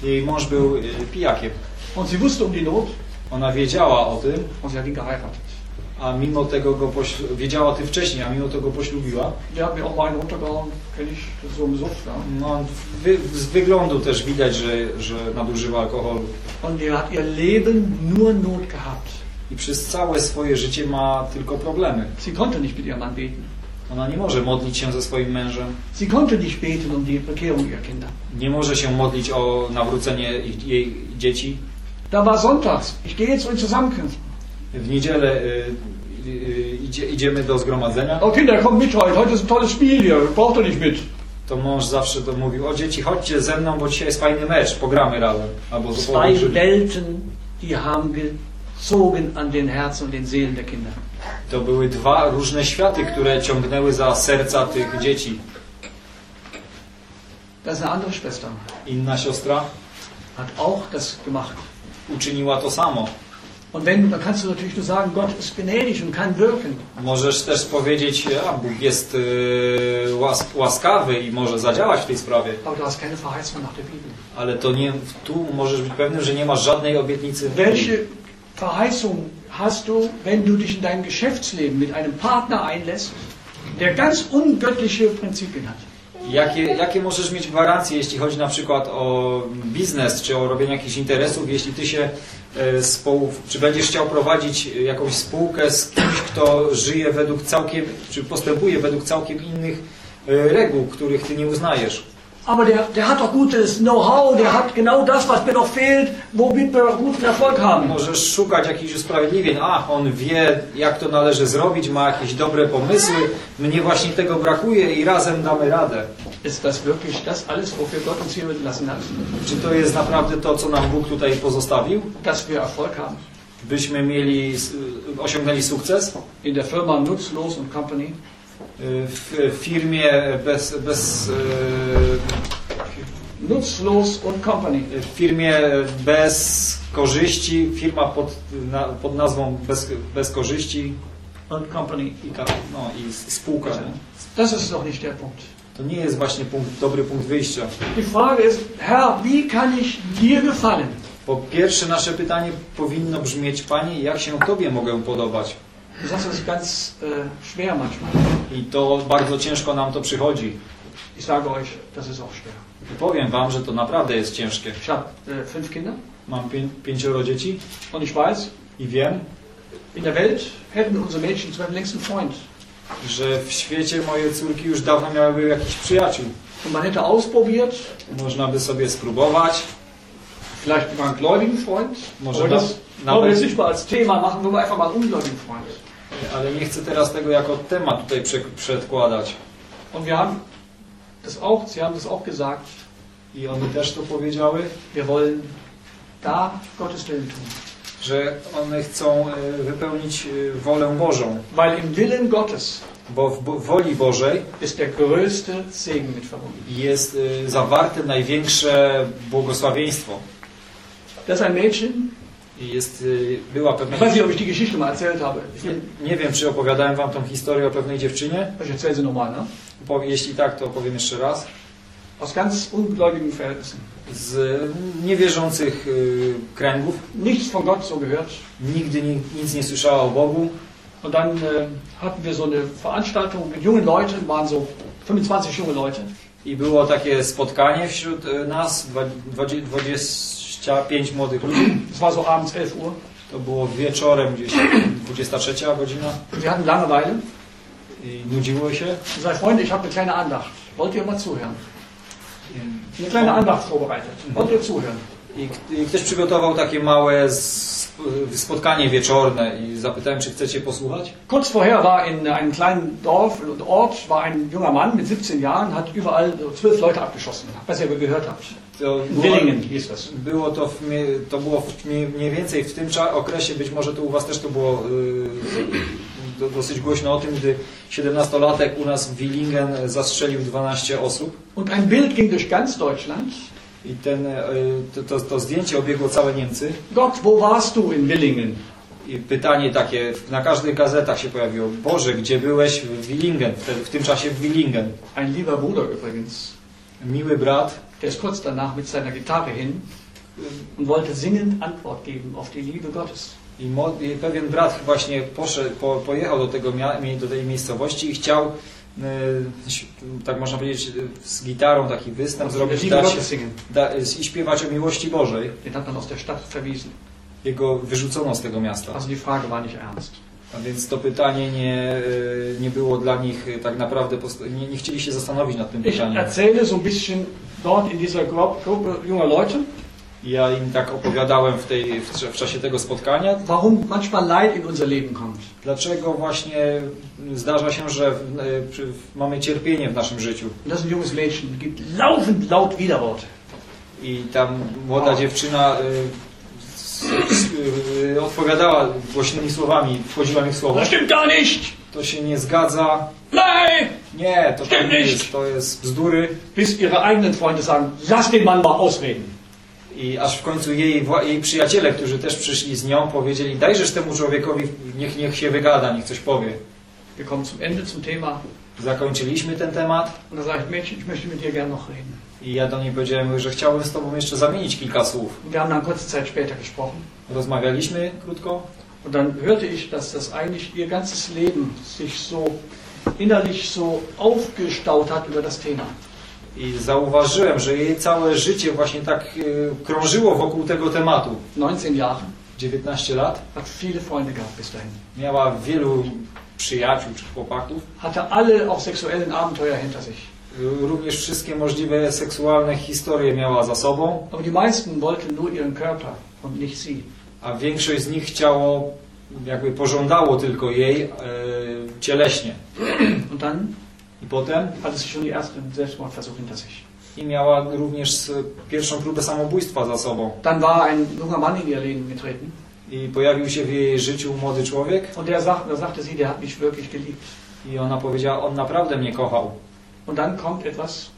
Jej mąż był y, pijakiem. Und sie wusste um die Not Ona wiedziała o tym, und sie hat ihn geheiratet. a mimo tego go wiedziała o tym wcześniej, a mimo to go poślubiła. Hat mir auch mal einen runtergehauen, kenne ich, so im Suff. Ja. No, wy, z wyglądu też widać, że, że nadużywa alkoholu. Und die hat ihr Leben nur Not gehabt. I przez całe swoje życie ma tylko problemy. Sie konnte nicht mit ihrem Mann beten. Ona nie może modlić się ze swoim mężem, Sie konnte nicht beten um die Bekehrung ihrer Kinder. nie może się modlić o nawrócenie ich, jej dzieci. Da war sonntags. Ich gehe jetzt in Zusammenkünften. W niedzielę y, y, idzie, idziemy do zgromadzenia, Oh Kinder, kommt mit heute. Heute ist ein tolles Spiel hier. Braucht ihr nicht mit. to mąż zawsze to mówił, o dzieci chodźcie ze mną, bo dzisiaj jest fajny mecz, pogramy razem. Albo Zwei Welten, die haben gezogen an den Herzen und den Seelen der Kinder. To były dwa różne światy, które ciągnęły za serca tych dzieci. Das ist eine andere Schwester. Inna siostra Hat auch das gemacht. Uczyniła to samo. Und wenn, dann kannst du natürlich nur sagen, Gott ist gnädig und kann wirken. Możesz też powiedzieć, a Bóg jest y, łas, łaskawy i może zadziałać w tej sprawie, Aber du hast keine Verheißung nach der Bibel. ale to nie, tu możesz być pewny, że nie masz żadnej obietnicy. Welche Verheißung hast du, wenn du dich in deinem Geschäftsleben mit einem Partner einlässt, der ganz ungöttliche Prinzipien hat? Jakie, jakie możesz mieć gwarancje, jeśli chodzi na przykład o biznes, czy o robienie jakichś interesów, jeśli ty się e, społ, czy będziesz chciał prowadzić jakąś spółkę z kimś, kto żyje według całkiem, czy postępuje według całkiem innych e, reguł, których ty nie uznajesz. Aber der, der hat doch gutes Know-how, der hat genau das, was mir noch fehlt, womit wir guten Erfolg haben. Możesz szukać jakichś usprawiedliwień. Ach, on wie, jak to należy zrobić, ma jakieś dobre pomysły, mnie właśnie tego brakuje i razem damy radę. Ist das wirklich das alles, wofür Gott uns hier mitgelassen hat? Czy to jest naprawdę to, co nam Bóg tutaj pozostawił? Dass wir Erfolg haben? Byśmy mieli, osiągnęli sukces? In der Firma Nutzlos und Company? W firmie bez, bez Nutzlos und Company. w firmie bez korzyści, firma pod, na, pod nazwą bez, bez korzyści Und Company. i, ka- no, i spółka. Nie? Das ist doch nicht der Punkt. To nie jest właśnie punkt, dobry punkt wyjścia. Die Frage ist, Herr, wie kann ich dir gefallen? Po pierwsze nasze pytanie powinno brzmieć, Panie, jak się Tobie mogę podobać? Das ist ganz schwer manchmal. I to bardzo ciężko nam to przychodzi. Ich sage euch, das ist auch schwer. I powiem Wam, że to naprawdę jest ciężkie. Ich habe äh, fünf Kinder Mam pię pięcioro dzieci und ich weiß, i wiem, in der Welt hätten unsere Mädchen zwar den längsten Freund. że w świecie moje córki już dawno miałyby jakichś przyjaciół. Und man hätte ausprobiert, Można by sobie spróbować. vielleicht über einen gläubigen Freund. Może Aber das wollen wir jetzt nawet, nicht mal als Thema machen, nur einfach mal einen ungläubigen Freund. Ale nie chcę teraz tego jako temat tutaj prze, przedkładać. Und wir haben das auch, Sie haben das auch gesagt, I one też to powiedziały, wir wollen da Gottes Willen tun. że one chcą e, wypełnić e, wolę Bożą. Weil im Willen Gottes Bo w woli Bożej ist der größte Segen mit verbunden. jest e, zawarte największe błogosławieństwo. Das ein Mädchen, jest, e, była pewna... ich weiß nicht, ob ich die Geschichte mal erzählt habe. Nie, nie wiem, czy opowiadałem wam tą historię o pewnej dziewczynie. ich erzähle sie nochmal, ne? Jeśli tak, to opowiem jeszcze raz. Aus ganz ungläubigen Verhältnissen. Z niewierzących y, kręgów. Nichts von Gott so gehört. Nigdy ni, nic nie słyszała o Bogu. Und dann äh, hatten wir so eine Veranstaltung mit jungen Leuten, waren so 25 junge Leute. I było takie spotkanie wśród y, nas, dwa- dwadzie- 25 młodych ludzi. Es war so abends 11 Uhr. To było wieczorem gdzieś 23 godzina. Wir hatten Langeweile. I nudziło się. Sage, Freunde, ich habe eine kleine Andacht. Wollt ihr mal zuhören? Eine kleine Andacht vorbereitet. Wollt ihr zuhören? I, I ktoś przygotował takie małe sp- spotkanie wieczorne i zapytałem, czy chcecie posłuchać. Kurz vorher war in einem kleinen Dorf, Ort, war ein junger Mann mit 17 Jahren, hat überall zwölf Leute abgeschossen, was ihr gehört habt. To było, Willingen hieß das. było to, w, to było w, mniej więcej w tym okresie, być może to u Was też to było y, do, dosyć głośno o tym, gdy 17-latek u nas w Willingen zastrzelił 12 osób. Und ein Bild ging durch ganz Deutschland. I ten, y, to, to, to zdjęcie obiegło całe Niemcy. Gott, wo warst du in Willingen? I pytanie takie na każdych gazetach się pojawiło. Boże, gdzie byłeś w Willingen? W tym czasie w Willingen. Ein lieber Bruder übrigens, Miły brat, der ist kurz danach mit seiner Gitarre hin und wollte singend Antwort geben auf die Liebe Gottes. I, mo, I pewien brat właśnie poszedł, po, pojechał do, tego do tej miejscowości i chciał, tak można powiedzieć, z gitarą taki występ Die zrobić dać, da, i śpiewać o miłości Bożej. Jego wyrzucono z tego miasta. A więc to pytanie nie, y, nie było dla nich y, tak naprawdę, nie, nie chcieli się zastanowić nad tym Ich pytaniem. erzähle so ein bisschen dort in dieser Gru- Gruppe junger Leute, Ja im tak opowiadałem w, tej, w, w czasie tego spotkania, warum manchmal Leid in unser Leben kommt. dlaczego właśnie zdarza się, że w, y, w, mamy cierpienie w naszym życiu. Das junges Mädchen, gibt laufend laut Widerworte. I tam młoda dziewczyna y, s- y, odpowiadała głośnymi słowami, wchodziła mi w słowo. Das stimmt gar nicht! To się nie zgadza. Nein! Nie, to tak Stimmt nie jest, to jest bzdury. Bis ihre eigenen Freunde sagen, lass den Mann mal ausreden. I aż w końcu jej, jej przyjaciele, którzy też przyszli z nią, powiedzieli, dajżesz temu człowiekowi, niech, niech się wygada, niech coś powie. Wir kommen zum Ende zum Thema. Zakończyliśmy ten temat Und da sage ich, Mädchen, ich möchte mit dir gerne noch reden. i ja do niej powiedziałem, że chciałbym z tobą jeszcze zamienić kilka słów. Wir haben dann kurze Zeit später gesprochen. Rozmawialiśmy krótko Und dann hörte ich, dass das eigentlich ihr ganzes Leben sich so innerlich so aufgestaut hat über das Thema. I zauważyłem, że jej całe życie właśnie tak y, krążyło wokół tego tematu. 19 Jahre, 19 lat, hat viele Freunde gehabt bis dahin. miała wielu przyjaciół czy chłopaków, Hatte alle auch sexuellen Abenteuer hinter sich. y, również wszystkie możliwe seksualne historie miała za sobą, Aber die meisten wollten nur ihren Körper und nicht sie. a większość z nich chciało, jakby pożądało tylko jej y, cieleśnie. Und dann I potem schon die ersten Selbstmordversuche hinter sich. i miała również s- pierwszą próbę samobójstwa za sobą. Dann war ein junger Mann in ihr Leben getreten. I pojawił się w jej życiu młody człowiek Und der sagt, da sagte sie, der hat mich wirklich geliebt. i ona powiedziała, on naprawdę mnie kochał. Und dann kommt etwas,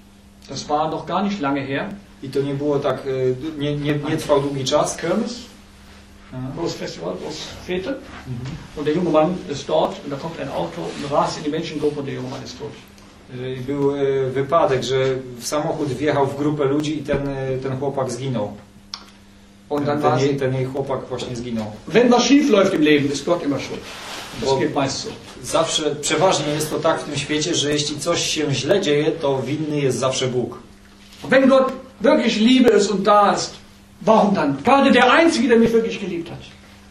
das war noch gar nicht lange her. I to nie było tak, y, nie, nie, nie trwał długi czas. Kirmes, Mhm. großes Festival, große Fete. Und der junge Mann ist dort und da kommt ein Auto und rast in die Menschengruppe und der junge Mann ist tot. Był y, wypadek, że w samochód wjechał w grupę ludzi i ten, y, ten chłopak zginął. Und dann Ten, sie, ten jej chłopak właśnie zginął. wenn was schief läuft im Leben, ist Gott immer schuld. Bo zawsze, przeważnie jest to tak w tym świecie, że jeśli coś się źle dzieje, to winny jest zawsze Bóg. Wenn Gott wirklich Liebe ist und da ist, warum dann? Gerade der Einzige, der mich wirklich geliebt hat.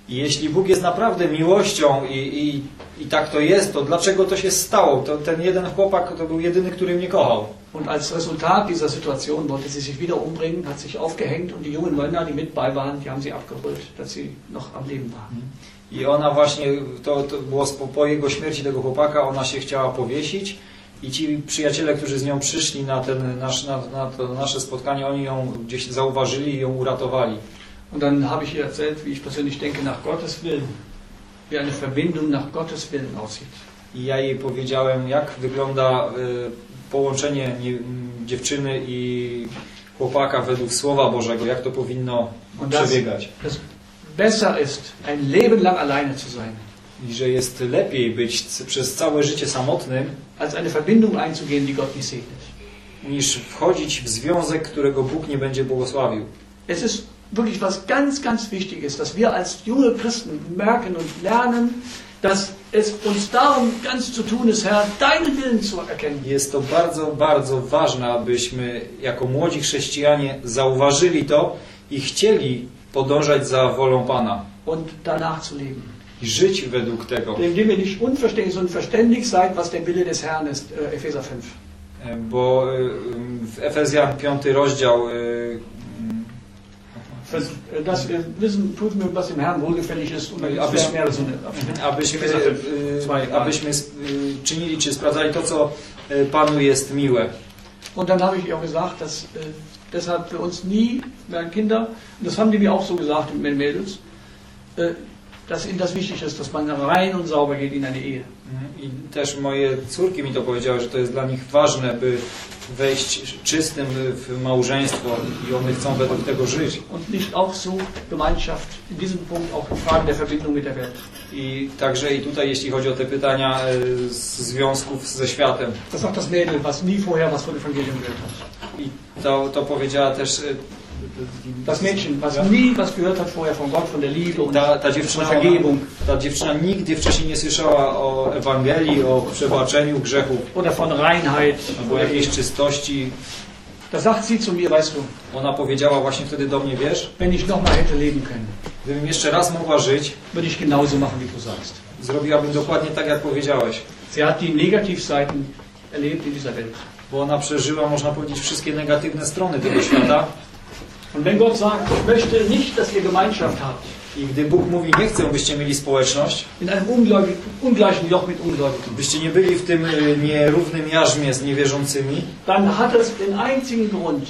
I jeśli Bóg jest naprawdę miłością i, i, i tak to jest, to dlaczego to się stało? To ten jeden chłopak to był jedyny, który mnie kochał. Und als Resultat dieser Situation wollte sie sich wieder umbringen, hat sich aufgehängt und die jungen Männer, die mit bei waren, die haben sie abgeholt, dass sie noch am Leben war. I ona właśnie, to, to było po, po jego śmierci tego chłopaka, ona się chciała powiesić i ci przyjaciele, którzy z nią przyszli na, ten nasz, na, na to nasze spotkanie, oni ją gdzieś zauważyli i ją uratowali. Und dann habe ich ihr erzählt, wie ich persönlich denke, nach Gottes Willen, wie eine Verbindung nach Gottes Willen aussieht. I ja jej powiedziałem, jak wygląda y, połączenie nie, dziewczyny i chłopaka według Słowa Bożego, jak to powinno Und das, przebiegać. das besser ist, ein Leben lang alleine zu sein, I że jest lepiej być przez całe życie samotnym, als eine Verbindung einzugehen, die Gott nicht segnet. niż wchodzić w związek, którego Bóg nie będzie błogosławił. Es ist wirklich was ganz, ganz Wichtiges, dass wir als junge Christen merken und lernen, dass es uns darum ganz zu tun ist, Herr, deinen Willen zu erkennen. Jest to bardzo, bardzo ważne, abyśmy jako młodzi chrześcijanie zauważyli to i chcieli podążać za wolą Pana und danach zu leben. i żyć według tego. Indem ihr nicht unverständlich, sondern verständig seid, was der Wille des Herrn ist, äh, Epheser 5. E, Bo w Efezjan 5 rozdział y, Dass wir wissen, wir, was dem Herrn wohlgefällig ist. Und abyśmy, Epheser 5. y, Zwei. abyśmy y, czynili czy sprawdzali to, co y, Panu jest miłe. Und dann habe ich auch gesagt, dass deshalb für uns nie, meine Kinder, und das haben die mir auch so gesagt, mit den Mädels, dass ihnen das wichtig ist, dass man rein und sauber geht in eine Ehe. I też moje córki mi to powiedziały, że to jest dla nich ważne, by wejść czystym w małżeństwo i one chcą według tego żyć. I także i tutaj, jeśli chodzi o te pytania e, z związków ze światem, i to, to powiedziała też Das Mädchen, was Ja. nie was gehört hat vorher von Gott, von der Liebe und ta, ta, dziewczyna, Vergebung ta dziewczyna nigdy wcześniej nie słyszała o Ewangelii, o przebaczeniu grzechów, oder von Reinheit. albo jakiejś czystości. Da sagt sie zu mir, weißt du, Ona powiedziała właśnie wtedy do mnie, wiesz, wenn ich nochmal hätte leben können, gdybym jeszcze raz mogła żyć, würde ich genauso machen, wie du sagst. zrobiłabym dokładnie tak, jak powiedziałeś. Sie hat die Negativseiten erlebt in dieser Welt. Bo ona przeżyła, można powiedzieć, wszystkie negatywne strony tego świata. Und wenn Gott sagt, ich möchte nicht, dass ihr Gemeinschaft habt, I gdy Bóg mówi, nie chcę, byście mieli społeczność, in einem ungläubigen, ungleichen Joch mit Ungläubigen, byście nie byli w tym y, nierównym jarzmie z niewierzącymi, dann hat es den einzigen Grund,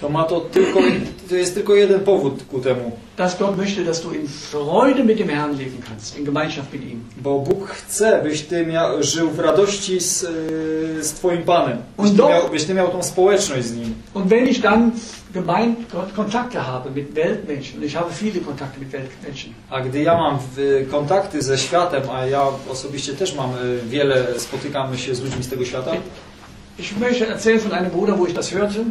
to ma to tylko, to jest tylko jeden powód ku temu. dass Gott möchte, dass du in Freude mit dem Herrn leben kannst, in Gemeinschaft mit ihm. Bo Bóg chce, byś ty mia, żył w radości z, y, z Twoim Panem. Byś ty, miał, byś ty miał tą społeczność z Nim. Und wenn ich dann gemeint, Kontakte habe mit Weltmenschen, und ich habe viele Kontakte mit Weltmenschen, A gdy ja mam kontakty ze światem, a ja osobiście też mam y, wiele, spotykamy się z ludźmi z tego świata, ich möchte erzählen von einem Bruder, wo ich das hörte,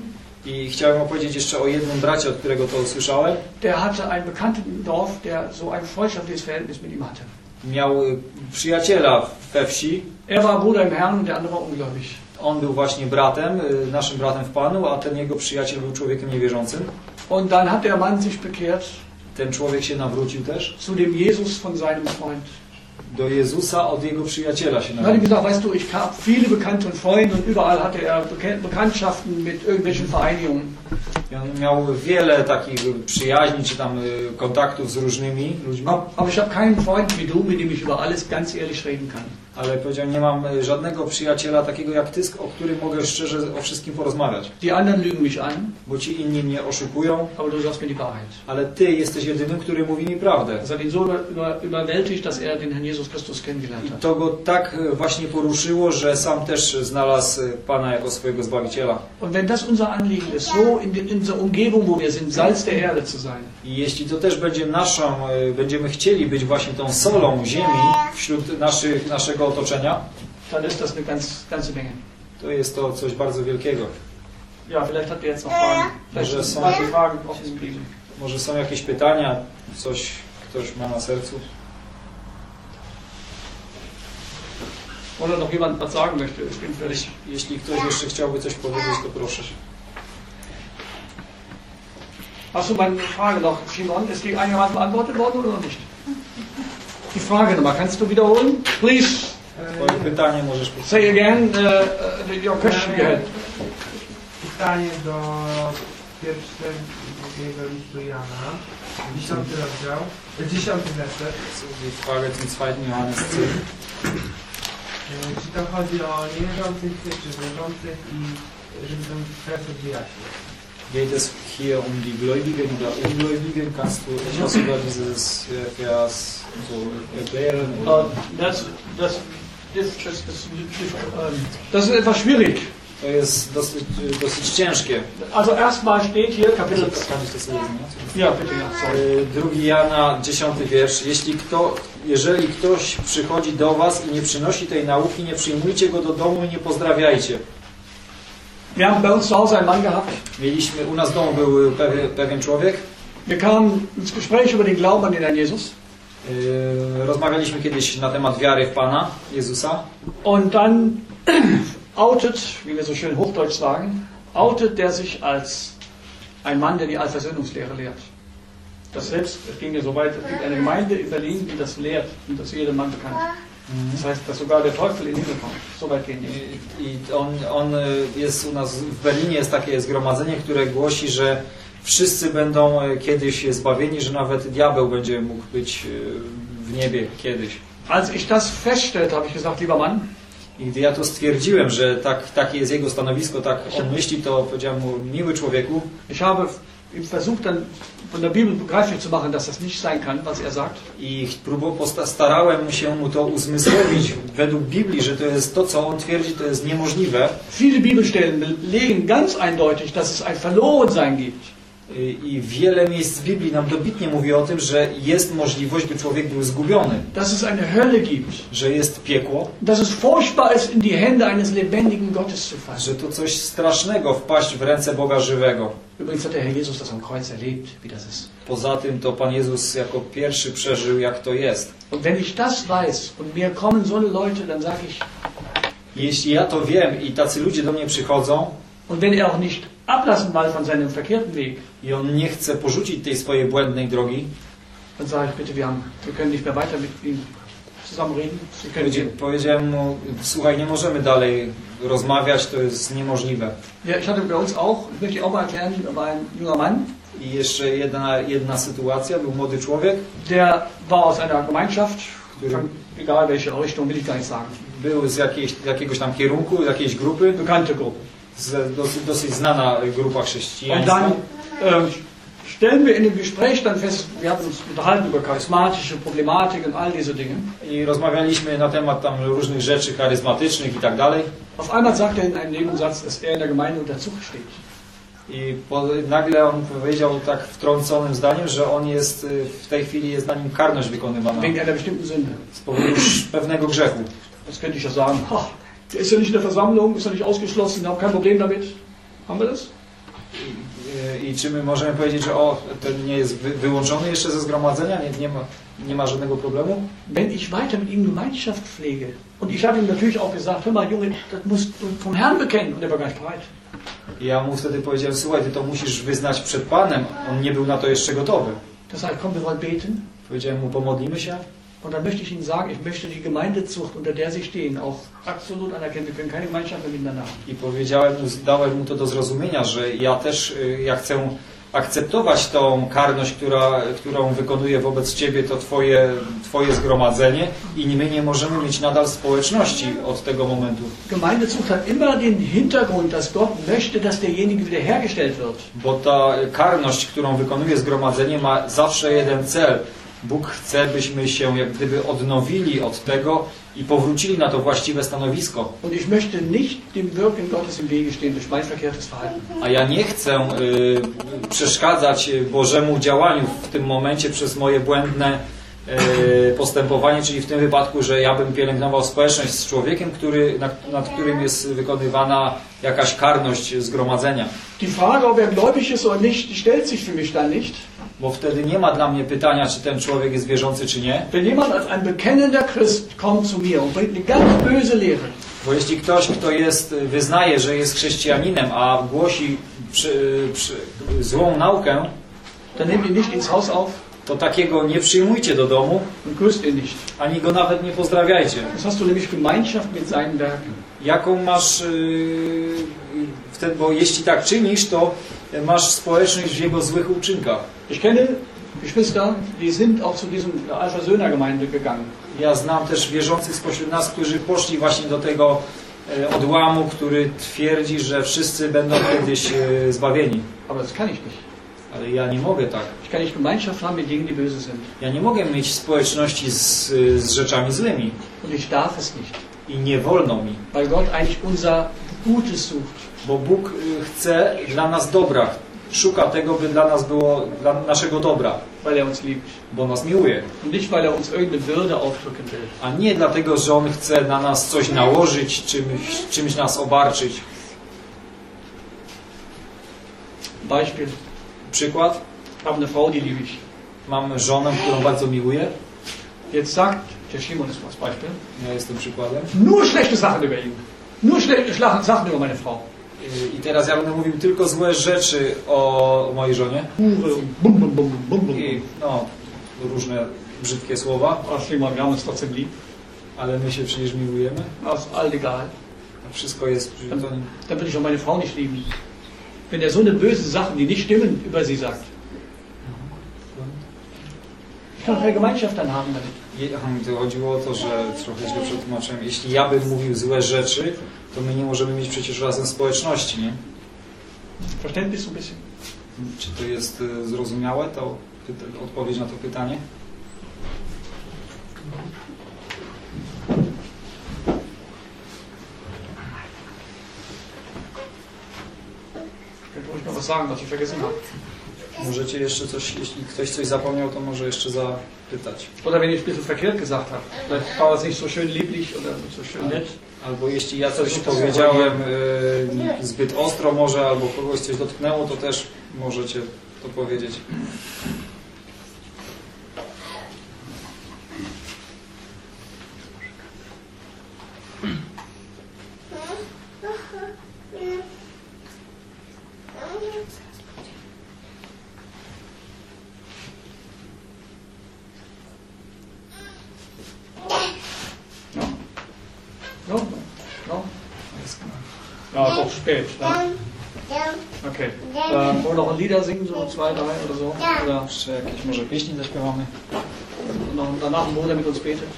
i chciałem opowiedzieć jeszcze o jednym bracie, od którego to usłyszałem. der hatte einen Bekannten im Dorf, der so ein freundschaftliches Verhältnis mit ihm hatte. Miał y, przyjaciela we wsi, Er war Bruder im Herrn der andere war ungläubig. On był właśnie bratem, y, naszym bratem w Panu, a ten jego przyjaciel był człowiekiem niewierzącym. Und dann hat der Mann sich bekehrt Ten człowiek się nawrócił też zu dem Jesus von seinem Freund. Do Jezusa od jego przyjaciela się Dann nawrócił. gesagt, weißt du, ich habe viele Bekannte und Freunde und überall hatte er Bekan- Bekanntschaften mit irgendwelchen Vereinigungen. On miał wiele takich przyjaźni czy tam y, kontaktów z różnymi ludźmi, Ab- Aber ich habe keinen Freund wie du, mit dem ich über alles ganz ehrlich reden kann. ale powiedział, nie mam y, żadnego przyjaciela takiego jak ty, o którym mogę szczerze o wszystkim porozmawiać. Die anderen lügen mich an, Bo ci inni mnie oszukują, aber du sagst mir die Wahrheit. ale ty jesteś jedynym, który mówi mi prawdę. Ihn so überwältigt, dass er den Herrn Jesus I to go tak y, właśnie poruszyło, że sam też znalazł y, Pana jako swojego Zbawiciela. I jeśli to też będzie naszą, e, będziemy chcieli być właśnie tą solą ziemi wśród naszych, naszego otoczenia, to jest to coś bardzo wielkiego. Ja, vielleicht habt ihr jetzt noch Fragen. Może są, Fragen offen geblieben. może są jakieś pytania, coś ktoś ma na sercu. Oder noch jemand was sagen möchte. Jeśli ktoś jeszcze chciałby coś powiedzieć, to proszę. Hast du meine Frage noch, Simon? Ist die einigermaßen beantwortet worden oder nicht? Die Frage nochmal, kannst du wiederholen? Please Twoje pytanie możesz powtórzyć. say again uh, uh, your question you had. Pytanie do pierwszego listu Jana, dziesiąty rozdział, dziesiąty werset. Die Frage zum zweiten Johannes 10. Czy to chodzi o niewierzących czy wierzących i żeby tę kwestię wyjaśnić. Geht es hier um die Gläubigen oder Ungläubigen? Kannst du etwas über dieses äh, Vers so erklären? Uh, das, das, das, das, das, ähm, das ist etwas schwierig. To jest dosyć, dosyć ciężkie. Also erstmal steht hier Kapitel. Ja? Bitte, ja, sorry. Y, Drugi Jana, dziesiąty wiersz. Jeśli kto, jeżeli ktoś przychodzi do was i nie przynosi tej nauki, nie przyjmujcie go do domu i nie pozdrawiajcie. Wir haben bei uns zu Hause einen Mann gehabt. Mieliśmy, u nas w domu był pewien, pewien człowiek. Wir kamen ins Gespräch über den Glauben an den Herrn Jesus. Y, Rozmawialiśmy kiedyś na temat wiary w Pana Jezusa Und dann outet, wie wir so schön hochdeutsch sagen, outet der sich als ein Mann, der die Allversöhnungslehre lehrt. Das selbst, es ging ja so weit, es gibt eine Gemeinde in Berlin, die das lehrt und das jedem Mann bekannt. Das heißt, dass sogar der Teufel in Himmel kommt. So weit gehen die. I on, on y, jest u nas w Berlinie jest takie zgromadzenie, które głosi, że wszyscy będą y, kiedyś zbawieni, że nawet diabeł będzie mógł być y, w niebie kiedyś. Als ich das feststellte, habe ich gesagt, lieber Mann, I gdy ja to stwierdziłem, że tak, takie jest jego stanowisko, tak on myśli, to powiedziałem mu, miły człowieku, ich habe ihm versucht, dann von der Bibel begreiflich zu machen, dass das nicht sein kann, was er sagt. i starałem się mu to uzmysłowić według Biblii, że to jest to, co on twierdzi, to jest niemożliwe. Viele Bibelstellen belegen ganz eindeutig, dass es ein Verlorensein gibt. I wiele miejsc w Biblii nam dobitnie mówi o tym, że jest możliwość, by człowiek był zgubiony, Dass es eine Hölle gibt. że jest piekło, Dass es furchtbar ist, in die Hände eines lebendigen Gottes zu fallen. że to coś strasznego wpaść w ręce Boga żywego. Übrigens hat der Herr Jesus das am Kreuz erlebt, wie das ist. Poza tym to Pan Jezus jako pierwszy przeżył, jak to jest. Und wenn ich das weiß und mir kommen so Leute, dann sage ich, Jeśli ja to wiem i tacy ludzie do mnie przychodzą und wenn er auch nicht ablassen will von seinem verkehrten Weg, i on nie chce porzucić tej swojej błędnej drogi, dann sage ich, bitte, wir, haben, wir können nicht mehr weiter mit ihm zusammen reden. Sie können gehen. Powiedziałem mu, słuchaj, nie możemy dalej rozmawiać, to jest niemożliwe. Ja, ich hatte bei uns auch, ich möchte auch mal erklären, da war ein junger Mann, I jeszcze jedna, jedna sytuacja, był młody człowiek, der war aus einer Gemeinschaft, Który- egal welche Richtung, will ich gar nicht sagen, był z jakiejś, jakiegoś tam kierunku, z jakiejś grupy, bekannte Gruppe. Z, dosyć, dosyć znana grupa chrześcijańska. ähm, stellen wir in dem Gespräch dann fest, wir hatten uns unterhalten über charismatische Problematik und all diese Dinge. I rozmawialiśmy na temat tam różnych rzeczy charyzmatycznych i tak dalej. Auf einmal sagt er in einem Nebensatz, dass er in der Gemeinde unter Zucht steht. I po, nagle on powiedział tak wtrąconym zdaniem, że on jest, y, w tej chwili jest na nim karność wykonywana Wegen einer bestimmten Sünde. z powodu pewnego grzechu. Das könnte ich ja sagen. Der ist ja nicht in der Versammlung, ist ja nicht ausgeschlossen, haben kein Problem damit. Haben wir das? I, czy my możemy powiedzieć, że o, ten nie jest wy, wyłączony jeszcze ze zgromadzenia, nie, nie, ma, nie ma żadnego problemu? Wenn ich weiter mit ihm Gemeinschaft pflege, und ich habe ihm natürlich auch gesagt, hör mal Junge, das musst du vom Herrn bekennen, und er war gar nicht bereit. Ja mu wtedy powiedziałem, słuchaj, ty to musisz wyznać przed Panem. On nie był na to jeszcze gotowy. Da sage ich, komm, wir wollen beten. Powiedziałem mu, pomodlimy się. Und dann möchte ich Ihnen sagen, ich möchte die Gemeindezucht, unter der Sie stehen, auch absolut anerkennen. Wir können keine Gemeinschaft miteinander haben. I powiedziałem dałem mu to do zrozumienia, że ja też, y, ja chcę akceptować tą karność, która, którą wykonuje wobec Ciebie to twoje, twoje zgromadzenie i my nie możemy mieć nadal społeczności od tego momentu. Gemeindezucht hat immer den Hintergrund, dass Gott möchte, dass derjenige wiederhergestellt wird. Bo ta karność, którą wykonuje zgromadzenie ma zawsze jeden cel. Bóg chce, byśmy się jak gdyby odnowili od tego i powrócili na to właściwe stanowisko. A ja nie chcę y, przeszkadzać Bożemu działaniu w tym momencie przez moje błędne y, postępowanie, czyli w tym wypadku, że ja bym pielęgnował społeczność z człowiekiem, który, nad, nad którym jest wykonywana jakaś karność zgromadzenia. Die Frage, ob er gläubig ist oder nicht, stellt sich für mich dann nicht. Bo wtedy nie ma dla mnie pytania, czy ten człowiek jest wierzący, czy nie. Wenn jemand als ein bekennender Christ kommt zu mir und bringt eine ganz böse Lehre, Bo jeśli ktoś, kto jest, wyznaje, że jest chrześcijaninem, a głosi przy, przy, złą naukę, to takiego nie przyjmujcie do domu, ani go nawet nie pozdrawiajcie. Jaką masz, wtedy, bo jeśli tak czynisz, to masz społeczność w jego złych uczynkach. Ich kenne Geschwister, die sind auch zu diesem Gemeinde gegangen. Ja znam też wierzących spośród nas, którzy poszli właśnie do tego e, odłamu, który twierdzi, że wszyscy będą kiedyś e, zbawieni. Aber das kann ich nicht. Ale ja nie mogę tak. Ich kann nicht Gemeinschaft haben mit Dingen, die böse sind. Ja nie mogę mieć społeczności z, z rzeczami złymi. Und ich darf es nicht. I nie wolno mi. Weil Gott eigentlich unser Gutes sucht. Bo Bóg y, chce dla nas dobra. Szuka tego, by dla nas było, dla naszego dobra. Weil er uns liebt. Bo nas miłuje. Nicht, weil er uns irgendeine Würde aufdrücken will. A nie dlatego, że On chce na nas coś nałożyć, czymś, czymś nas obarczyć. Beispiel. Przykład. Habe eine Frau, die liebe ich. Mam żonę, którą bardzo miłuję. Jetzt sagt, der Simon ist das Beispiel, Ja jestem przykładem. nur schlechte Sachen über ihn. Nur schlechte Sachen über meine Frau. I teraz ja będę mówił tylko złe rzeczy o mojej żonie. I no, różne brzydkie słowa, ale my się przecież miłujemy. Das ist all egal. Wszystko jest przy to, Dann will ich auch meine Frau nicht lieben. Wenn er so eine böse Sachen, die nicht stimmen, über sie sagt. Ich kann keine Gemeinschaft dann haben damit. To chodziło o to, że trochę źle przetłumaczyłem. Jeśli ja bym mówił złe rzeczy, to my nie możemy mieć przecież razem społeczności, nie? Verständnis so ein bisschen? Czy to jest y, zrozumiałe, to odpowiedź na to pytanie? Ich euch noch was sagen, was ich vergessen habe. Możecie jeszcze coś, jeśli ktoś coś zapomniał, to może jeszcze zapytać. Oder wenn ich ein bisschen verkehrt gesagt habe. Vielleicht war das nicht so schön lieblich oder so schön nett. Albo jeśli ja coś powiedziałem y, zbyt ostro może, albo kogoś coś dotknęło, to też możecie to powiedzieć. No, no. Ja, doch spät. Ne? Okay. Ähm, wollen wir noch ein Lieder singen, so zwei, drei oder so? Oder Jeszcze jakieś może pieśni zaśpiewamy? und noch, danach ein Bruder mit uns betet?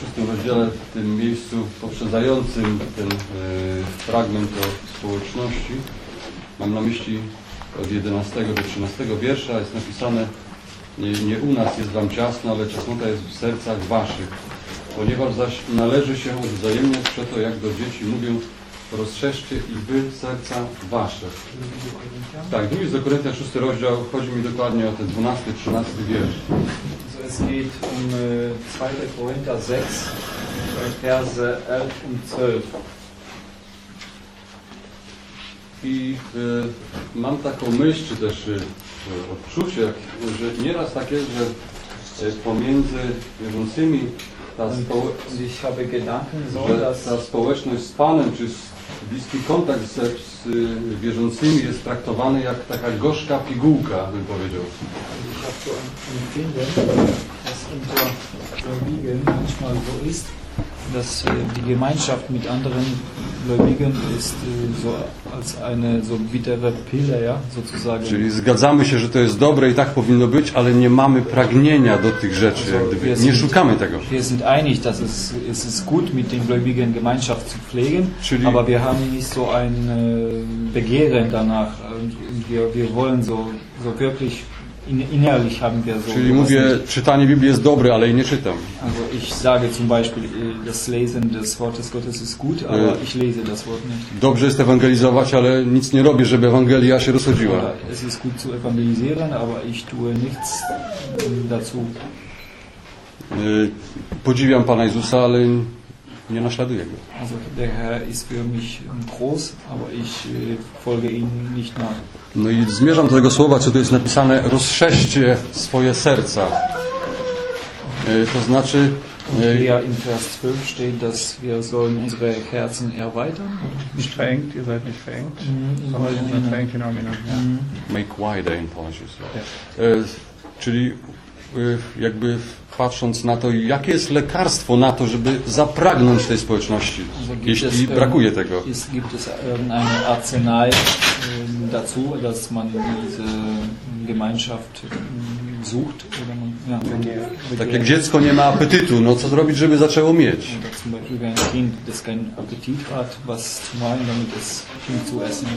Szóstym rozdziale, w tym miejscu poprzedzającym ten e, fragment o społeczności, mam na myśli od 11 do 13 wiersza jest napisane nie, nie u nas jest wam ciasno, ale ciasnota jest w sercach waszych. Ponieważ zaś należy się wzajemniać przeto, jak do dzieci mówią, rozszerzcie i wy serca wasze. Tak, drugi do Koryntia, szósty rozdział, chodzi mi dokładnie o ten 12-13 wiersz. So, es geht um äh, 2. Korinther 6, Verse 11 und 12. I y, mam taką myśl, czy też y, odczucie, że nieraz tak jest, że y, pomiędzy wierzącymi ta, spo, ich habe Gedanken so, ta społeczność z Panem, czy s- bliski kontakt z, z y, wierzącymi jest traktowany jak taka gorzka pigułka, bym powiedział. manchmal so ist, dass äh, die Gemeinschaft mit anderen Gläubigen ist äh, so als eine so bittere Pille, ja, sozusagen. Czyli zgadzamy się, że to jest dobre i tak powinno być, ale nie mamy pragnienia do tych rzeczy, gdyby. nie szukamy tego. Wir sind einig, dass es, es ist gut, mit den Gläubigen Gemeinschaft zu pflegen, Czyli- aber wir haben nicht so ein äh, Begehren danach und, wir, wir wollen so, so wirklich innerlich haben wir so. Czyli mówię, czytanie Biblii jest dobre, ale jej nie czytam. Also ich sage zum Beispiel, äh, das Lesen des Wortes Gottes ist gut, aber Äh. ich lese das Wort nicht. Dobrze jest ewangelizować, ale nic nie robię, żeby Ewangelia się rozchodziła. Es ist gut zu evangelisieren, aber ich tue nichts ähm, dazu. Y, Podziwiam Pana Jezusa, ale nie naśladuję Go. Also der Herr ist für mich ähm, groß, aber ich äh, folge ihm nicht nach. No i zmierzam do tego słowa, co tu jest napisane, rozszerzcie swoje serca. Y, To znaczy, Ja in Vers 12 steht, dass wir sollen unsere Herzen erweitern. Nicht verengt, ihr seid nicht verengt. Mhm. Aber ihr seid verengt, genau, genau. Ja. Make wider in Polish. E, czyli e, jakby patrząc na to, jakie jest lekarstwo na to, żeby zapragnąć tej społeczności, jeśli brakuje tego. Gibt es eine Arznei dazu, dass man diese Gemeinschaft sucht? Wenn- Tak jak dziecko nie ma apetytu, no co zrobić, żeby zaczęło mieć? Oder zum Beispiel wie ein Kind, das keinen Appetit hat, was zu machen, damit es viel zu essen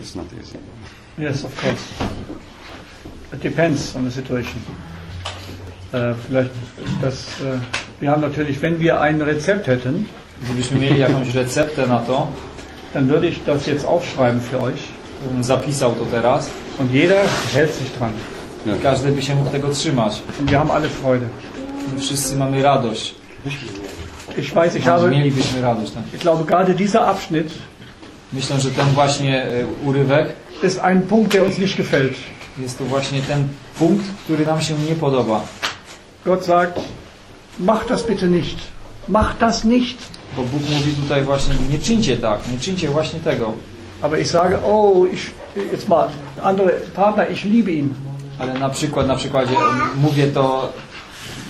it's not easy. Yes, of course. It depends on the situation. Äh, vielleicht das, äh, wir haben natürlich, wenn wir ein Rezept hätten, Gdybyśmy mieli jakąś receptę na to, dann würde ich das jetzt aufschreiben für euch. to bym zapisał to teraz. Und jeder hält sich dran. Każdy by się mógł tego trzymać. Und wir haben alle Freude. My wszyscy mamy radość. Ich weiß, ich habe, mielibyśmy radość. Tak? ich glaube, gerade dieser Abschnitt Myślę, że ten właśnie e, urywek ist ein Punkt, der uns nicht gefällt. jest to właśnie ten punkt, który nam się nie podoba. Gott sagt, mach das bitte nicht. Mach das nicht. Bo Bóg mówi tutaj właśnie, nie czyńcie tak, nie czyńcie właśnie tego. Aber ich sage, oh, ich, jetzt mal, andere Partner, ich liebe ihn. Ale na przykład, na przykładzie mówię to,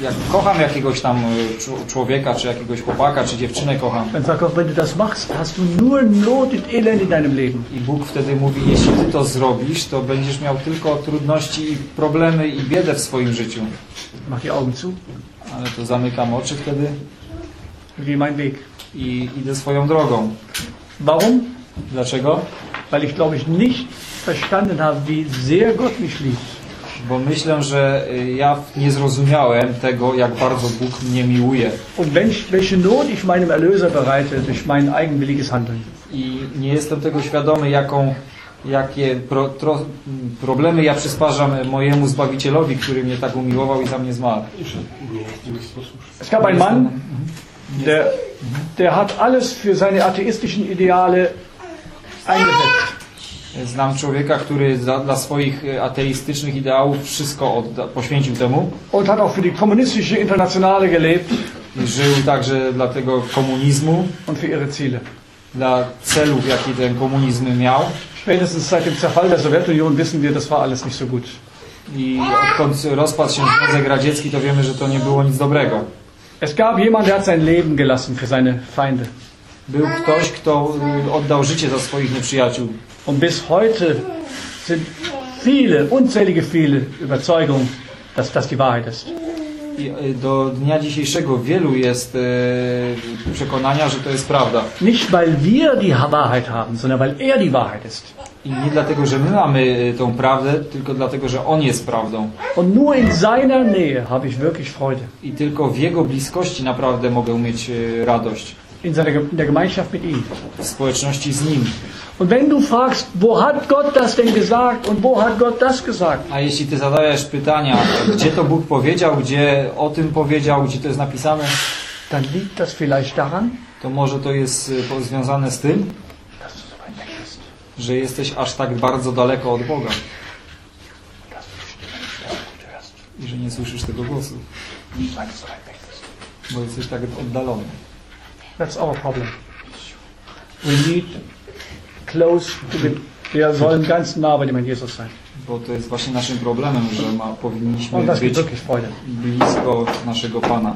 jak kocham jakiegoś tam czu- człowieka, czy jakiegoś chłopaka, czy dziewczynę kocham. Dann sagt Gott, wenn du das machst, hast du nur Not und Elend in deinem Leben. I Bóg wtedy mówi, jeśli ty to zrobisz, to będziesz miał tylko trudności i problemy i biedę w swoim życiu. Mach die Augen zu. Ale to zamykam oczy wtedy Wie mein Weg. i idę swoją drogą. Warum? Dlaczego? Weil ich, glaube ich, nicht verstanden habe, wie sehr Gott mich liebt. Bo myślę, że y, ja nie zrozumiałem tego, jak bardzo Bóg mnie miłuje. Und welch, welche Not ich meinem Erlöser bereite durch mein eigenwilliges Handeln. I nie jestem tego świadomy, jaką, jakie pro, tro, problemy ja przysparzam mojemu Zbawicielowi, który mnie tak umiłował i za mnie zmarł. Es gab einen Mann, der, der hat alles für seine atheistischen Ideale eingesetzt. Znam człowieka, który za, dla swoich y, ateistycznych ideałów wszystko odda, poświęcił temu. Und hat auch für die kommunistische Internationale gelebt Żył także dla tego komunizmu, und für ihre Ziele. dla celów, jakie ten komunizm miał. Spätestens seit dem Zerfall der Sowjetunion wissen wir, das war alles nicht so gut. I odkąd rozpadł się Związek Radziecki, to wiemy, że to nie było nic dobrego. Es gab jemanden, der hat sein Leben gelassen für seine Feinde. Był ktoś, kto y, oddał życie za swoich nieprzyjaciół. Und bis heute sind viele, unzählige viele Überzeugungen, dass das die Wahrheit ist. I y, do dnia dzisiejszego wielu jest y, przekonania, że to jest prawda. Nicht weil wir die Wahrheit haben, sondern weil er die Wahrheit ist. I nie dlatego, że my mamy y, tą prawdę, tylko dlatego, że On jest prawdą. Und nur in seiner Nähe habe ich wirklich Freude. I tylko w Jego bliskości naprawdę mogę mieć y, radość. In, seiner, in der Gemeinschaft mit ihm. W społeczności z Nim. Und wenn du fragst, wo hat Gott das denn gesagt und wo hat Gott das gesagt? A jeśli Ty zadajesz pytania, gdzie to Bóg powiedział, gdzie o tym powiedział, gdzie to jest napisane, Dann liegt das vielleicht daran, to może to jest y, związane z tym, że jesteś aż tak bardzo daleko od Boga i że nie słyszysz tego głosu, bo jesteś tak oddalony. That's our problem. We need close to the, wir sollen ganz nah bei dem Jesus sein. Bo to jest właśnie naszym problemem, że ma, powinniśmy być blisko naszego Pana.